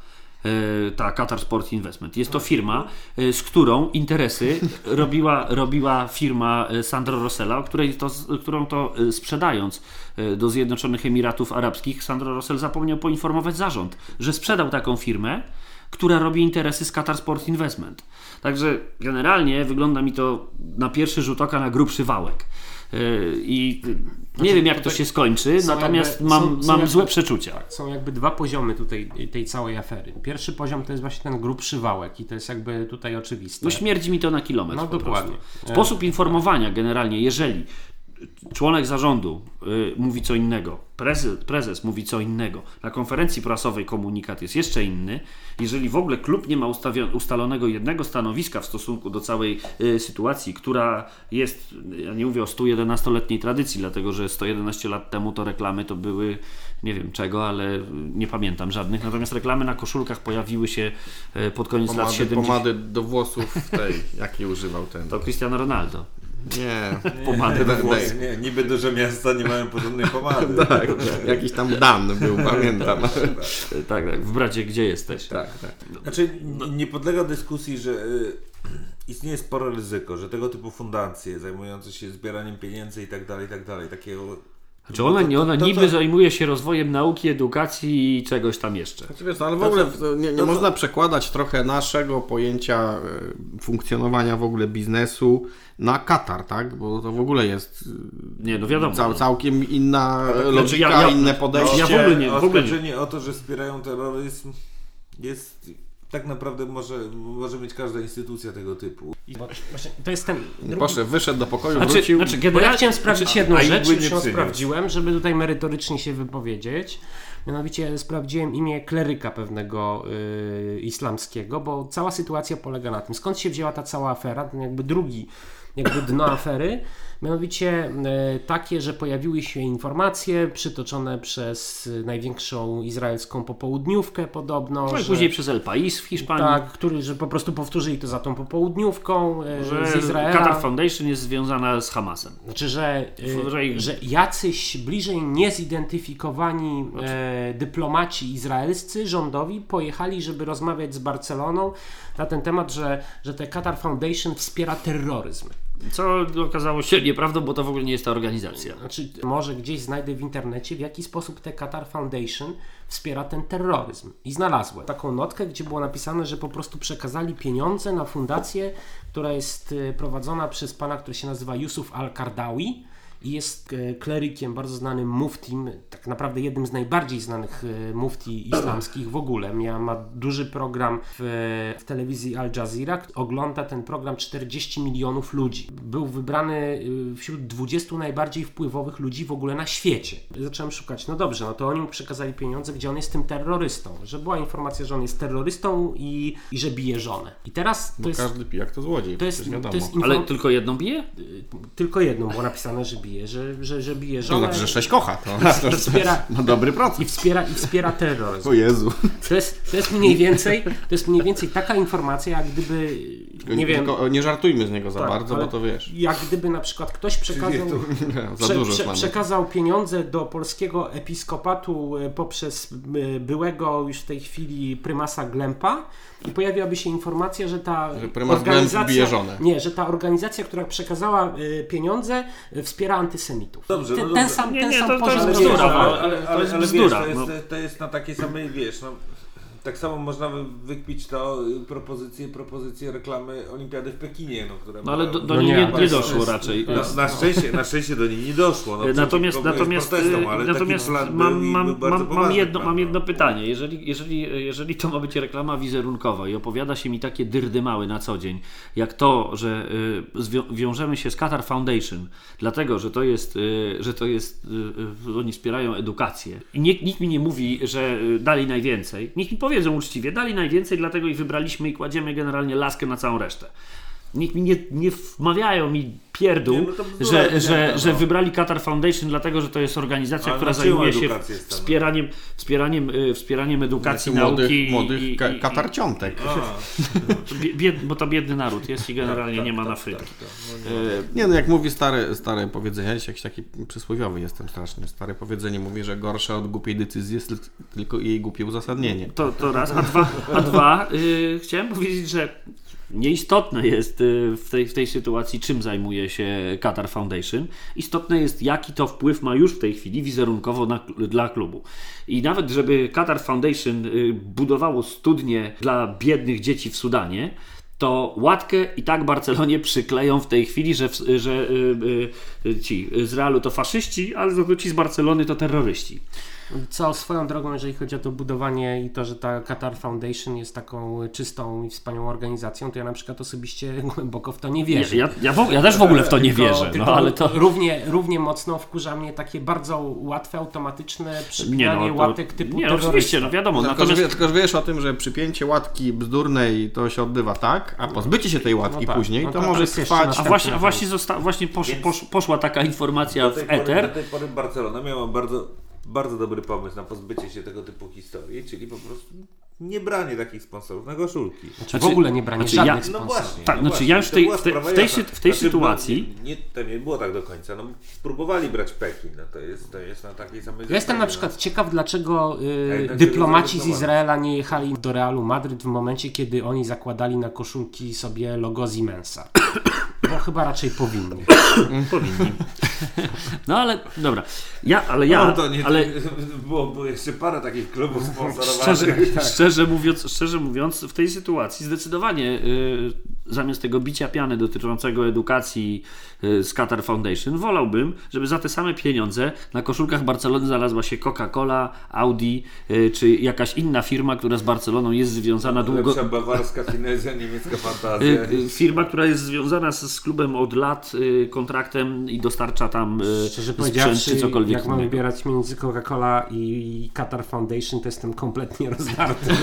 Y, Ta Qatar Sport Investment. Jest to firma, y, z którą interesy robiła, robiła firma y, Sandro Rossella, której to, którą to sprzedając do Zjednoczonych Emiratów Arabskich, Sandro Rossell zapomniał poinformować zarząd, że sprzedał taką firmę, która robi interesy z Qatar Sport Investment. Także generalnie wygląda mi to na pierwszy rzut oka na grubszy wałek. I y, nie wiem, jak to się skończy, natomiast jakby- mam, są- są mam jakby- złe przeczucia. Są jakby dwa poziomy tutaj tej całej afery. Pierwszy poziom to jest właśnie ten grubszy wałek i to jest jakby tutaj oczywiste. No śmierdzi mi to na kilometr No dokładnie. prostu. Sposób informowania generalnie, jeżeli członek zarządu y, mówi co innego, prezes, prezes mówi co innego, na konferencji prasowej komunikat jest jeszcze inny, jeżeli w ogóle klub nie ma ustalonego jednego stanowiska w stosunku do całej y, sytuacji, która jest, ja nie mówię o 111-letniej tradycji, dlatego że 111 lat temu to reklamy to były nie wiem czego, ale y, nie pamiętam żadnych, natomiast reklamy na koszulkach pojawiły się y, pod koniec lat Pomady, 70. pomady do włosów tej, jakiej używał ten. To Cristiano Ronaldo. Nie, Pomady Daj- Włosy, nie, niby duże miasta nie mają porządnej pomady. tak, jakiś tam Dan był, pamiętam. Tak, tak, w bracie gdzie jesteś? Tak, tak. Znaczy, n- nie podlega dyskusji, że y, istnieje spore ryzyko, że tego typu fundacje zajmujące się zbieraniem pieniędzy i tak dalej, i tak dalej, takiego... Znaczy ona, nie, ona to- to- niby to- zajmuje się rozwojem nauki, edukacji i czegoś tam jeszcze. Znaczy, wiesz, no, ale w ogóle nie, nie można przekładać trochę naszego pojęcia e, funkcjonowania w ogóle biznesu na Katar, tak? Bo to w ogóle jest e, Nie, no wiadomo. cał, no. całkiem inna logika, ja- ja- inne podejście. ja w ogóle nie- w ogóle nie. O to, że wspierają terroryzm jest... Tak naprawdę może, może mieć każda instytucja tego typu. I właśnie to jest ten drugi Poszedł, wyszedł do pokoju, Znaczy, wrócił. znaczy Bo ja generalnie... chciałem sprawdzić jedną a rzecz, już nie ją sprawdziłem, żeby tutaj merytorycznie się wypowiedzieć. Mianowicie sprawdziłem imię kleryka pewnego y, islamskiego, bo cała sytuacja polega na tym, skąd się wzięła ta cała afera, ten jakby drugi jakby dno afery, mianowicie y, takie, że pojawiły się informacje przytoczone przez największą izraelską popołudniówkę podobno, No że, później przez El Pais w Hiszpanii. tak, który, że po prostu powtórzyli to za tą popołudniówką y, Że z Izraela. Qatar Foundation jest związana z Hamasem. Znaczy, że, y, Że- jacyś bliżej niezidentyfikowani e, dyplomaci izraelscy rządowi pojechali, żeby rozmawiać z Barceloną na ten temat, że, że te Qatar Foundation wspiera terroryzm. Co okazało się nieprawdą, bo to w ogóle nie jest ta organizacja. Znaczy, może gdzieś znajdę w internecie, w jaki sposób te Qatar Foundation wspiera ten terroryzm. I znalazłem taką notkę, gdzie było napisane, że po prostu przekazali pieniądze na fundację, która jest e, prowadzona przez pana, który się nazywa Yusuf Al-Kardawi jest e, klerykiem, bardzo znanym muftim, tak naprawdę jednym z najbardziej znanych e, mufti islamskich w ogóle. Mia, ma duży program w, w telewizji Al Jazeera. Ogląda ten program 40 milionów ludzi. Był wybrany y, wśród 20 najbardziej wpływowych ludzi w ogóle na świecie. Zacząłem szukać, no dobrze, no to oni mu przekazali pieniądze, gdzie on jest tym terrorystą. Że była informacja, że on jest terrorystą i, i że bije żonę. I teraz to Bo jest... każdy pijak to złodziej, To jest, przecież wiadomo. to jest Ale tylko jedną bije? tylko jedną było napisane, że bije bije, że, że, że bije To żonę znaczy, że sześć kocha. To, to i wspiera, ma dobry i procent. wspiera, i wspiera terroryzm. O Jezu. To jest, to jest mniej więcej, to jest mniej więcej taka informacja, jak gdyby, nie wiem, nie żartujmy z niego za Tak, bardzo, bo to wiesz. jak gdyby na przykład ktoś przekazał, Za prze, prze, przekazał pieniądze do polskiego episkopatu e, poprzez e, byłego już w tej chwili prymasa Glempa i pojawiłaby się informacja, że ta Że żonę. nie, że ta organizacja, która przekazała e, pieniądze wspiera antysemitów. Dobrze, ten, no ten sam, Nie, ten nie, sam to- to poziom jest Ale, wiedzy. bzdura, ale, to ale, jest ale wiesz, bzdura, to jest, no. to jest na takiej samej, wiesz, no, tak samo można wy- wykpić to propozycję, propozycję reklamy Olimpiady w Pekinie, no, która No ale do, do No niej nie, nie, nie doszło raczej. Na, na, szczęście, na szczęście do niej nie doszło. No, Natomiast, przeciwko natomiast, protestom, e, ale natomiast mam, mam, mam, poważny jedno, plan, mam no. jedno pytanie. Jeżeli, jeżeli, jeżeli to ma być reklama wizerunkowa i opowiada się mi takie dyrdymały na co dzień, jak to, że y, wiążemy się z Qatar Foundation, dlatego, że to jest, y, że to jest y, oni wspierają edukację i nikt, nikt mi nie mówi, że dali najwięcej. Niech mi powiedzą uczciwie, dali najwięcej, dlatego ich wybraliśmy i kładziemy generalnie laskę na całą resztę. Nikt mi nie, nie wmawiają mi pierdół, Nie, no że, ewidentna, że, no. że wybrali Qatar Foundation dlatego, że to jest organizacja, Ale która zajmuje się wspieraniem, wspieraniem, y, wspieraniem edukacji, Młodych, nauki. i- młodych i, ka- i, katarciątek. i, bied, bo to biedny naród jest i generalnie Tak, nie ma tak, na frytki. tak, tak. No nie. E, Nie no, jak mówi stare, stare powiedzenie, ja jakiś taki przysłowiowy jestem strasznie. Stare powiedzenie mówi, że gorsze od głupiej decyzji jest tyl- tylko jej głupie uzasadnienie. To, to raz. A dwa, a dwa y, chciałem powiedzieć, że nieistotne jest y, w, tej, w tej sytuacji, czym zajmuje się Qatar Foundation. Istotne jest, jaki to wpływ ma już w tej chwili wizerunkowo na, dla klubu. I nawet, żeby Qatar Foundation y, budowało studnie dla biednych dzieci w Sudanie, to łatkę i tak Barcelonie przykleją w tej chwili, że, że y, y, ci z Realu to faszyści, ale ci z Barcelony to terroryści. Co swoją drogą, jeżeli chodzi o to budowanie i to, że ta Qatar Foundation jest taką czystą i wspaniałą organizacją, to ja na przykład osobiście głęboko w to nie Ja, wierzę. ja, ja, w, ja też w ogóle w to nie Tylko- wierzę, no tylko ale to... Równie, równie mocno wkurza mnie takie bardzo łatwe, automatyczne Nie, przypinanie no, to, łatek typu nie, terrorysta. oczywiście, no wiadomo, Tylko, natomiast że, tylko że wiesz o tym, że przypięcie łatki bzdurnej to się odbywa tak, a pozbycie się tej łatki No tak, później no to to może trwać... a właśnie, a właśnie, zosta, właśnie posz, posz, poszła taka informacja w tej, pory, do eter. tej pory Barcelona miała bardzo, bardzo dobry pomysł na pozbycie się tego typu historii, czyli po prostu nie branie takich sponsorów na koszulki. Czy w ogóle nie branie znaczy żadnych ja- No sponsorów. właśnie. Tak, no znaczy właśnie. ja już tej- w tej- sprawa w tej sy- w tej Znaczy, sytuacji- No, nie, to nie było tak do końca. No, próbowali brać Pekin. No, to, jest, to jest na takiej samej Ja jestem na zasadzie, przykład ciekaw, dlaczego Ja y, jednak dyplomaci z. Izraela nie jechali do Realu Madryt w momencie, kiedy oni zakładali na koszulki sobie logo Siemensa. Bo chyba raczej powinni. Powinni. No ale dobra. Ja, ale ja, No, to nie, ale było, było jeszcze parę takich klubów sponsorowanych. szczerze, szczerze, mówiąc, szczerze mówiąc, w tej sytuacji zdecydowanie y, zamiast tego bicia piany dotyczącego edukacji y, z Qatar Foundation, wolałbym, żeby za te same pieniądze na koszulkach Barcelony znalazła się Coca-Cola, Audi y, czy jakaś inna firma, która z Barceloną jest związana długo. Lepsza bawarska finezja, niemiecka fantazja. Y, Firma, która jest związana z, z klubem od lat kontraktem i dostarcza tam Szczerze sprzęt czy cokolwiek jak mam wybierać między Coca-Cola i Qatar Foundation, to jestem kompletnie rozdarty.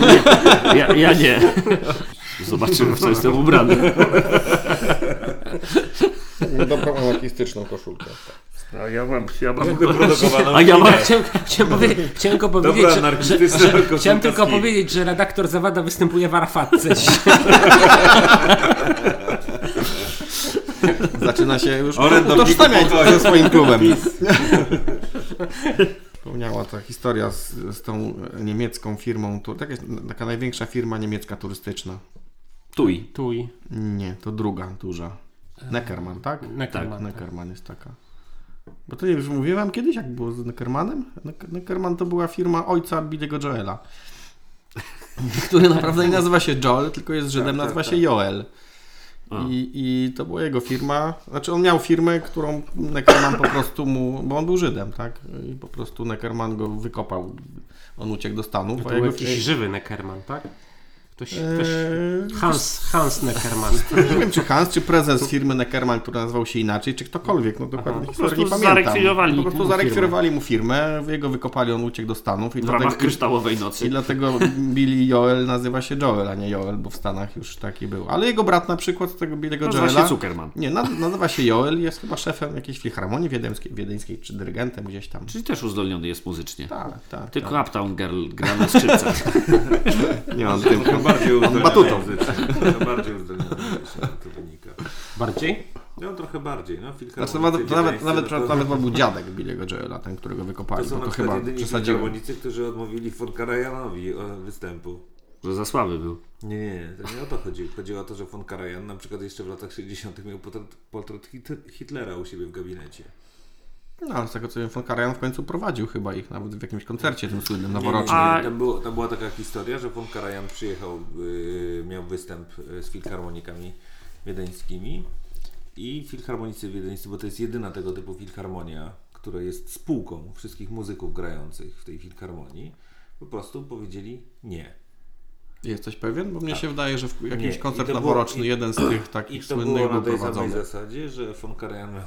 Ja, ja nie. Zobaczymy, w co jestem ubrany. Dobrą anarchistyczną koszulkę. A ja mam, ja mam... A ja mam... Chciałem, chciałem, powie, chciałem tylko powiedzieć, Dobra, że, że, że, chciałem tylko powiedzieć, że redaktor Zawada występuje w Arafatce. Zaczyna się już utożsamiać ze swoim klubem. Wspomniała ta historia z, z tą niemiecką firmą, tu- taka, taka największa firma niemiecka turystyczna. Tuj. Tuj. Nie, to druga, duża. Neckermann, tak? Neckermann, tak, tak. Neckermann jest taka. Bo to nie już mówiłem wam kiedyś, jak było z Neckermannem? Neck- Neckermann to była firma ojca Bidego Joela. Który naprawdę nie nazywa się Joel, tylko jest Żydem, Tak, tak, nazywa się tak. Joel. I, I to była jego firma, znaczy on miał firmę, którą Neckermann po prostu mu, bo on był Żydem, tak? I po prostu Neckermann go wykopał. On uciekł do Stanów. To był jego jakiś żywy Neckerman, tak? Ktoś, Eee, ktoś Hans, Hans Neckermann. Nie wiem, czy Hans, czy prezes firmy Neckermann, który nazywał się inaczej, czy ktokolwiek, no dokładnie Po historii nie pamiętam. zarekwirowali Po prostu mu zarekwirowali mu firmę, jego wykopali, on uciekł do Stanów. I W ramach dlatego, kryształowej I nocy. dlatego Billy Joel nazywa się Joel, a nie Joel, bo w Stanach już taki był. Ale jego brat na przykład z tego Billy'ego Nazywa Joela... się Zuckerman. Nie, na- nazywa się Joel, jest chyba szefem jakiejś filharmonii wiedeńskiej, wiedeńskiej czy dyrygentem gdzieś tam. Czyli też uzdolniony jest muzycznie. Tak, tak. Tylko tak. Uptown Girl gra na skrzypcach. Nie, on tym, Trochę bardziej uzdolniony bardziej uzdolniony to wynika. Bardziej? No trochę bardziej, no Znaczy, filharmonicy nawet, nawet, wiedeńscy, nawet, no to- nawet, był dziadek Billy'ego Joela, ten, którego To wykopali, są bo na to chyba jedyni filharmonicy, którzy odmówili von Karajanowi e, występu. Że za słaby był. Nie, nie, nie, to nie o to chodzi. Chodziło o to, że von Karajan na przykład jeszcze w latach 60. miał portret, portret Hit- Hitlera u siebie w gabinecie. No, ale z tego co wiem, von Karajan w końcu prowadził chyba ich nawet w jakimś koncercie tym słynnym noworocznym. A-. Tam, było, tam była taka historia, że von Karajan przyjechał, yy, miał występ yy, z filharmonikami wiedeńskimi i filharmonicy wiedeńscy, bo to jest jedyna tego typu filharmonia, która jest spółką wszystkich muzyków grających w tej filharmonii, po prostu powiedzieli nie. Jesteś pewien? Bo mnie się wydaje, że w jakiś Nie. I koncert to było- noworoczny, i- jeden z tych I takich to było słynnych na tej samej zasadzie, że von Karajan miał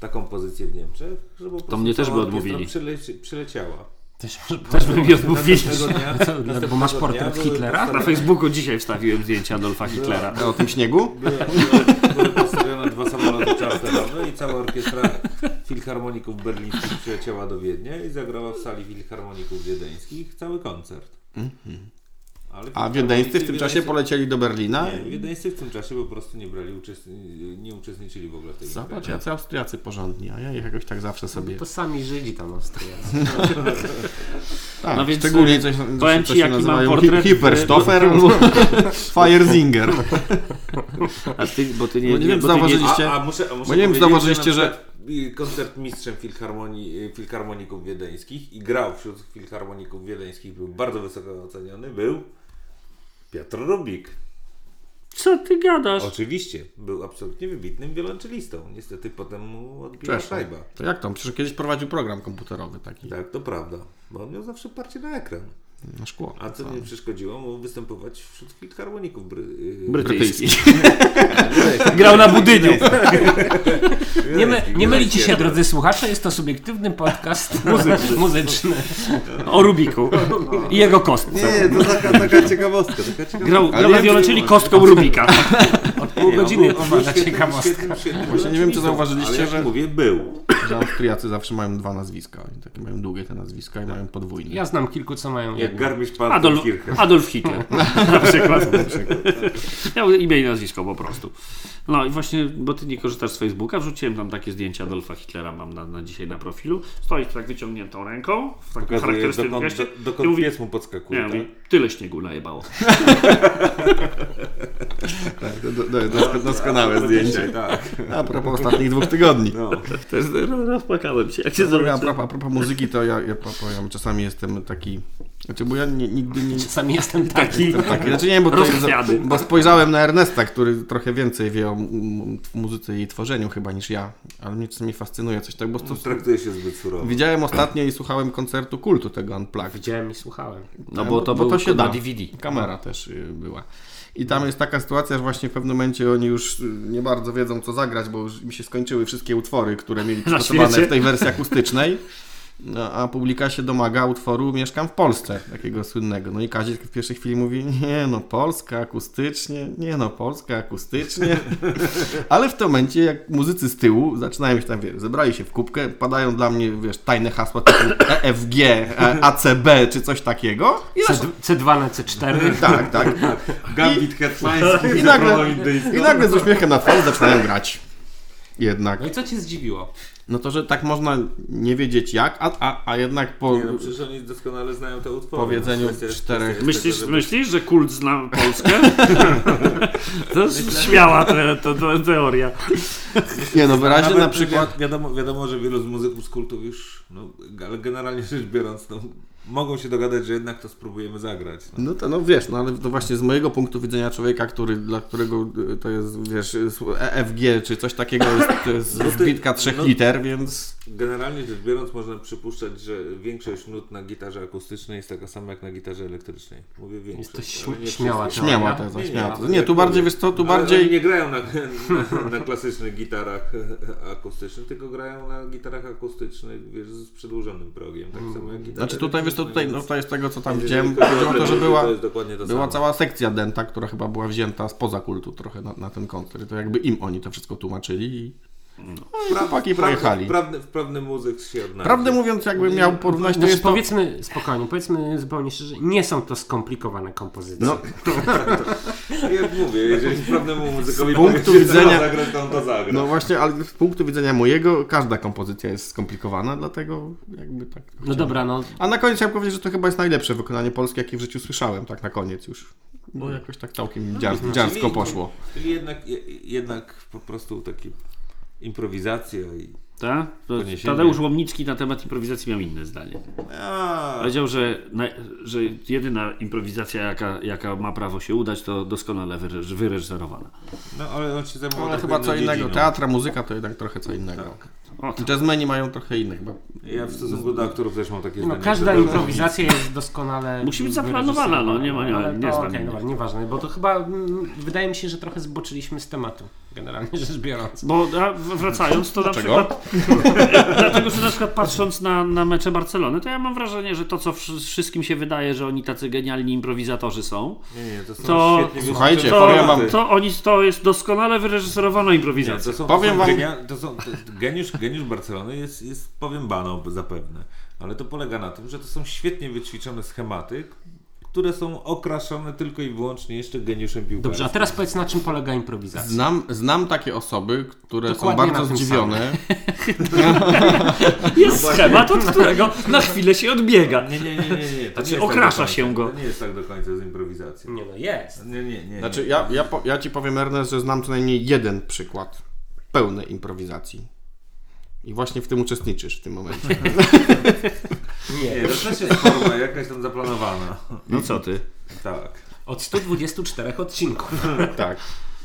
taką pozycję w Niemczech, że po prostu mnie też by odmówili. Przyleci, przyleciała. Też, Też by mi odmówili. Dnia, bo masz dnia portret były Hitlera? Na Facebooku dzisiaj wstawiłem zdjęcie Adolfa Hitlera. A o tym śniegu? Były, były, były postawione dwa samoloty czarterowe i cała orkiestra filharmoników berlińskich przyleciała do Wiednia i zagrała w sali filharmoników wiedeńskich cały koncert. Ale A wiedeńscy w tym czasie polecieli do Berlina? Nie, wiedeńscy w tym czasie po prostu nie brali uczestni- nie uczestniczyli w ogóle w tej Zobacz, jacy Austriacy porządni, a ja ich jakoś tak zawsze sobie... To sami Żydzi tam Austriacy. Tak, No więc, szczególnie e, coś, powiem coś, ci, jaki mam portret, hi- Hipperstoffer e, albo Feierzinger. A ty, bo ty nie, Bo nie wiem, bo zauważyliście- A, a muszę, a muszę Bo nie wiem, zauważyliście, że... y, koncert mistrzem filharmonii, y, filharmoników wiedeńskich i grał wśród filharmoników wiedeńskich, był bardzo wysoko oceniony, był Piotr Rubik. Co ty gadasz? Oczywiście, był absolutnie wybitnym wiolonczelistą. Niestety potem mu odbiła szajba. To jak to? Przecież kiedyś prowadził program komputerowy taki Tak, to prawda, bo on miał zawsze parcie na ekran. Na szkło. A co nie przeszkodziło mu występować wśród filharmoników bry... y, Brytyjski. Grał na budyniu. Nie, my, nie mylicie się, drodzy słuchacze, jest to subiektywny podcast muzyczny, muzyczny. O Rubiku. I jego kostce. to taka, taka ciekawostka. Taka ciekawostka. Grał, grał nie na wiolonczeli kostką Rubika. Pół godziny on był trwa ta świetnym- ciekawostka. świetnym- świetnym Właśnie nie wiem, czy zauważyliście, że- mówię, był. Że Austriacy zawsze mają dwa nazwiska. Oni takie mają długie te nazwiska i mają podwójne. Ja znam kilku, co mają Jak. Garmisch Adolf. Adolf Hitler. Na przykład. Miał imię i nazwisko po prostu. No i właśnie, bo ty nie korzystasz z Facebooka, wrzuciłem tam takie zdjęcie Adolfa Hitlera, mam na, na dzisiaj na profilu. Stoi tak wyciągniętą ręką, w takim Pokazuje, charakterystycznym dokąd, geście. do, dokąd mówi, pies mu podskakuje. nie, tak? mówi, tyle śniegu najebało. Tak, to, to, to, to doskonałe zdjęcie. Tak. A propos ostatnich dwóch tygodni. No. To jest, rozpłakałem się, jak się A zobaczyłem. propos, a propos muzyki, to ja, ja powiem, czasami jestem taki... Znaczy, bo ja nie, nigdy nie... Czasami jestem taki. Jestem taki, znaczy nie, bo, to, bo spojrzałem na Ernesta, który trochę więcej wie o muzyce i jej tworzeniu chyba niż ja, ale mnie czasami fascynuje coś tak, bo to, Traktuje się zbyt surowo. widziałem ostatnio i słuchałem koncertu kultu tego Unplugged. Widziałem i słuchałem. No bo to był się na da. DVD. Kamera też y, była. I tam jest taka sytuacja, że właśnie w pewnym momencie oni już y, nie bardzo wiedzą co zagrać, bo już im się skończyły wszystkie utwory, które mieli przygotowane w tej wersji akustycznej. No, a publika się domaga utworu Mieszkam w Polsce, takiego słynnego. No i Kazik w pierwszej chwili mówi, nie no, Polska akustycznie, nie no, Polska akustycznie. Ale w tym momencie, jak muzycy z tyłu zaczynają się tam, wiesz, zebrali się w kubkę, padają dla mnie, wiesz, tajne hasła typu EFG, e, ACB czy coś takiego. I C, C2 na C4. tak, tak. Gambit hetmański I nagle, I nagle z uśmiechem na twarzy zaczynają grać. Jednak. No i co cię zdziwiło? No to, że tak można nie wiedzieć jak, a, a, a jednak po... Nie, no przecież oni doskonale znają te utwory. Powiedzeniu Kwestia jest- czterech- Myślisz, tego, żeby- myślisz, że kult zna Polskę? to jest śmiała te, to, to teoria. Nie no, wyraźnie Nawet na przykład... wi- Wiadomo, wiadomo, że wielu z muzyków z kultów już, no, ale generalnie rzecz biorąc, no, mogą się dogadać, że jednak to spróbujemy zagrać. No. No to no wiesz, no ale to właśnie z mojego punktu widzenia człowieka, który, dla którego y, to jest, wiesz, EFG czy coś takiego, jest, to jest No zbitka trzech no- liter, więc Generalnie rzecz biorąc, można przypuszczać, że większość nut na gitarze akustycznej jest taka sama jak na gitarze elektrycznej. Mówię większość. Jest to nie śmiała teza, Nie, nie, śmiała teza. Nie, jak tu bardziej, wiesz co, tu bardziej... nie grają na, na, na klasycznych gitarach akustycznych, tylko grają na gitarach akustycznych, wiesz, z przedłużonym progiem, tak samo jak gitary Znaczy tutaj, wiesz co, tutaj, no to jest tego, co tam widziałem, chodziło to, że była, to to była cała sekcja denta, która chyba była wzięta spoza kultu trochę na, na ten koncert. To jakby im oni to wszystko tłumaczyli i, no i chłopaki pojechali. Prawny, prawny muzyk się odnajdzie. Prawdę mówiąc, jakby miał porównać, to Znaczy, jest to... powiedzmy spokojnie, powiedzmy zupełnie szczerze, nie są to skomplikowane kompozycje. No, Jak mówię, jeżeli prawnemu muzykowi Z punktu widzenia- zagrać, to on to zagra. no właśnie, ale z punktu widzenia mojego, każda kompozycja jest skomplikowana, dlatego jakby tak... No dobra, no A na koniec chciałem powiedzieć, że to chyba jest najlepsze wykonanie polskie, jakie w życiu słyszałem, tak na koniec już. Bo jakoś tak całkiem dziar, dziarsko Czyli- poszło. Czyli jednak, je- jednak po prostu takie improwizacja i... Tak? To Poniesienie. Tadeusz Łomnicki na temat improwizacji miał inne zdanie. A, Powiedział, że, na, że jedyna improwizacja, jaka, jaka ma prawo się udać, to doskonale wyreż- wyreżyserowana. no ale on się zajmował Ale chyba co innego. dziedziną. Teatr, a muzyka to jednak trochę co innego. O, to. Jazzmeni mają trochę inne chyba. Ja w stosunku do aktorów też mam takie No, zdanie. każda improwizacja jest doskonale. Musi być zaplanowana, no, nie ma- nie nie dla mnie. dobra, nieważne, bo to chyba mm, wydaje mi się, że trochę zboczyliśmy z tematu, generalnie rzecz biorąc. Bo wracając, to na Dlaczego? przykład. dlatego, że na przykład patrząc na, na mecze Barcelony, to ja mam wrażenie, że to, co wsz- wszystkim się wydaje, że oni tacy genialni improwizatorzy są, Nie, nie, to są To- świetnie Słuchajcie, wyświetlone powiem wam- tematy. to, oni, to jest doskonale wyreżyserowana Nie, improwizacja. to są, Powiem to są wam- genia, to są, to, geniusz, geniusz Barcelony jest, jest powiem banał zapewne, ale to polega na tym, że to są świetnie wyćwiczone schematy, które są okraszone tylko i wyłącznie jeszcze geniuszem piłkarskim. Dobrze, a teraz powiedz na czym polega improwizacja. Znam, znam takie osoby, które Dokładnie są bardzo zdziwione. Jest schemat, od którego na chwilę się odbiega. Nie, nie, nie, nie, nie. To Znaczy, nie tak okrasza końca. się go. To nie jest tak do końca z improwizacją. Nie no, jest. Nie, nie, nie. Znaczy, nie. ja, ja, po, ja ci powiem, Ernest, że znam co najmniej jeden przykład pełnej improwizacji. I właśnie w tym uczestniczysz w tym momencie. Nie, to też jest forma jakaś tam zaplanowana. No co ty? Tak. Od 124 odcinków. tak.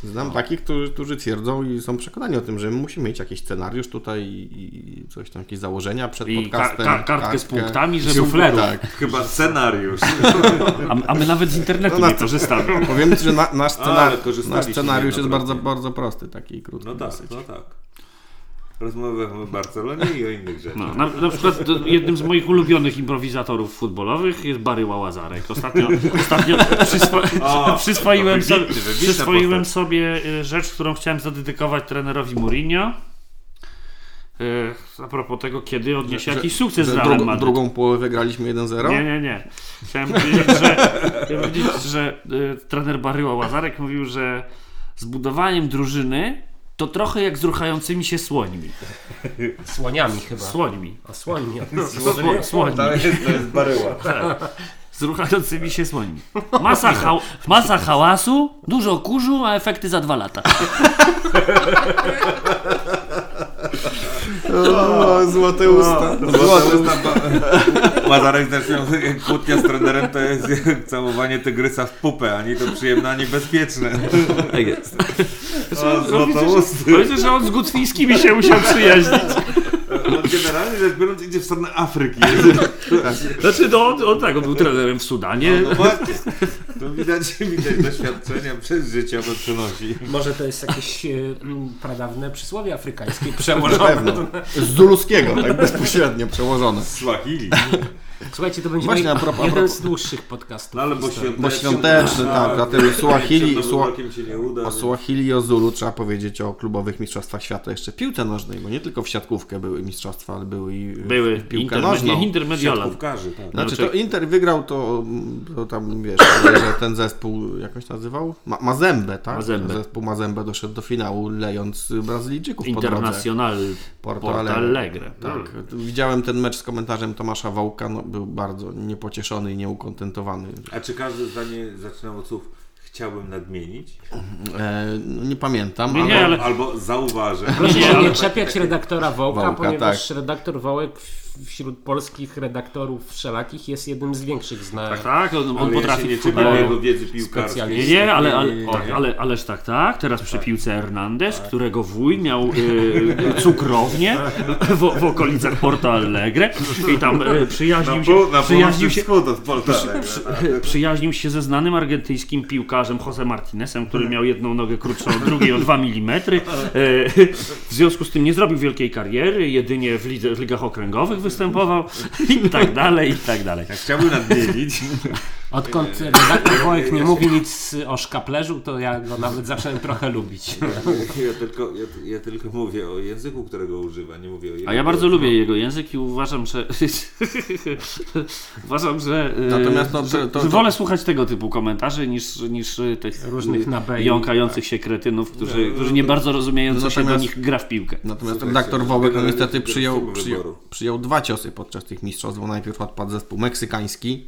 Znam takich, którzy, którzy twierdzą i są przekonani o tym, że musimy mieć jakiś scenariusz tutaj i coś tam, jakieś założenia przed I ka- podcastem. ka- kartkę z punktami, żeby- Sufleru. Tak. Chyba scenariusz. A, a my nawet z internetu No nie korzystamy. Powiem ci, że na, nasz, scenar- korzystaliśmy nasz scenariusz jest bardzo, bardzo prosty, taki i krótki. No tak, dosyć. no tak. Rozmawiamy o Barcelonie i o innych rzeczach. No, na, na przykład to jednym z moich ulubionych improwizatorów futbolowych jest Bary Łazarek. Ostatnio, ostatnio przyswo, O, przyswoiłem, sobie, przyswoiłem sobie y, rzecz, którą chciałem zadedykować trenerowi Mourinho. Y, A propos tego, kiedy odniesie jakiś sukces Że drugą, Madryt. drugą połowę wygraliśmy 1-0? Nie, nie, nie. Chciałem powiedzieć, że, chciałem powiedzieć, że y, trener Baryła Łazarek mówił, że z budowaniem drużyny to trochę jak z ruchającymi się słońmi. Słoniami chyba. Słońmi. A słońmi. Sło, słońmi. To jest, to jest baryła. Z ruchającymi się słońmi. Masa, hał, masa hałasu, dużo kurzu, a efekty za dwa lata. O, złote usta. Złoty Łazarek też miał kłótnia z trenerem, to jest całowanie tygrysa w pupę, ani to przyjemne, ani bezpieczne. Tak jest. O, złotousty. Myślę, że on z Gutwińskimi się musiał przyjaźnić. No, generalnie rzecz biorąc idzie w stronę Afryki. Znaczy, no, on, on tak, on był trenerem w Sudanie. No właśnie. To widać, widać doświadczenia życiowe przenosi. Może to jest jakieś e, pradawne przysłowie afrykańskie Na przełożone. pewno. Z zuluskiego, tak bezpośrednio przełożone. Swahili. Słuchajcie, to będzie Właśnie, a propos- a jeden propos- z dłuższych podcastów. No ale bo świąteczny. Bo świąteczny, tak, dlatego Suahili- uda. O Suahili i o Zulu trzeba powiedzieć o klubowych mistrzostwach świata jeszcze piłce nożnej, bo nie tylko w siatkówkę były mistrzostwa, ale były i Były w piłkę intermedia, nożną. intermediola. Siatkówkarzy, tak. Znaczy Znaczy- to Inter wygrał to, to tam wiesz, że ten zespół jakoś nazywał? Ma, Mazembe, tak? Mazembe. Zespół Mazembe doszedł do finału lejąc Brazylijczyków po drodze. Internacional Porto Porto Alegre. Alegre. Tak, widziałem ten mecz z komentarzem Tomasza Wołka, no, był bardzo niepocieszony i nieukontentowany. A czy każde zdanie zaczynał od słów chciałbym nadmienić. E, no nie pamiętam, Nie, ale... nie, ale- Albo zauważę. Proszę Nie, nie czepiać redaktora Wołka, Wołka, ponieważ tak. redaktor Wołek w- wśród polskich redaktorów wszelakich jest jednym z większych zna. Tak, tak, on, on Ale ja potrafi się nie jego wiedzy piłkarskiej. Nie, nie, ale, ale, nie. ale, ależ tak, tak. Teraz przy piłce Hernandez, którego wuj miał y, cukrownię w, w okolicach Porto Alegre i tam y, przyjaźnił się, Na przyjaźnił się, Porto Alegre. przy, przyjaźnił się ze znanym argentyńskim piłkarzem Jose Martinezem, który miał jedną nogę krótszą od drugiej o 2 mm. W związku z tym nie zrobił wielkiej kariery, jedynie w, lidze, w ligach okręgowych występował i tak dalej, i tak dalej. Chciałbym nadmienić, Odkąd redaktor Wołek nie mówi nic o szkaplerzu, to ja go nawet zacząłem trochę lubić. ja tylko, ja, ja tylko mówię o języku, którego używa, nie mówię o jego A ja bardzo lubię jego język i uważam, że uważam, że, e, Natomiast no, to- to- że wolę słuchać tego typu komentarzy niż, niż tych Różnych nabei. jąkających się kretynów, którzy, którzy nie bardzo rozumieją, co się do nich gra w piłkę. Natomiast redaktor Wołek no, niestety przyjął, przyjął, przyjął dwa ciosy podczas tych mistrzostw, bo najpierw odpadł zespół meksykański,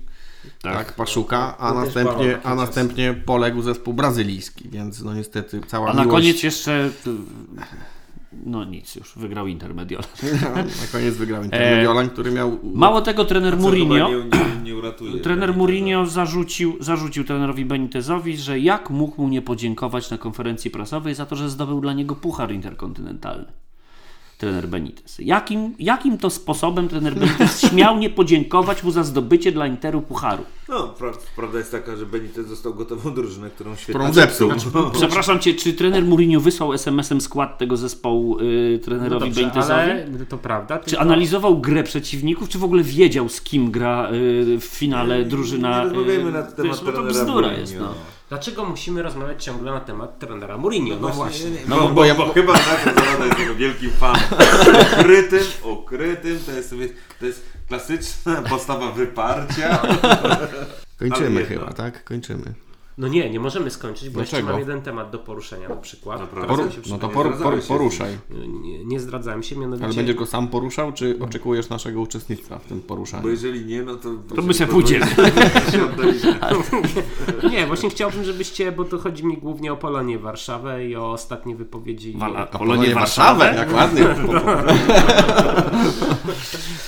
tak, Paszuka, a następnie, a następnie poległ zespół brazylijski, więc no niestety cała A na miłość... koniec jeszcze no nic już, wygrał Inter Mediolan. na koniec wygrał Inter Mediolan, który miał... Mało tego, trener Mourinho nie, nie uratuje. Trener Mourinho zarzucił, zarzucił trenerowi Benitezowi, że jak mógł mu nie podziękować na konferencji prasowej za to, że zdobył dla niego puchar interkontynentalny. Trener Benitez. Jakim, jakim to sposobem trener Benitez śmiał nie podziękować mu za zdobycie dla Interu pucharu? No, pra, prawda jest taka, że Benitez został gotową drużynę, którą świetnie zepsuł. Przepraszam cię, czy trener Mourinho wysłał SMS-em skład tego zespołu y, No trenerowi dobrze, Benitezowi? ale to prawda. Czy analizował grę przeciwników, czy w ogóle wiedział z kim gra y, w finale drużyna? Nie rozmawiajmy y, na temat wiesz, bo to bzdura Mourinho. jest. No. Dlaczego musimy rozmawiać ciągle na temat trenera Mourinho? No właśnie. nie, nie, No, bo, bo bo, ja- bo chyba Nacho Zarada jest jego wielkim fanem. Ukrytym, ukrytym, to jest sobie, to jest klasyczna postawa wyparcia. Kończymy chyba, tak? Kończymy. No nie, nie możemy skończyć, bo jeszcze Dlaczego? mam jeden temat do poruszenia na przykład. Poru- się no to nie por, por, poruszaj. Nie, nie zdradzałem się, mianowicie... Ale będziesz go sam poruszał, czy oczekujesz naszego uczestnictwa w tym Bo poruszaniu? jeżeli nie, no to... To my pójdziemy. się oddaliśmy. Nie, właśnie chciałbym, żebyście, bo to chodzi mi głównie o Polonię Warszawę i o ostatnie wypowiedzi... Wala- Polonię Warszawę? Jak ładnie.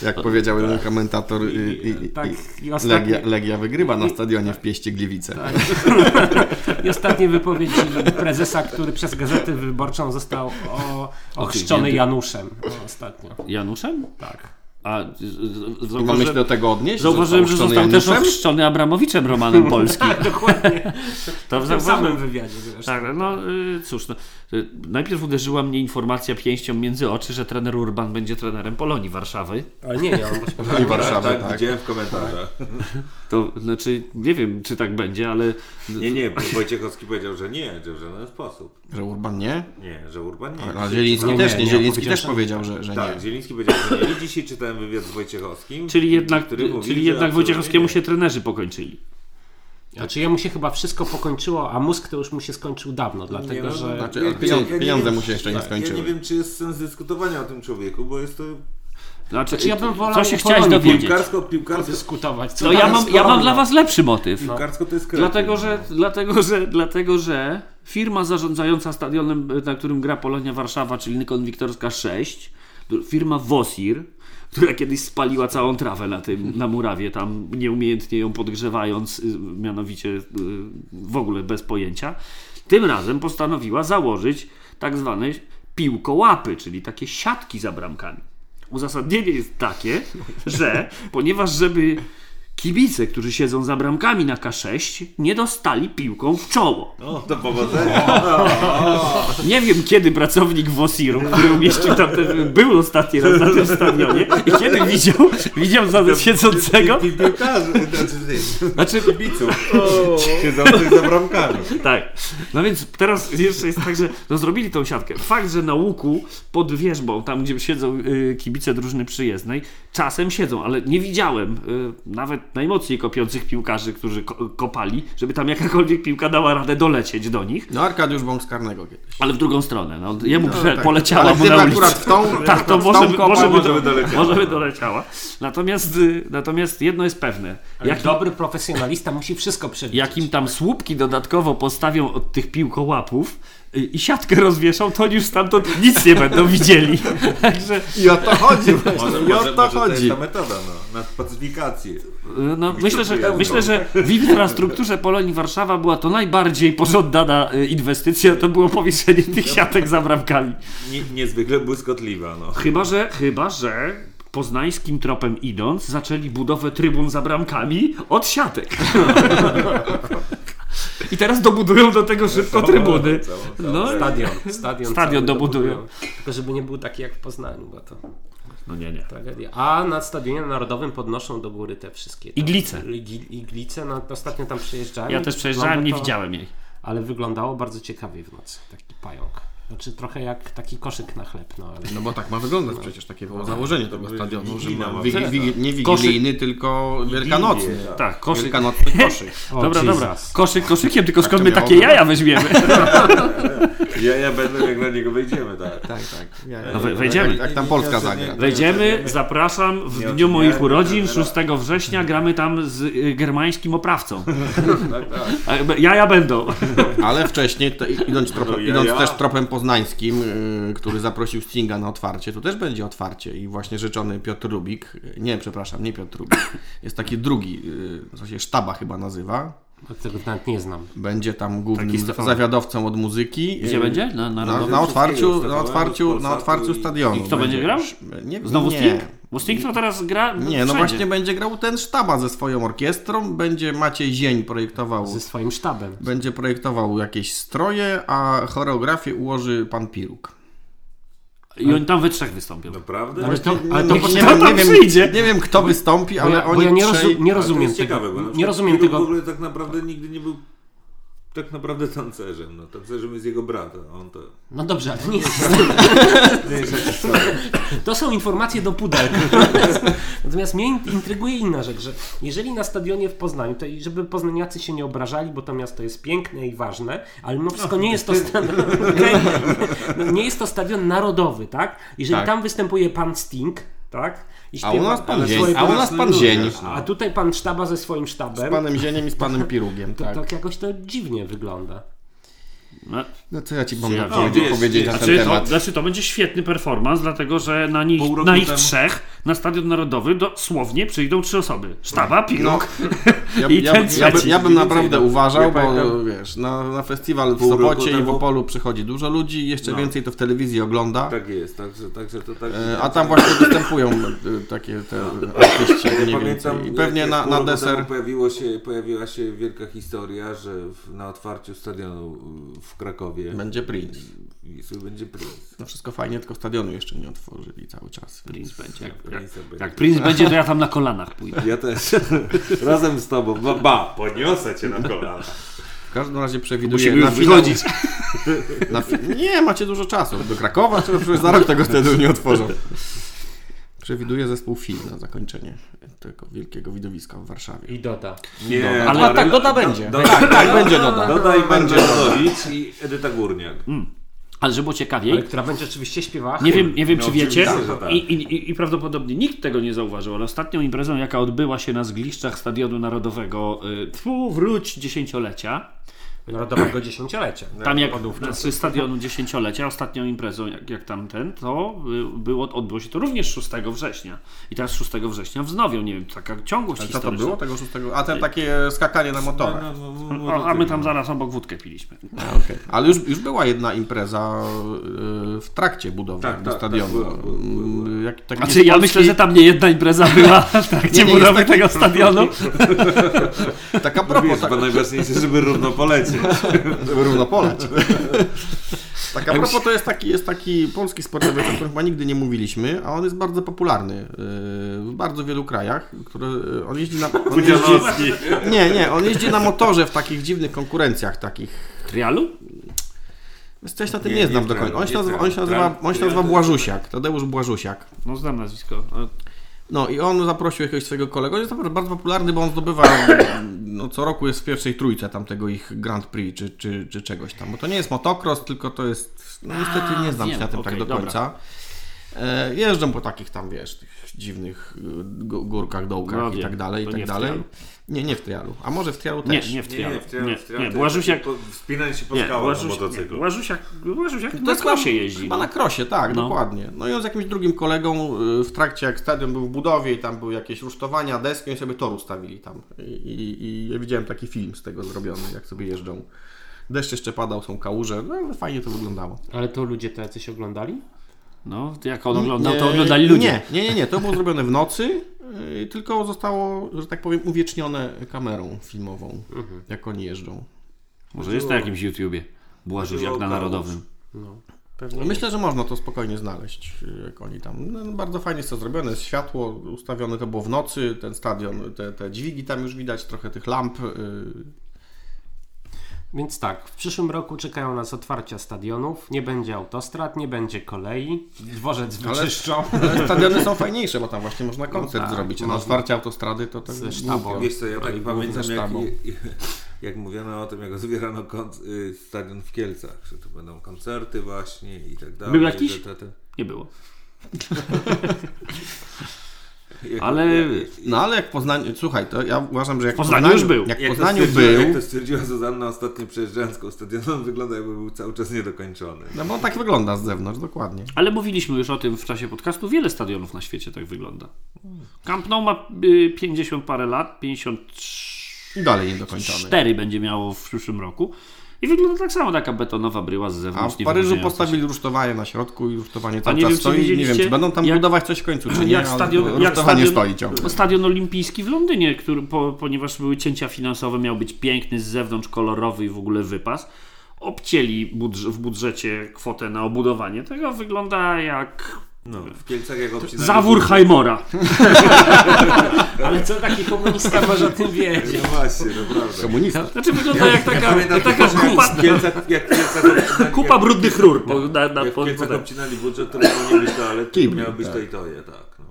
Jak powiedział jeden komentator, i, i, i, Tak, i i ostatnie- Legia, Legia wygrywa na stadionie w Pieście Gliwice. I ostatnie wypowiedzi prezesa, który przez Gazetę Wyborczą został o, ochrzczony. Januszem o, ostatnio. Januszem? Tak. A z- z- I mamy się zauważyłem, do tego odnieść? zauważyłem że Został został też Januszem? ochrzczony Abramowiczem Romanem Polskim. Dokładnie. To W zauważyłem. samym wywiadzie zresztą. Tak, no y, cóż, no, najpierw uderzyła mnie informacja pięścią między oczy, że trener Urban będzie trenerem Polonii Warszawy. Ale nie, nie, on właśnie... I Warszawy, tak, tak. widziałem w komentarzach. To znaczy, nie wiem czy tak będzie, ale Nie, nie, bo Wojciechowski powiedział, że nie, że w żaden sposób. Że Urban nie? Nie, że Urban nie. A Zieliński Nie, też nie, nie. Zieliński powiedział, też że- powiedział, że, że Tak, nie. Zieliński powiedział, że nie. I dzisiaj czytałem wywiad z Wojciechowskim. czyli jednak, który mówi, jednak Wojciechowskiemu nie. się trenerzy pokończyli. Znaczy jemu się chyba wszystko pokończyło, a mózg to już mu się skończył dawno, dlatego Nie, no, że... Znaczy, ja- pieniądze- ja nie pieniądze mu się jeszcze nie tak, Ja skończyły. nie wiem, czy jest sens dyskutowania o tym człowieku, bo jest to Znaczy, Znaczy, ja bym wolał co się chciałeś dowiedzieć? piłkarsko, piłkarsko, dyskutować. Co To tam ja mam, ja mam dla was lepszy motyw. piłkarsko to jest kretyn. Dlatego że, dlatego, że, dlatego, że firma zarządzająca stadionem, na którym gra Polonia Warszawa, czyli Nikon Wiktorska 6, firma Wosir, która kiedyś spaliła całą trawę na tym, na murawie, tam nieumiejętnie ją podgrzewając, y, mianowicie y, w ogóle bez pojęcia, tym razem postanowiła założyć tak zwane piłkołapy, czyli takie siatki za bramkami. Uzasadnienie jest takie, że ponieważ żeby kibice, którzy siedzą za bramkami na K6, nie dostali piłką w czoło. O, to powodzenia. Nie wiem, kiedy pracownik Wosiru, który umieścił tam ten, był ostatni raz na tym stadionie i kiedy widział, widział za siedzącego, Pi- Piłkarzy, znaczy znaczy kibiców siedzących za bramkami. Tak. No więc teraz jeszcze jest tak, że no zrobili tą siatkę. Fakt, że na łuku pod wierzbą, tam gdzie siedzą y, kibice drużyny przyjezdnej, czasem siedzą, ale nie widziałem, y, nawet najmocniej kopiących piłkarzy, którzy ko- kopali, żeby tam jakakolwiek piłka dała radę dolecieć do nich, No Arkadiusz Bąk z Karnego kiedyś. ale w drugą stronę. No, jemu No, tak. poleciała Ale mu na ulicę. akurat w tą, Tak, to w może tą by, kopał, może, by, może by doleciała. może by doleciała. Natomiast, y, natomiast jedno jest pewne. Ale Jak, dobry profesjonalista musi wszystko przewidzieć. jak im tam słupki dodatkowo postawią od tych piłkołapów i siatkę rozwieszą, to oni już stamtąd nic nie będą widzieli. Także I o to chodzi. Może, I o to może to chodzi. jest ta metoda, no, na pacyfikację. no, myślę, że, to myślę, że w infrastrukturze Polonii Warszawa była to najbardziej pożądana y, inwestycja, to było powieszenie tych siatek za bramkami. Nie, niezwykle błyskotliwa, no. Chyba, że, chyba, że poznańskim tropem idąc, zaczęli budowę trybun za bramkami od siatek. I teraz dobudują do tego szybko trybuny. Całą, całą, No, Stadion. Stadion, Stadion cały dobudują. Tylko żeby nie był taki jak w Poznaniu, bo to no nie, nie. tragedia. A na Stadionie Narodowym podnoszą do góry te wszystkie... tam- Iglice. Iglice, no ostatnio tam przejeżdżałem. Ja też przejeżdżałem, nie to- widziałem jej. Ale wyglądało bardzo ciekawie w nocy, taki pająk. Znaczy trochę jak taki koszyk na chleb, no ale... No bo tak ma wyglądać przecież, takie było założenie tego stadionu, że ma wigi, wigi, nie Koszyk- wigilijny, tylko wielkanocny. Tak, koszyk. Wielkanocny koszyk. O, Dobra, Jesus. dobra. Koszyk koszykiem, tylko skąd to my takie jaja weźmiemy? Ja, ja będę, jak na niego wejdziemy, tak. Tak, tak. Ja, No we- wejdziemy. Jak tam Polska zagra. Wejdziemy, zapraszam w dniu moich urodzin, 6 września, gramy tam z y, germańskim oprawcą. tak, tak. Jaja będą. Ale wcześniej, to, idąc, tropem, No ja- idąc ja. też tropem poznańskim, yy, który zaprosił Stinga na otwarcie, to też będzie otwarcie i właśnie rzeczony Piotr Rubik, nie, przepraszam, nie Piotr Rubik, jest taki drugi, co się sztaba chyba nazywa, Tego nawet nie znam. będzie tam głównym zawiadowcą od muzyki. Gdzie będzie? Na, na Na, na otwarciu, na otwarciu, na otwarciu i- stadionu. I kto będzie grał? Nie, Znowu nie. Sting? Bo Sting to teraz gra Nie, no wszędzie. właśnie będzie grał ten sztaba ze swoją orkiestrą, będzie Maciej Zień projektował, Ze swoim sztabem. będzie projektował jakieś stroje, a choreografię ułoży pan Piruk. I oni tam we trzech wystąpią. Naprawdę? Ale to, ale to nie, nie, nie, wiem, przyjdzie? nie wiem kto wystąpi, bo ale bo oni ja nie, trzej... rozu, nie rozumiem jest tego. ciekawe, bo nie rozumiem tego. w ogóle tak naprawdę nigdy nie był tak naprawdę tancerzem. No, tancerzem jest jego brat, a on to... No dobrze, ale nie jest. To są informacje do pudełka. Natomiast mnie in- intryguje inna rzecz, że jeżeli na stadionie w Poznaniu, to i żeby poznaniacy się nie obrażali, bo to miasto jest piękne i ważne, ale mimo wszystko nie jest to stadion, no, nie jest to stadion narodowy, tak? Jeżeli Tak. tam występuje pan Sting, tak? I A u śpiewa nas pan Zień, a u nas pan Zień. a tutaj pan sztaba ze swoim sztabem, Z panem Zieniem i z panem Pirugiem, to tak. tak jakoś to dziwnie wygląda. No, No co ja ci mam Ja na wiem, powiedzieć, jest, powiedzieć na ten Znaczy to, temat? znaczy to będzie świetny performance, dlatego że na nich, na ich temu- trzech na Stadion Narodowy dosłownie przyjdą trzy osoby. Sztaba, Piruk Ja, i ja, ten ja, by, trzeci. ja bym naprawdę uważał, Ja bo wiesz, na, na festiwal w Pół Sopocie i w Opolu przychodzi dużo ludzi, jeszcze No. więcej to w telewizji ogląda. Tak jest, także, także to tak... E, A tam właśnie występują e, takie te artyści Ja mniej pamiętam. I pewnie na, na deser Pojawiło się, pojawiła się wielka historia, że w, na otwarciu stadionu w Krakowie będzie Prince. Wisły będzie Prince. No wszystko fajnie, tylko stadionu jeszcze nie otworzyli cały czas. Prince będzie. Jak, jak, Prince będzie. jak Prince będzie, to ja tam na kolanach pójdę. Ja też. Razem z tobą. Ba, ba poniosę cię na kolana. W każdym razie przewiduję Musimy na już wychodzić. na fi- Nie, macie dużo czasu. Do Krakowa, czy za rok tego stadionu nie otworzą. Przewiduję zespół Film na zakończenie tego wielkiego widowiska w Warszawie. I doda. Nie, Ale- A tak, Doda będzie. Do, Tak, tak, będzie Doda. Doda i Bernardowicz i Edyta Górniak. Ale żeby było ciekawiej, Ale która będzie oczywiście śpiewała Nie wiem, nie wiem No, czy wiecie tak. I, i, i prawdopodobnie nikt tego nie zauważył, ale ostatnią imprezą, jaka odbyła się na zgliszczach Stadionu Narodowego y, tfu, wróć dziesięciolecia, Narodowego dziesięciolecia. tam jak znaczy stadionu dziesięciolecia, ostatnią imprezą jak, jak tamten, to było, odbyło się to również 6 września. I teraz 6 września wznowią, nie wiem, taka ciągłość Ale co to było tego szóstego? A te takie skakanie na motorach. O, a my tam zaraz obok wódkę piliśmy. A, okej. Ale już, już była jedna impreza y, w trakcie budowy Tak, tak, stadionu. tak, była, była, była, była. Mm, Jak, taki Znaczy ja polski- myślę, że tam nie jedna impreza była w trakcie Nie, nie, budowy tego stadionu. Taka Wiesz, propos, chyba tak, najważniejsze, żeby równo polecieć. Żeby równo poleć. Tak a propos to jest taki, jest taki polski sportowiec, o którym chyba nigdy nie mówiliśmy, a on jest bardzo popularny y, w bardzo wielu krajach, który, y, on jeździ na... On jeździ, nie, nie, on jeździ na motorze w takich dziwnych konkurencjach takich Trialu? Wiesz co, ja się na tym Nie, nie, nie znam do końca. On się nie nazywa, on się nazywa, on się nazywa Błażusiak, Tadeusz Błażusiak. No znam nazwisko. No i on zaprosił jakiegoś swojego kolegę, on jest bardzo popularny, bo on zdobywa, no co roku jest w pierwszej trójce tamtego ich Grand Prix czy, czy, czy czegoś tam, bo to nie jest motocross, tylko to jest, no niestety nie znam się na tym okej, tak do dobra. końca. E, jeżdżą po takich tam, wiesz, tych dziwnych y, gó- górkach, dołkach No i tak dalej, i tak dalej. Nie, nie w trialu, a może w trialu Nie, też. nie w Nie, trialu. nie, w trialu, Nie, w trialu nie, to Błażusiak... po- Wspinanie się po Nie, skałach na Błażuś, nie, motocyklu. Błażusiak, Błażusiak To na krosie jeździ. Chyba no. na krosie, tak, No. dokładnie. No i on z jakimś drugim kolegą y, w trakcie jak stadion był w budowie i tam były jakieś rusztowania, deski, oni sobie tor ustawili tam. I, i, I ja widziałem taki film z tego zrobiony, jak sobie jeżdżą. Deszcz jeszcze padał, są kałuże, no ale fajnie to wyglądało. Ale to ludzie to jacyś oglądali? No, jak on oglądał, to Nie, oglądali ludzie. Nie, nie, nie, nie, to było zrobione w nocy, tylko zostało, że tak powiem, uwiecznione kamerą filmową, Mhm. jak oni jeżdżą. Może jest na jakimś YouTubie. Błażusiak na Chodziło o Narodowym. No, pewnie. No Myślę, że można to spokojnie znaleźć, y, jak oni tam. No, bardzo fajnie jest to zrobione, jest światło ustawione, to było w nocy, ten stadion, te, te dźwigi tam już widać, trochę tych lamp. y, Więc tak, w przyszłym roku czekają nas otwarcia stadionów, nie będzie autostrad, nie będzie kolei, dworzec Ale- wyczyszczą. Ale stadiony są fajniejsze, bo tam właśnie można koncert tak, zrobić. A na otwarcie autostrady to tak Ze sztabą. Wiesz co, ja tak Ale pamiętam jak, jak mówiono o tym, jak otwierano y, stadion w Kielcach, że to będą koncerty właśnie i tak dalej. Był jakiś? Te- te- te- Nie było. jak- Ale- jak- No ale jak Poznaniu, słuchaj, to ja uważam, że jak w Poznaniu już był. Jak Jak to, Poznaniu jak był, to stwierdziła Zuzanna ostatnio przejeżdżając koło stadionu, on wygląda jakby był cały czas niedokończony. no bo on tak wygląda z zewnątrz, dokładnie. Ale mówiliśmy już o tym w czasie podcastu. Wiele stadionów na świecie tak wygląda. Camp Nou ma y, 50 parę lat, 53 I dalej niedokończony. będzie miało w przyszłym roku. I wygląda tak samo, taka betonowa bryła z A zewnątrz. w nie Paryżu postawili rusztowanie na środku i rusztowanie A cały nie czas wiem, stoi. Nie wiem, czy będą tam jak- budować coś w końcu, czy nie, jak stadion, jak stadion, stoi ciągle. stadion olimpijski w Londynie, który, po, ponieważ były cięcia finansowe, miał być piękny, z zewnątrz kolorowy i w ogóle wypas. Obcięli w budżecie kwotę na obudowanie tego. Wygląda jak No, w Kielcach jak obcinali... zawór Heimora. Ale co taki komunista może o tym wiedzieć? No właśnie, naprawdę. Komunista. Znaczy wygląda jak taka, pamiętam, taka kupa, w Kielcach, jak Kielcach obcinali, kupa jak- brudnych rur. Po, na, na, Jak w Kielcach po, obcinali budżet, to nie być toalet, Kibli, miało być tak. to i to je, tak. No.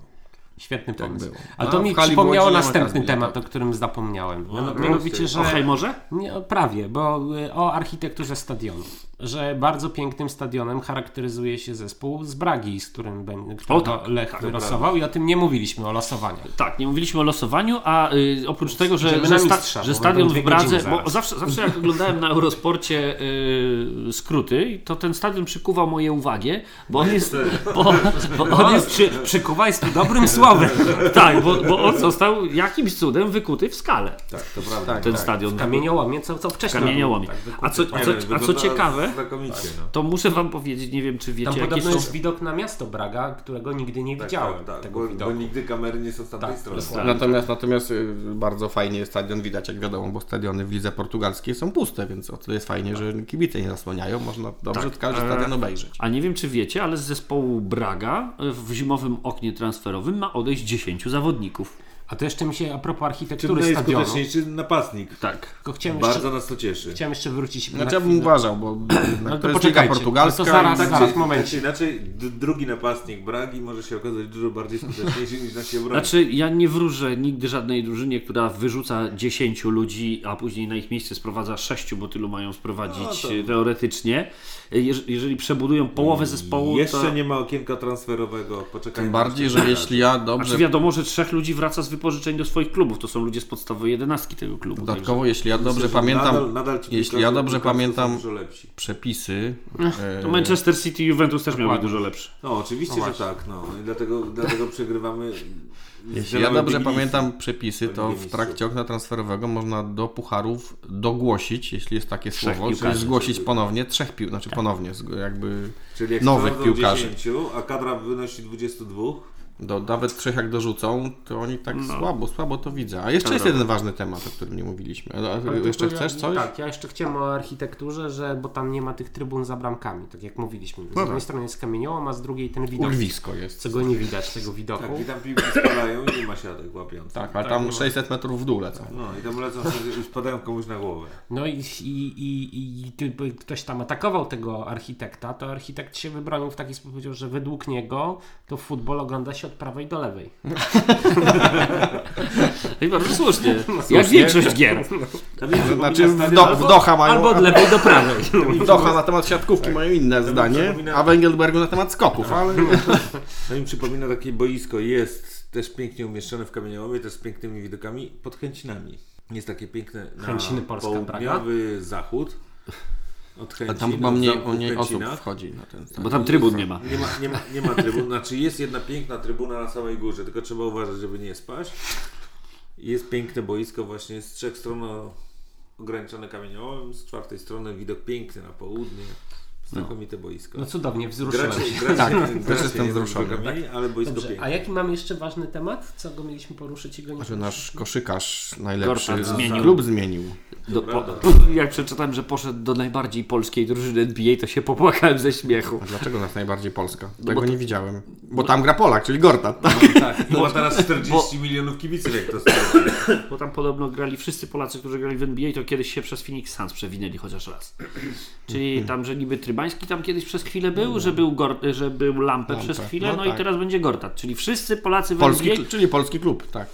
Świetny pomysł. było. Ale A to w mi przypomniało następny temat, tak. o którym zapomniałem. No, no, Mianowicie, no, że... o Heimorze? Nie, prawie, bo y, o architekturze stadionu. Że bardzo pięknym stadionem charakteryzuje się zespół z Bragi, z którym ben- którego tak, Lech tak, wylosował i o tym nie mówiliśmy, o losowaniu. Tak, nie mówiliśmy o losowaniu, a y, oprócz tego, że, że, mistrza, że stadion w Bradze, bo zawsze, zawsze jak oglądałem na Eurosporcie y, skróty, to ten stadion przykuwał moje uwagę, bo on jest, bo, bo on jest Przy, przykuwaj z tu dobrym słowem. tak, bo, bo on został jakimś cudem wykuty w skale, Tak, to prawda. ten stadion. Kamieniołomie, co, co wcześniej. Kamieniołomie. tak, A co, a, co, a co ciekawe, Znakomicie, no. to muszę wam powiedzieć, nie wiem czy Tam wiecie, jakie podobno są... jest widok na miasto Braga, którego nigdy nie Tak, widziałem. tak, tak, tego bo, widoku. bo nigdy kamery nie są z tamtej Tak, strony. Natomiast, natomiast y, bardzo fajnie stadion widać, jak wiadomo, bo stadiony w lidze portugalskiej są puste, więc o tyle jest fajnie, że kibice nie zasłaniają, można dobrze Tak. każdy E, stadion obejrzeć. A nie wiem, czy wiecie, ale z zespołu Braga w zimowym oknie transferowym ma odejść 10 zawodników. A to jeszcze mi się, a propos architektury stadionu, najskuteczniejszy napastnik? Tak. tylko chciałem jeszcze, Bardzo nas to cieszy. chciałem jeszcze wrócić na Znaczy ja bym uważał, bo No to, to jest liga poczekajcie, portugalska. to zaraz, tak zaraz, Znaczy, momencie. Znaczy, inaczej d- drugi napastnik Bragi może się okazać dużo bardziej skuteczniejszy niż nasi obrońcy. Znaczy, ja nie wróżę nigdy żadnej drużynie, która wyrzuca 10 ludzi, a później na ich miejsce sprowadza 6, bo tylu mają sprowadzić No to- teoretycznie. Jeż- jeżeli przebudują połowę zespołu, Jeszcze to... nie ma okienka transferowego. Poczekaj. Tym bardziej, że jeśli ja dobrze Znaczy wiadomo, że trzech ludzi wraca z wypożyczeń do swoich klubów. To są ludzie z podstawowej jedenastki tego klubu. Dodatkowo, jeśli ja dobrze Myślę, pamiętam nadal, nadal jeśli ja dobrze pamiętam- przepisy. Także, e, to Manchester City i Juventus też miały Dokładnie. dużo lepsze. No oczywiście, że tak. No. I dlatego, dlatego przegrywamy. Jeśli ja dobrze pamiętam przepisy, to w trakcie okna transferowego można do pucharów dogłosić, jeśli jest takie Trzech słowo, czyli piłkarzy. zgłosić ponownie trzech pił, znaczy ponownie, zg- jakby Czyli jak nowych piłkarzy. 10, a kadra wynosi 22, do, nawet trzech jak dorzucą, to oni tak No. słabo, słabo to widzę. A jeszcze jest jeden ważny temat, o którym nie mówiliśmy. A, jeszcze chcesz ja, coś? Tak, ja jeszcze chciałem o architekturze, że bo tam nie ma tych trybun za bramkami, tak jak mówiliśmy. Z Dobra. jednej strony jest kamieniołom, a z drugiej ten widok. Urwisko jest. Czego nie widać tego widoku. tak, i tam piłki spadają i nie ma siatek łapiących. Tak, ale Tak, tam nie ma. 600 metrów w dół lecą. No i tam lecą, już spadają komuś na głowę. No i, i, i, i gdyby ktoś tam atakował tego architekta, to architekt się wybronił w taki sposób, powiedział, że według niego to futbol ogląda się się od prawej do lewej. I bardzo słusznie. Jak słusznie. większość gier. Znaczy w, do, w Doha mają... Albo od lewej do prawej. w Doha na temat siatkówki mają inne zdanie, przypomina- a w Engelbergu na temat skoków, ale... To mi przypomina takie boisko, jest też pięknie umieszczone w kamieniołomie, też z pięknymi widokami pod Chęcinami. Jest takie piękne na Chęciny, Polska, południowy zachód. Od A tam chyba mniej, mniej osób wchodzi na ten stadion. Bo tam trybun nie ma. Nie ma, nie ma, nie ma trybun, znaczy jest jedna piękna trybuna na samej górze, tylko trzeba uważać, żeby nie spaść. Jest piękne boisko właśnie z trzech stron ograniczone kamieniołomem, z czwartej strony widok piękny na południe. Znakomite boisko. No cudownie, wzruszyłem Gracze, się. gracze, Tak, też jestem wzruszony. ale boisko Dobrze, piękne. a jaki mamy jeszcze ważny temat? Co go mieliśmy poruszyć i go nie Że nasz koszykarz najlepszy Gortat zmienił. klub zmienił. Do, po, jak przeczytałem, że poszedł do najbardziej polskiej drużyny NBA, to się popłakałem ze śmiechu. A dlaczego nas najbardziej Polska? bo Tego to- nie widziałem. Bo tam gra Polak, czyli Gortat. Tak? Tak, i ma teraz 40 milionów kibiców, jak to. Bo tam podobno grali wszyscy Polacy, którzy grali w NBA, to kiedyś się przez Phoenix Suns przewinęli chociaż raz. Czyli tam, że niby Trybański tam kiedyś przez chwilę był, że był, Gor- że był Lampę Lampę, przez chwilę, no no, i tak. teraz będzie Gortat. Czyli wszyscy Polacy Polski, czyli polski klub, tak.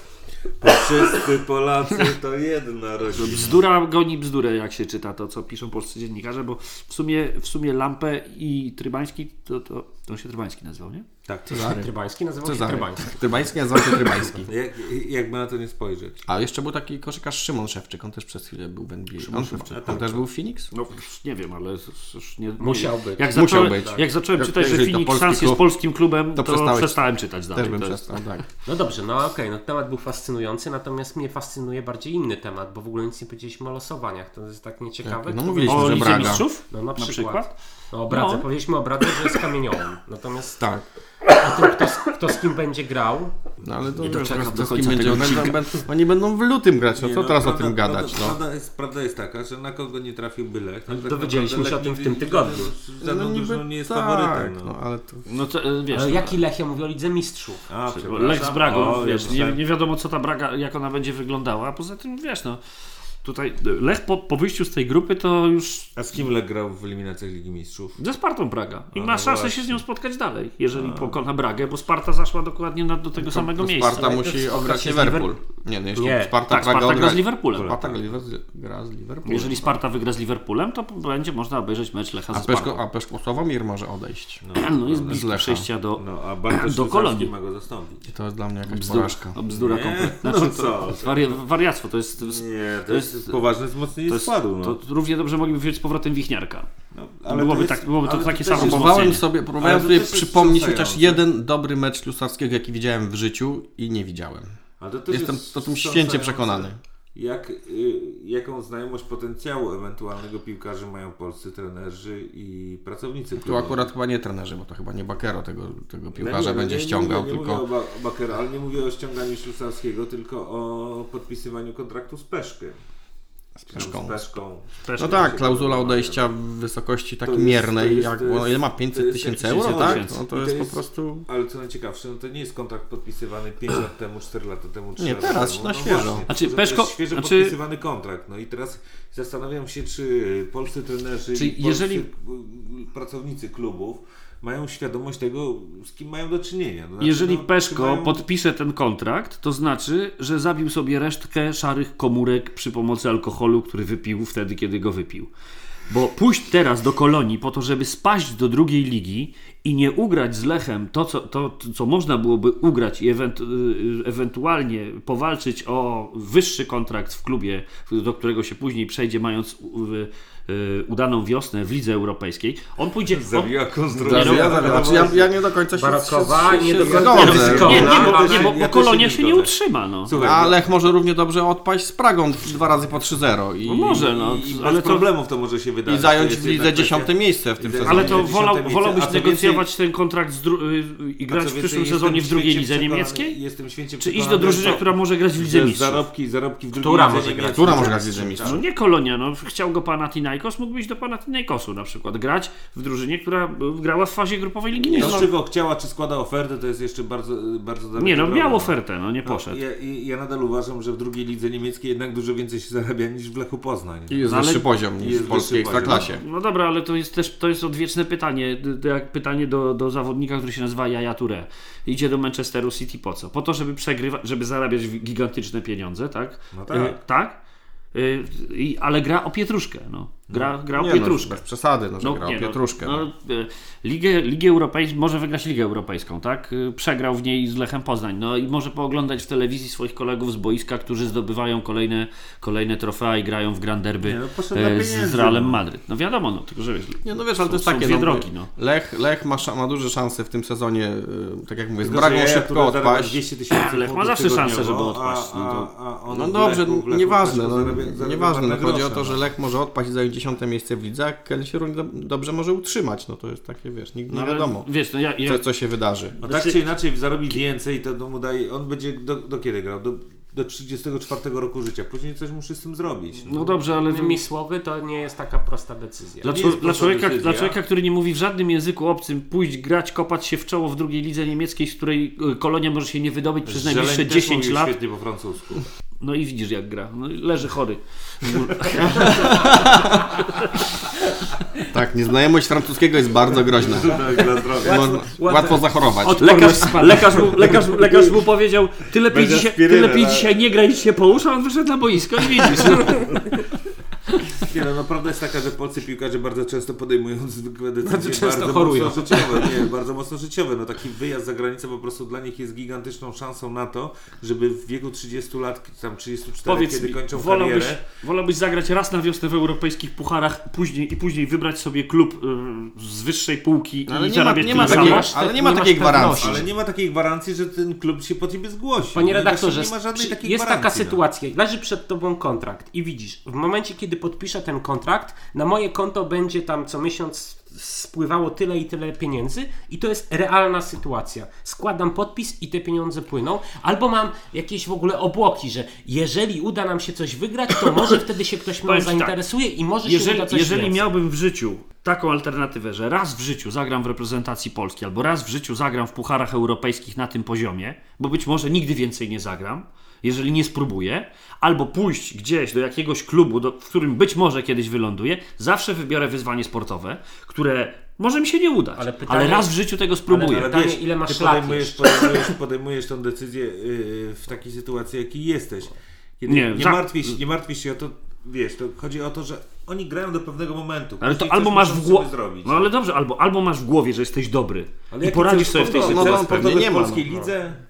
Bo wszyscy Polacy to jedna rodzina. Bzdura goni bzdurę, jak się czyta to, co piszą polscy dziennikarze, bo w sumie, w sumie Lampę i Trybański, to, to, to on się Trybański nazywał, nie? Tak. Cezary. Trybański nazywał się Cezary. Trybański. Trybański nazywa się Trybański. Jak, jakby na to nie spojrzeć. A jeszcze był taki koszykarz Szymon Szewczyk, on też przez chwilę był w NBA. On, Szewczyk. on też był w Phoenix? No nie wiem, ale już- nie... Musiał być. Jak Musiał zacząłem, być. Jak zacząłem Jak- czytać, że Phoenix polski Suns jest polskim klubem, to to, przestałem czytać dalej. Też bym To jest- przestał, tak. No dobrze, no okej, no temat był fascynujący, natomiast mnie fascynuje bardziej inny temat, bo w ogóle nic nie powiedzieliśmy o losowaniach. To jest tak nieciekawe. Tak, no mówiliśmy, O że Braga. Mistrzów? No na przykład. przykład? No o Bradze. No. Powiedzieliśmy o Bradze, że jest kamieniołom. Natomiast Tak. o tym, kto, z- kto z kim będzie grał, No ale to Nie doczekam teraz do końca będzie. Będą, będą, oni będą w lutym grać, no Nie, co teraz o prawda- tym gadać, prawda, no. Prawda jest, prawda jest taka, że na kogo nie trafiłby Lech. No, tak dowiedzieliśmy się o tym w tym tygodniu. Żadną no drużyną nie jest tak, faworytem. no No. ale to... No to e, wiesz, ale jaki Lech? Ja mówię o Lidze Mistrzów. A. Lech z Bragą, O, wiesz, nie, nie wiadomo co ta Braga, jak ona będzie wyglądała, a poza tym wiesz, no tutaj Lech po, po wyjściu z tej grupy to już A z kim Lech grał w eliminacjach Ligi Mistrzów? ze Spartą Praga i A, ma no szansę właśnie. się z nią spotkać dalej, jeżeli pokona Bragę, bo Sparta zaszła dokładnie na, do tego samego to miejsca. Sparta musi to ograć Liverpool. Nie, no jeśli Nie. Sparta Tak, Praga Sparta gra z Liverpoolem. Sparta gra z- Liverpoolem. Jeżeli Sparta wygra z Liverpoolem, to będzie można obejrzeć mecz Lecha A ze Spartą. A Peszko Sławomir może odejść. No jest z blisko przejścia do, No, a Do Kolonii. ma go zastąpić. To jest dla mnie jakaś bzdura, porażka. bzdura kompletna. No Znaczy, co? to wari, wariactwo, to jest, to Nie, to, to jest, jest- poważne wzmocnienie to jest składu. No. to równie dobrze mogliby wziąć z powrotem Wichniarka. no, byłoby jest- tak- byłoby to ale takie samo Próbowałem wzmocnienie. sobie, próbowałem Ale to sobie przypomnieć chociaż jeden dobry mecz Lusarskiego, jaki widziałem w życiu i nie widziałem. Ale to też Jestem jest o tym święcie przekonany. Jak, y, jaką znajomość potencjału ewentualnego piłkarzy mają polscy trenerzy i pracownicy Tu klubowi? akurat chyba nie trenerzy, bo to chyba nie Bakero tego, tego No piłkarza nie, no będzie nie, ściągał, nie mówię, tylko... Nie mówię o Ba- Bakera, ale nie mówię o ściąganiu Ślusarskiego, tylko o podpisywaniu kontraktu z Peszkiem. Z Peszką. Z Peszką. No tak, klauzula odejścia w wysokości takiej jest- miernej, to jest- jak, to jest- bo ile ma to 500 jest tysięcy 500 euro, tak? No to jest po jest- prostu... Ale co najciekawsze, no to nie jest kontrakt podpisywany 5 lat temu, 4 lata temu, 3 Nie, lata teraz, temu. na no świeżo. Właśnie, Znaczy, że to Peszko- jest świeżo znaczy- podpisywany kontrakt. No i teraz zastanawiam się, czy polscy trenerzy Czyli i polscy jeżeli- y, pracownicy klubów mają świadomość tego, z kim mają do czynienia. No, znaczy, Jeżeli no, Peszko mają- podpisze ten kontrakt, to znaczy, że zabił sobie resztkę szarych komórek przy pomocy alkoholu, który wypił wtedy, kiedy go wypił. Bo pójść teraz do kolonii po to, żeby spaść do drugiej ligi i nie ugrać z Lechem to, co, to, co można byłoby ugrać i y, ewentualnie powalczyć o wyższy kontrakt w klubie, do którego się później przejdzie, mając udaną wiosnę w lidze europejskiej, on pójdzie. Zabiła Dla konstrukcja. mnie, ja, znaczy ja, ja nie do końca się, Barokowa, się, nie do końca zgodzę. nie, nie, Ja bo, nie, bo, ja bo też kolonia się się nie utrzyma. No. Słuchaj, A no- Lech może równie dobrze odpaść z Pragą dwa razy po 3-0 i, No może, no, I, i ale problemów to może się i wydarzyć. zająć To jest w lidze dziesiąte miejsce w tym sezonie. ale to wolał, wolałbyś negocjować ten kontrakt y, i grać w przyszłym sezonie w drugiej lidze niemieckiej? Jestem święcie Czy iść do drużyny, która może grać w lidze mistrzów? zarobki, zarobki w drugiej Która lidze może grać? niemieckiej- Która może grać w lidze mistrzów? No nie Kolonia, no chciał go Panathinaikos, mógłby iść do Panathinaikosu na przykład, grać w drużynie, która y, grała w fazie grupowej Ligi No, Mistrzów. z czego chciała, czy składa ofertę, to jest jeszcze bardzo, bardzo daleka Nie no, droga. miał ofertę, no nie No, poszedł. Ja, i- ja nadal uważam, że w drugiej lidze niemieckiej jednak dużo więcej się zarabia niż w Lechu Poznań. I jest Ale- wyższy poziom niż w polskiej ekstraklasie. No dobra, ale to jest też to jest odwieczne pytanie. Jak pytanie pytanie do, do zawodnika, który się nazywa Yaya Touré. Idzie do Manchesteru City po co? Po to, żeby przegrywać, żeby zarabiać gigantyczne pieniądze, tak? No tak. Y, tak? Y, i- ale gra o pietruszkę, no. Gra, gra o Nie, pietruszkę. No, bez przesady, no, że gra o nie, pietruszkę. No, No, no, y, Ligę, Ligę Europejską, może wygrać Ligę Europejską, tak? Y, Przegrał w niej z Lechem Poznań. No i może pooglądać w telewizji swoich kolegów z boiska, którzy zdobywają kolejne, kolejne trofea i grają w Grand Derby Nie, no e, z, z Realem no. Madryt. No wiadomo, no, tylko że wiesz, Nie, no wiesz, ale to jest są takie dwie no, drogi, no. Lech, Lech ma, ma duże szanse w tym sezonie, y, tak jak mówię, z Bragą szybko odpaść. 200 tysięcy Lech ma zawsze szansę, żeby odpaść, A, no a, a on No dobrze, Lechu- w Lechu nieważne, no, nieważne. No, chodzi o to, że no. Lech może odpaść i zająć dziesiąte miejsce w lidze, a Kielce do, dobrze może utrzymać. No to jest takie, wiesz, nigdy no, nie ale wiadomo, Wiesz, no ja, ja, co, co się wydarzy. No tak czy inaczej zarobi więcej, to mu daje, on będzie do, do kiedy grał? Do, do 34 roku życia. Później coś musi z tym zrobić. no dobrze, ale Innymi słowy, to nie jest taka prosta decyzja. Dla, prosta człowieka, decyzja. dla człowieka, który nie mówi w żadnym języku obcym, pójść grać, kopać się w czoło w drugiej lidze niemieckiej, z której y, kolonia może się nie wydobyć przez najbliższe Żeleń też 10 mówił lat. świetnie po francusku. No i widzisz jak gra. No, leży chory. Tak, nieznajomość francuskiego jest bardzo groźna. Zdrowia. Można, łatwo zachorować. Lekarz, lekarz, mu, lekarz, lekarz mu powiedział, ty lepiej, dzisiaj, ty lepiej tak? Dzisiaj nie graj, niż się połóż, a on wyszedł na boisko i widzisz. Nie, no, no prawda jest taka, że polscy piłkarze bardzo często podejmują zwykłe decyzje Bardzo często bardzo chorują. mocno życiowe. Nie, bardzo mocno życiowe. No taki wyjazd za granicę po prostu dla nich jest gigantyczną szansą na to, żeby w wieku 30 lat, tam 34, Powiedz kiedy mi, kończą wolałbyś, karierę, wolałbyś zagrać raz na wiosnę w europejskich pucharach później, i później wybrać sobie klub y, z wyższej półki Ale i nie ma, zarabiać nie ma takiej, samo? ale nie ma nie takiej gwarancji. ale nie ma takiej gwarancji, że ten klub się po ciebie zgłosi. Panie No, redaktorze, nie ma żadnej przy- takiej jest taka gwarancji, no. sytuacja, leży przed tobą kontrakt i widzisz, w momencie kiedy podpiszę ten kontrakt, na moje konto będzie tam co miesiąc spływało tyle i tyle pieniędzy i to jest realna sytuacja. Składam podpis i te pieniądze płyną, albo mam jakieś w ogóle obłoki, że jeżeli uda nam się coś wygrać, to może wtedy się ktoś mną tak, zainteresuje i może się Jeżeli, uda coś jeżeli więcej. miałbym w życiu taką alternatywę, że raz w życiu zagram w reprezentacji Polski, albo raz w życiu zagram w pucharach europejskich na tym poziomie, bo być może nigdy więcej nie zagram, jeżeli nie spróbuję, albo pójść gdzieś do jakiegoś klubu, do, w którym być może kiedyś wyląduję, zawsze wybiorę wyzwanie sportowe, które może mi się nie udać, ale, Ale pytanie- raz w życiu tego spróbuję. ale- Pytanie, ile masz ty podejmujesz, podejmujesz, podejmujesz tą decyzję yy, w takiej sytuacji, jakiej jesteś. Kiedy Nie, nie, za- martwisz, nie martwisz się o to, wiesz, to chodzi o to, że oni grają do pewnego momentu. Ale to albo masz w głowie. No ale dobrze, albo, albo masz w głowie, że jesteś dobry Ale i poradzisz sobie w tej sytuacji. no, pewnie sportowy nie w ma, polskiej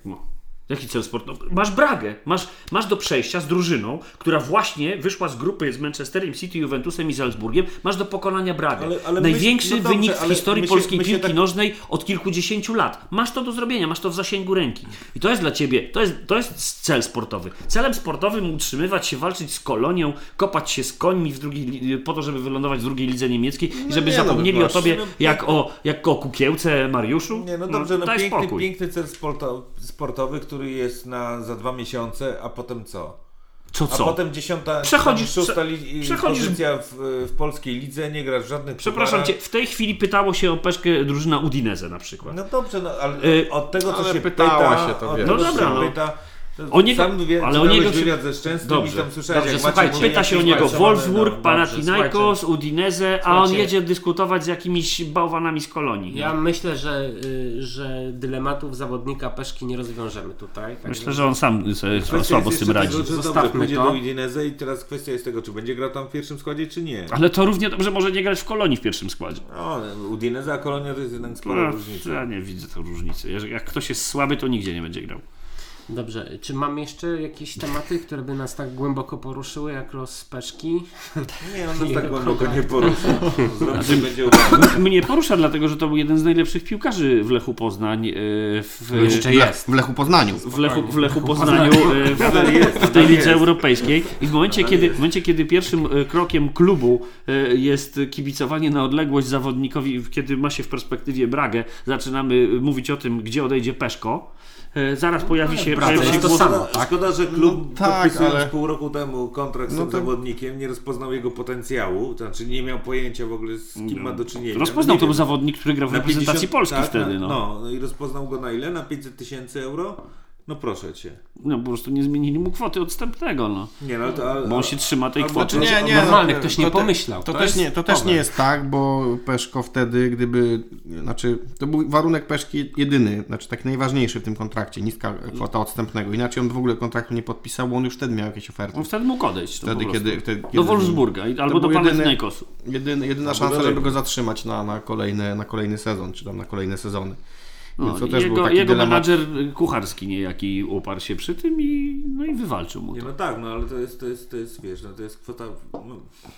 no. Jaki cel sportowy? Masz Bragę, masz, masz do przejścia z drużyną, która właśnie wyszła z grupy z Manchesterem City, Juventusem i Salzburgiem. Masz do pokonania Bragę. Ale- ale Największy myśl- no dobrze, wynik w ale historii polskiej piłki tak- nożnej od kilkudziesięciu lat. Masz to do zrobienia, masz to w zasięgu ręki. I to jest dla ciebie, to jest, to jest cel sportowy. Celem sportowym utrzymywać się, walczyć z kolonią, kopać się z końmi w drugiej, po to, żeby wylądować w drugiej lidze niemieckiej i żeby no, zapomnieli o właśnie, tobie no, jak o, jak o kukiełce Mariuszu. Nie, no dobrze, no, daj piękny, spokój. piękny cel sporto, sportowy, który jest na, za dwa miesiące, a potem co? Co A co? potem dziesiąta, Przechodzisz- szósta li, przechodzisz- pozycja w, w polskiej lidze, nie grasz w żadnych Przepraszam cię, w tej chwili pytało się o Peszkę drużyna Udinese na przykład. No dobrze, no ale Y, od tego, co ale się pytała pyta, się, to od wiesz. tego, No dobra, się no. pyta, O niego- sam wywiad, ale o niego się- wywiad ze Szczęsnym Dobrze. i tam słyszałeś, Dobrze, jak słuchajcie, Maciej Pyta się o niego Wolfsburg, no. Panathinaikos, Udinese, a on jedzie dyskutować z jakimiś bałwanami z kolonii. Ja myślę, że, y, że dylematów zawodnika Peszki nie rozwiążemy tutaj. tak Myślę, że on sam sobie Kwestia słabo z tym radzi. Tego, dobrze Zostawmy pójdzie to. do Udinese i teraz kwestia jest tego, czy będzie grał tam w pierwszym składzie, czy nie. Ale to równie dobrze może nie grać w kolonii w pierwszym składzie. No, Udinese, a Kolonia to jest jednak spora No, różnica. ja nie widzę tej różnicy. Jak ktoś jest słaby, to nigdzie nie będzie grał. Dobrze, czy mam jeszcze jakieś tematy, które by nas tak głęboko poruszyły, jak los Peszki? Nie, on nas tak głęboko nie porusza. Będzie udało. Mnie porusza, dlatego że to był jeden z najlepszych piłkarzy w Lechu Poznań. e, W, Jeszcze jest. W Lechu Poznaniu. w Lechu, w Lechu Poznaniu e, w, w tej lidze europejskiej i w momencie, kiedy, w momencie, kiedy pierwszym e, krokiem klubu jest kibicowanie na odległość zawodnikowi, kiedy ma się w perspektywie Bragę, zaczynamy mówić o tym, gdzie odejdzie Peszko, zaraz pojawi się, Bradze, pojawi się to głos... samo. Szkoda, szkoda, że klub No tak, podpisując ale- pół roku temu kontrakt z No tym zawodnikiem nie rozpoznał jego potencjału, to znaczy nie miał pojęcia w ogóle z kim ma do czynienia. Rozpoznał No to był zawodnik, który grał w na reprezentacji 50 Polski tak, wtedy. na- No. No, no i rozpoznał go na ile? Na 500 tysięcy euro? No proszę cię. No po prostu nie zmienili mu kwoty odstępnego, no. Nie, no to... Ale, Bo on się trzyma tej albo- kwoty. Znaczy nie, nie, Normalny, no, ktoś to nie pomyślał. To, To też, nie, to też nie jest tak, bo Peszko wtedy, gdyby, znaczy, to był warunek Peszki jedyny, znaczy taki najważniejszy w tym kontrakcie, niska kwota odstępnego. Inaczej on w ogóle kontraktu nie podpisał, bo on już wtedy miał jakieś oferty. On wtedy mógł odejść. Wtedy, kiedy, wtedy, Do kiedy Wolfsburga i- albo do Panathinaikosu. Jedyny, jedyna szansa, żeby go zatrzymać na, na, kolejne, na kolejny sezon, czy tam na kolejne sezony. No, to też jego jego dylemat. menadżer kucharski niejaki uparł się przy tym i, no i wywalczył mu Nie, to. no tak, no ale to jest, to jest, to jest wiesz, no to jest kwota, no,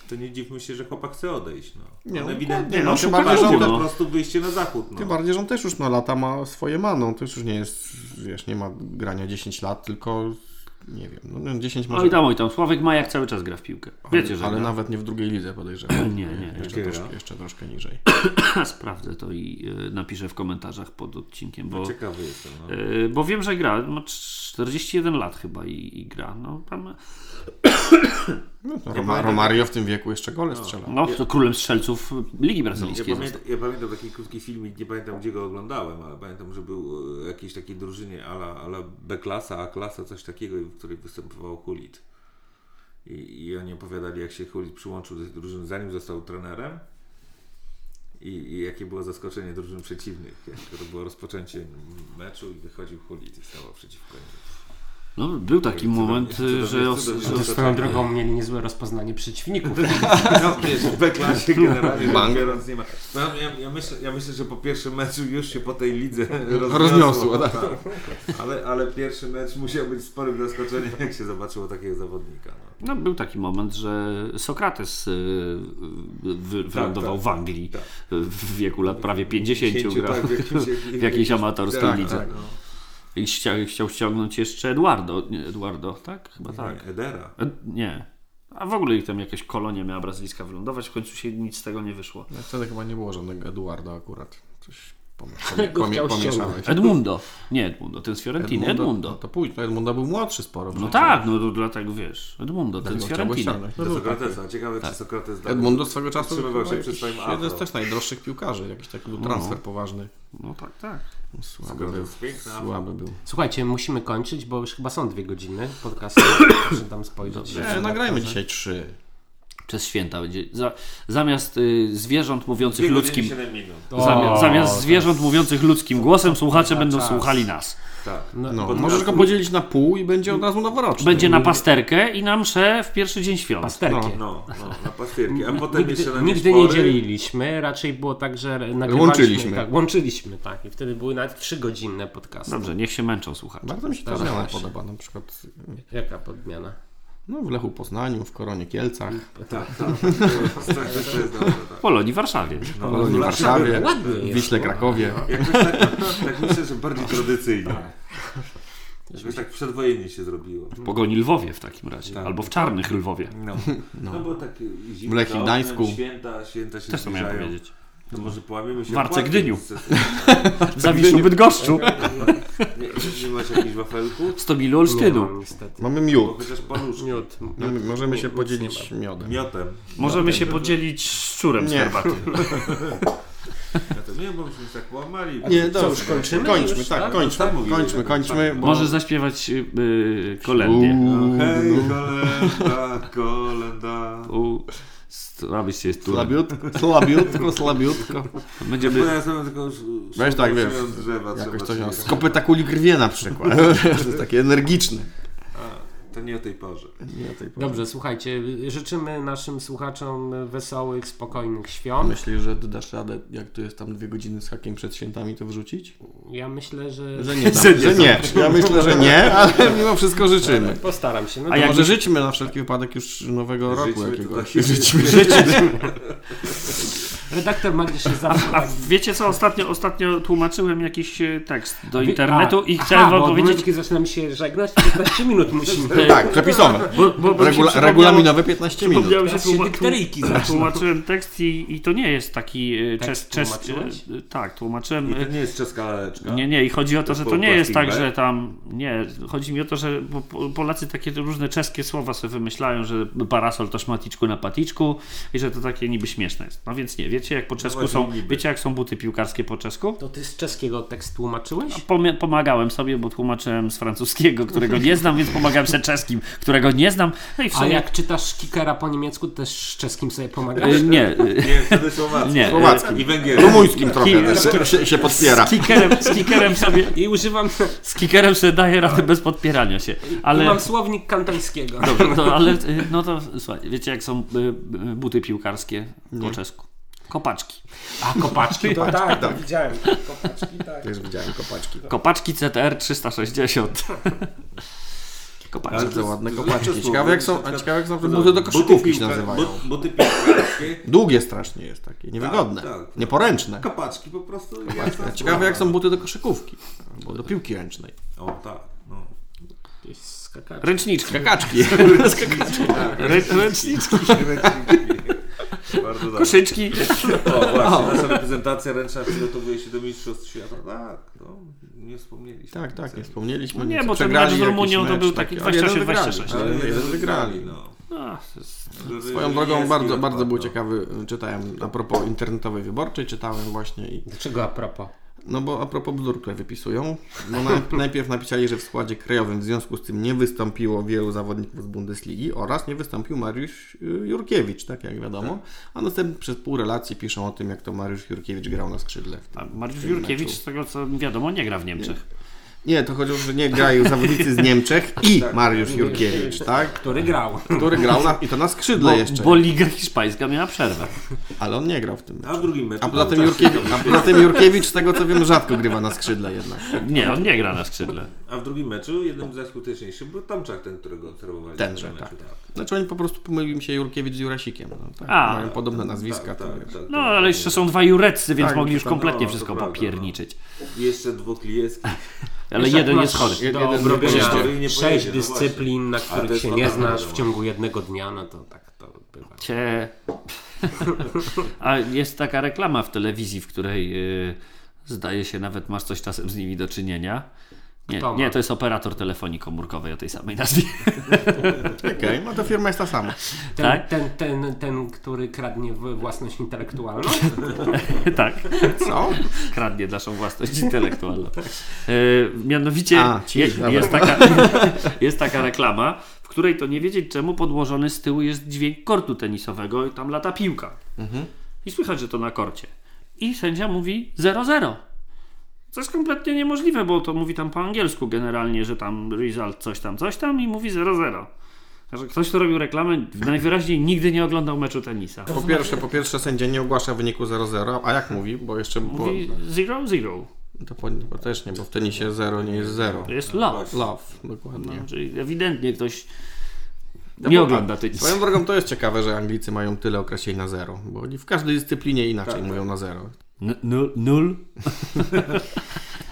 to nie dziwmy się, że chłopak chce odejść, no. Nie, On no, ewidentnie nie, no, no, szuka szuka klubu, po no. prostu wyjście na zachód, no. Tym bardziej, że on też już na lata ma swoje maną. To już nie jest, wiesz, nie ma grania 10 lat, tylko nie wiem, no 10 może. Oj tam, oj tam. Sławek Majak cały czas gra w piłkę. Wiecie, że ale gra. nawet nie w drugiej lidze podejrzewam. Nie, nie. Jeszcze, Gdzie troszkę, jeszcze troszkę niżej. Sprawdzę to i y, napiszę w komentarzach pod odcinkiem, bo, Ciekawy jestem, no. y, bo wiem, że gra. Ma 41 lat chyba i, i gra. No, tam, No, Roma, Romario w tym wieku jeszcze gole strzela. no to królem strzelców Ligi Ja, Brazylijskiej pamiętam, został. ja pamiętam taki krótki filmik, nie pamiętam gdzie go oglądałem, ale pamiętam, że był e, jakiejś takiej drużynie ala, ala B-klasa, A-klasa, coś takiego, w której występował Hulit. I, I oni opowiadali, jak się Hulit przyłączył do tej drużyny, zanim został trenerem. I, I jakie było zaskoczenie drużyn przeciwnych. Jak to było rozpoczęcie meczu i wychodził Hulit i stało przeciwko nim. No, był taki Cudownie, moment, cudownie, że, cudownie, os, cudownie. że swoją drogą mieli niezłe rozpoznanie przeciwników. No wiesz, w B-klasie generalnie biorąc nie ma. No, ja, ja, myślę, ja myślę, że po pierwszym meczu już się po tej lidze rozniosło. Rozniosło, tak. Ale, ale pierwszy mecz musiał być sporym zaskoczeniem, jak się zobaczyło takiego zawodnika. No. no, był taki moment, że Sokrates y, wy, wylądował tak. w Anglii Tak. w wieku lat prawie 50 Pięciu, grał tak, w, jakimś, w jakiejś amatorskiej tak, lidze. Tak, no. I chciał, chciał ściągnąć jeszcze Eduardo, nie, Eduardo, tak? Chyba tak. Edera. E, nie. A w ogóle ich tam jakaś kolonia miała brazylijska wylądować, w końcu się nic z tego nie wyszło. No, wtedy chyba nie było żadnego Eduarda akurat. Coś pomieszałeś. Edmundo. Nie Edmundo, ten z Fiorentiny. Edmundo. No to pójdź, Edmunda był młodszy sporo. No przecież. tak, no to dlatego wiesz. Edmundo, ten z Fiorentiny. No Do był. Sokratesa. Ciekawe, czy Sokrates dalej- Edmundo swego czasu swoim jeden z też najdroższych piłkarzy. Jakiś taki był transfer poważny. No tak, tak. Słaby był. Słaby był. Słuchajcie, musimy kończyć, bo już chyba są dwie godziny podcastu. Proszę tam spojrzeć. Nie, nagrajmy dzisiaj trzy. Przez święta będzie. Za, zamiast y, zwierząt mówiących ludzkim. Zamiast, zamiast zwierząt mówiących ludzkim głosem, słuchacze będą czas. słuchali nas. Tak. No, Pod- możesz go podzielić na pół i będzie od razu noworoczny. Będzie na pasterkę i na mszę w pierwszy dzień świąt. Pasterkie. No, no, na pastierki. A potem Nigdy, jeszcze na nigdy nie dzieliliśmy, raczej było tak, że nagrywaliśmy. Łączyliśmy. Tak, łączyliśmy, tak. I wtedy były nawet trzygodzinne podcasty. Dobrze, niech się męczą słuchacze. Bardzo mi się ta zmiana podoba. Na przykład Jaka podmiana? No, w Lechu Poznaniu, w Koronie Kielcach, Tak, tak. Tak. W Polonii Warszawie. w Polonii Warszawie, w Wiśle no. Krakowie. Jakoś tak, tak myślę, że bardziej tradycyjnie. Jakoś tak przedwojennie się zrobiło. W Pogoni Lwowie w takim razie. Tak. Albo w Czarnych Lwowie. No, no. bo tak zimno W Lechii Gdańsku. Święta, święta się Też to miałem powiedzieć. To może połamiemy się W Arce opłatkiem Gdyniu. W Zawiszu Bydgoszczu. Nie, nie masz jakichś wafelków? 100 milu Olsztynu. mam niestety. Mamy Bo miód. chociaż paluszki. Miód. Możemy się podzielić miodem. Miotem. Możemy się podzielić szczurem z Nie. herbaty. Miotem. Nie, bo byśmy się tak połamali. Nie, dobrze, już kończymy? kończmy, Już, tak, tak? kończmy, Tak kończmy, tak. kończmy, bo... Może zaśpiewać yy, kolędnie. No, hej, kolenda, kolenda. U, Słabyście jest tu. Slabiutko, slabiutko, slabiutko. Będziemy... Ja tylko Weź tak, wiesz, drzewa Jakoś trzeba coś, z kopyta kuli grwie na przykład. To jest takie energiczne. To nie o tej porze. Nie o tej porze. Dobrze, słuchajcie, życzymy naszym słuchaczom wesołych, spokojnych świąt. Myślisz, że ty dasz radę, jak tu jest tam dwie godziny z hakiem przed świętami, to wrzucić? Ja myślę, że... Że nie, że nie. Ja myślę, że nie, ale mimo wszystko życzymy. Postaram się. No A jak Może żyćmy na wszelki wypadek już nowego roku Żyćmy jakiegoś. tutaj. Żyćmy, żyćmy. Redaktor ma gdzieś się A zawsze... wiecie co, ostatnio, ostatnio tłumaczyłem jakiś e, tekst do internetu a, i aha, chciałem wam bo powiedzieć... Kiedy zaczynamy się żegnać, 15 minut musimy. Tak, przepisowe. Bo, bo, bo się Regula- regulaminowe 15 minut. Się Teraz się tłuma- zaczną. Tłumaczyłem tekst i, i to nie jest taki e, czes, czes, e, Tak, tłumaczyłem. I to nie jest czeska laleczka. Nie, nie, i chodzi o to, To że to nie jest tak, że tam. Nie, chodzi mi o to, że Polacy takie różne czeskie słowa sobie wymyślają, że parasol to szmaticzku na paticzku i że to takie niby śmieszne jest. No więc nie, wiecie wiecie jak po czesku właśnie są, niby. wiecie jak są buty piłkarskie po czesku? To ty z czeskiego tekst tłumaczyłeś? Pomia- pomagałem sobie, bo tłumaczyłem z francuskiego, którego nie znam, więc pomagałem sobie czeskim, którego nie znam. No i w A sumie... jak czytasz Kikera po niemiecku, też z czeskim sobie pomagasz? Y, Nie, y, Nie, wtedy słowacki. nie. Słowacki. I węgierski. Rumuńskim trochę Ki- się, się, się podpiera. Z kickerem, z kickerem sobie I używam, z kickerem sobie daję radę bez podpierania się. i Ale mam słownik kantońskiego. Dobrze, no ale y, no to słuchaj, wiecie jak są y, y, buty piłkarskie po czesku? Kopaczki. A kopaczki, to tak, to widziałem. Kopaczki, tak. Też widziałem kopaczki. Kopaczki CTR 360. Kopaczki. Bardzo ładne kopaczki. Ciekawe jak są, a ciekawe jak są buty do koszykówki się nazywają. but- Buty piłkarskie. Długie strasznie jest takie, niewygodne, Tak, tak. nieporęczne. Kapaczki po prostu. A Ciekawe jak są buty do koszykówki, albo do piłki ręcznej. O tak, no. Skakacze. Ręczniczki. Skakaczki. Rę- ręczniczki. Bardzo dobrze. Koszyczki. O, właśnie, nasza reprezentacja ręczna przygotowuje się do Mistrzostw Świata. Tak, no, nie wspomnieliśmy. Tak, tak, nie wspomnieliśmy. No nie, bo ten mecz z Rumunią to był taki jeden wygrali. 28-26. Ale jeden wygrali. no. A, to jest- Swoją drogą bardzo, bardzo był no. ciekawy, czytałem a propos internetowej wyborczej, czytałem właśnie i Dlaczego a propos? No bo a propos bzdur, które wypisują, naj- najpierw napisali, że w składzie krajowym w związku z tym nie wystąpiło wielu zawodników z Bundesligi oraz nie wystąpił Mariusz y, Jurkiewicz, tak jak wiadomo, a następnie przez pół relacji piszą o tym, jak to Mariusz Jurkiewicz grał na skrzydle. A Mariusz Jurkiewicz, meczu. z tego co wiadomo, nie gra w Niemczech. Nie, to chodzi o to, że nie grają zawodnicy z Niemczech i Mariusz Jurkiewicz, tak? Który grał? Który grał na, i to na skrzydle Bo, jeszcze, bo Liga Hiszpańska miała przerwę. ale on nie grał w tym A meczu. w drugim meczu. A poza, tym Jurkiewicz, a poza tym Jurkiewicz, z tego co wiem, rzadko grywa na skrzydle jednak. Nie, on nie gra na skrzydle. A w drugim meczu jednym z najskuteczniejszych był Tomczak, ten, którego obserwowaliśmy. Tenże, w tym tak. meczu, Znaczy oni po prostu pomylił mi się Jurkiewicz z Jurasikiem. No, tak, A. mają podobne nazwiska. Tak, tak, tak, No tak, ale tak. jeszcze są dwa Jureccy, więc Tak, mogli już to- kompletnie no, wszystko popierniczyć. Jeszcze dwóch Lijewskich. Ale Wiesz, jeden jest chory. Do obrobienia sześć no dyscyplin, na których się nie znasz wiadomość. w ciągu jednego dnia, no to tak to bywa. Cie... A jest taka reklama w telewizji, w której yy, zdaje się nawet masz coś czasem z nimi do czynienia. Nie, nie, to jest operator telefonii komórkowej o tej samej nazwie. Okej, no to firma jest ta sama. Ten, Tak? ten, ten, ten, który kradnie własność intelektualną? tak, Co? kradnie naszą własność intelektualną. Yy, mianowicie A, ci, je, dobra. jest, taka, jest taka reklama, w której to nie wiedzieć czemu podłożony z tyłu jest dźwięk kortu tenisowego i tam lata piłka. I słychać, że to na korcie. I sędzia mówi 0-0. Co jest kompletnie niemożliwe, bo to mówi tam po angielsku generalnie, że tam result coś tam, coś tam i mówi 0-0. Także ktoś, kto robił reklamę, najwyraźniej nigdy nie oglądał meczu tenisa. Po pierwsze, po pierwsze sędzia nie ogłasza wyniku 0-0, a jak mówi? Bo jeszcze... Mówi 0-0. to po, bo też nie, bo w tenisie 0 nie jest 0. To jest love. Love, dokładnie. No, czyli ewidentnie ktoś No nie ogląda tenisa. Swoją drogą to jest ciekawe, że Anglicy mają tyle określeń na 0, bo oni w każdej dyscyplinie inaczej mówią na 0. N- nul? nul?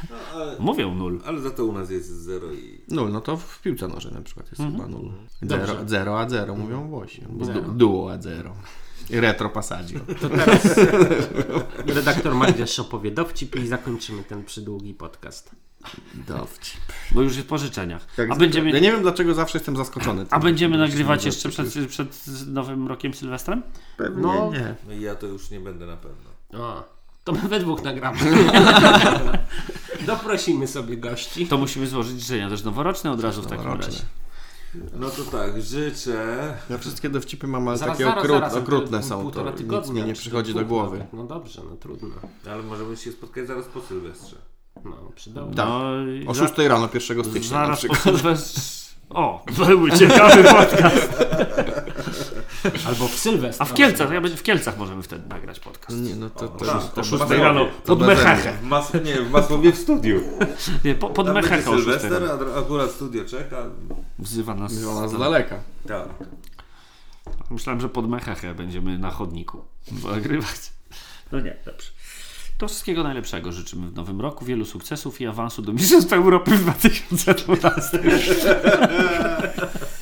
No, ale, Mówią nul. ale za to u nas jest zero i... Nul, no to w piłce nożnej na przykład jest chyba 0. Dobrze. 0, 0 a 0 mówią Włosi. Zero. du- duo a 0. I retro passaggio. To teraz redaktor Magdziarz opowie dowcip i zakończymy ten przydługi podcast. Dowcip. Bo już jest po życzeniach. A będziemy, Ja nie wiem dlaczego zawsze jestem zaskoczony. a będziemy nagrywać jeszcze przed, przed nowym rokiem Sylwestrem? Pewnie No. nie. No ja to już nie będę na pewno. O, to my we dwóch nagramy. Doprosimy sobie gości. To musimy złożyć życzenia też noworoczne od razu w takim razie. No to tak, życzę... Ja wszystkie dowcipy mam, ale Zaraz, takie zaraz, okrut, zaraz, okrutne to są, to tygodnia, nic mi nie przychodzi do głowy. nawet. No dobrze, no trudno. Ale możemy się spotkać zaraz po Sylwestrze. No, przydało. Tak. No, O za- 6 rano 1 stycznia na Zaraz po przykład. Sylwestrze. O, byłby ciekawy podcast. Albo w Sylwestra. A w Kielcach, ja będzie w Kielcach możemy wtedy nagrać podcast. Nie, no to, to, tak, już- o to, 6 to, rano, to pod Mechachę. mas... Nie, w Masłowie w studiu. Nie, po, pod Mechachą już Sylwester, akurat studio czeka. Wzywa nas. Wzywa nas z daleka. Tak. Myślałem, że pod Mechachę będziemy na chodniku nagrywać. No nie, dobrze. To wszystkiego najlepszego życzymy w nowym roku, wielu sukcesów i awansu do Mistrzostw Europy w 2012.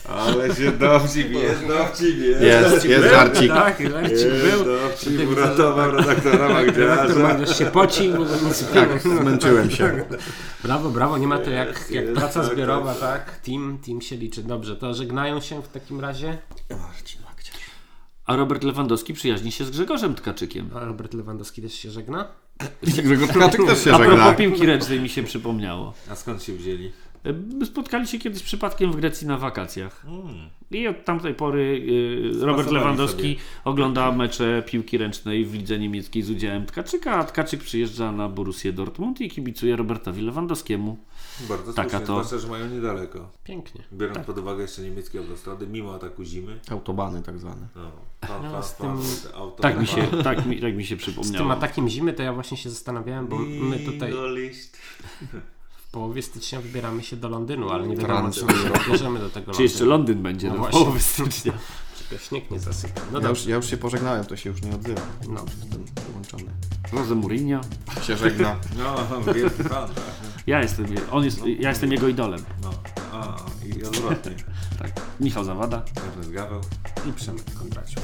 Ale się dowcip jest, dowcip jest. Jest, jest żarcik. Tak, żarcik Jest był. dowcip, uratował redaktora Redaktor Magdziarza. Magdziarz się poci, bo nic Tak, zmęczyłem się. Brawo, brawo, nie ma to jak, jak Jest, praca tak, zbiorowa, tak. tak? Team, team się liczy. Dobrze, to żegnają się w takim razie. Marcin. A Robert Lewandowski przyjaźni się z Grzegorzem Tkaczykiem. A Robert Lewandowski też się żegna? Grzegorz Tkaczyk też się A propos żegna. piłki ręcznej mi się przypomniało. A skąd się wzięli? E, Spotkali się kiedyś przypadkiem w Grecji na wakacjach. Mm. I od tamtej pory y, Robert Spasowali Lewandowski sobie. ogląda mecze piłki ręcznej w lidze niemieckiej z udziałem Tkaczyka, a Tkaczyk przyjeżdża na Borussię Dortmund i kibicuje Robertowi Lewandowskiemu. Bardzo Taka słusznie, to- zwłaszcza, że mają niedaleko. Pięknie. Biorąc pod uwagę jeszcze niemieckie autostrady, mimo ataku zimy. Autobany tak zwane. No, pan, No, pan, z pan, tym- auto, Tak mi się, tak mi, tak mi się Z przypomniało. tym atakiem zimy to ja właśnie się zastanawiałem, bo my tutaj w połowie stycznia wybieramy się do Londynu, ale nie wiadomo, czy bierzemy do tego Czy jeszcze Londynu. Londyn będzie No do właśnie. połowy stycznia? Czy go śnieg nie zasypie. No Ja już, dobrze. ja już się pożegnałem, to się już nie odzywa. No. Jestem wyłączony. Jose Mourinho. Się żegna. No, wielki fan, tak. Ja jestem, on jest, ja jestem jego idolem. No, a, i odwrotnie. Tak. Michał Zawada. Ernest Gaweł. I Przemek Kondraciuk.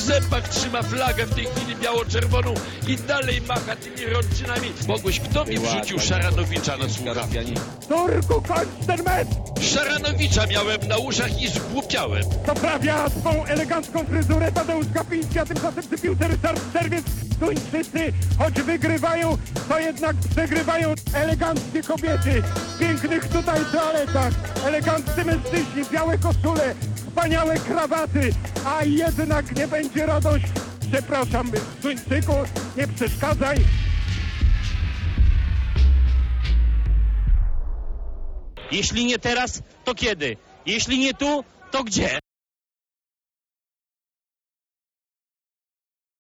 Zębach trzyma flagę w tej chwili biało-czerwoną i dalej macha tymi rączynami. Mogłeś, kto mi wrzucił Szaranowicza na słuchawki? Turku, kończ ten mecz! Szaranowicza miałem na uszach i zgłupiałem. Poprawia swą elegancką fryzurę Tadeusz Gapiński, a tymczasem przy piłce Ryszard Czerwiec. Duńczycy, choć wygrywają, to jednak przegrywają eleganckie kobiety. W pięknych tutaj toaletach, eleganccy mężczyźni, białe koszule, wspaniałe krawaty, a jednak nie będzie radość. Przepraszam, Duńczyku, nie przeszkadzaj. Jeśli nie teraz, to kiedy? Jeśli nie tu, to gdzie?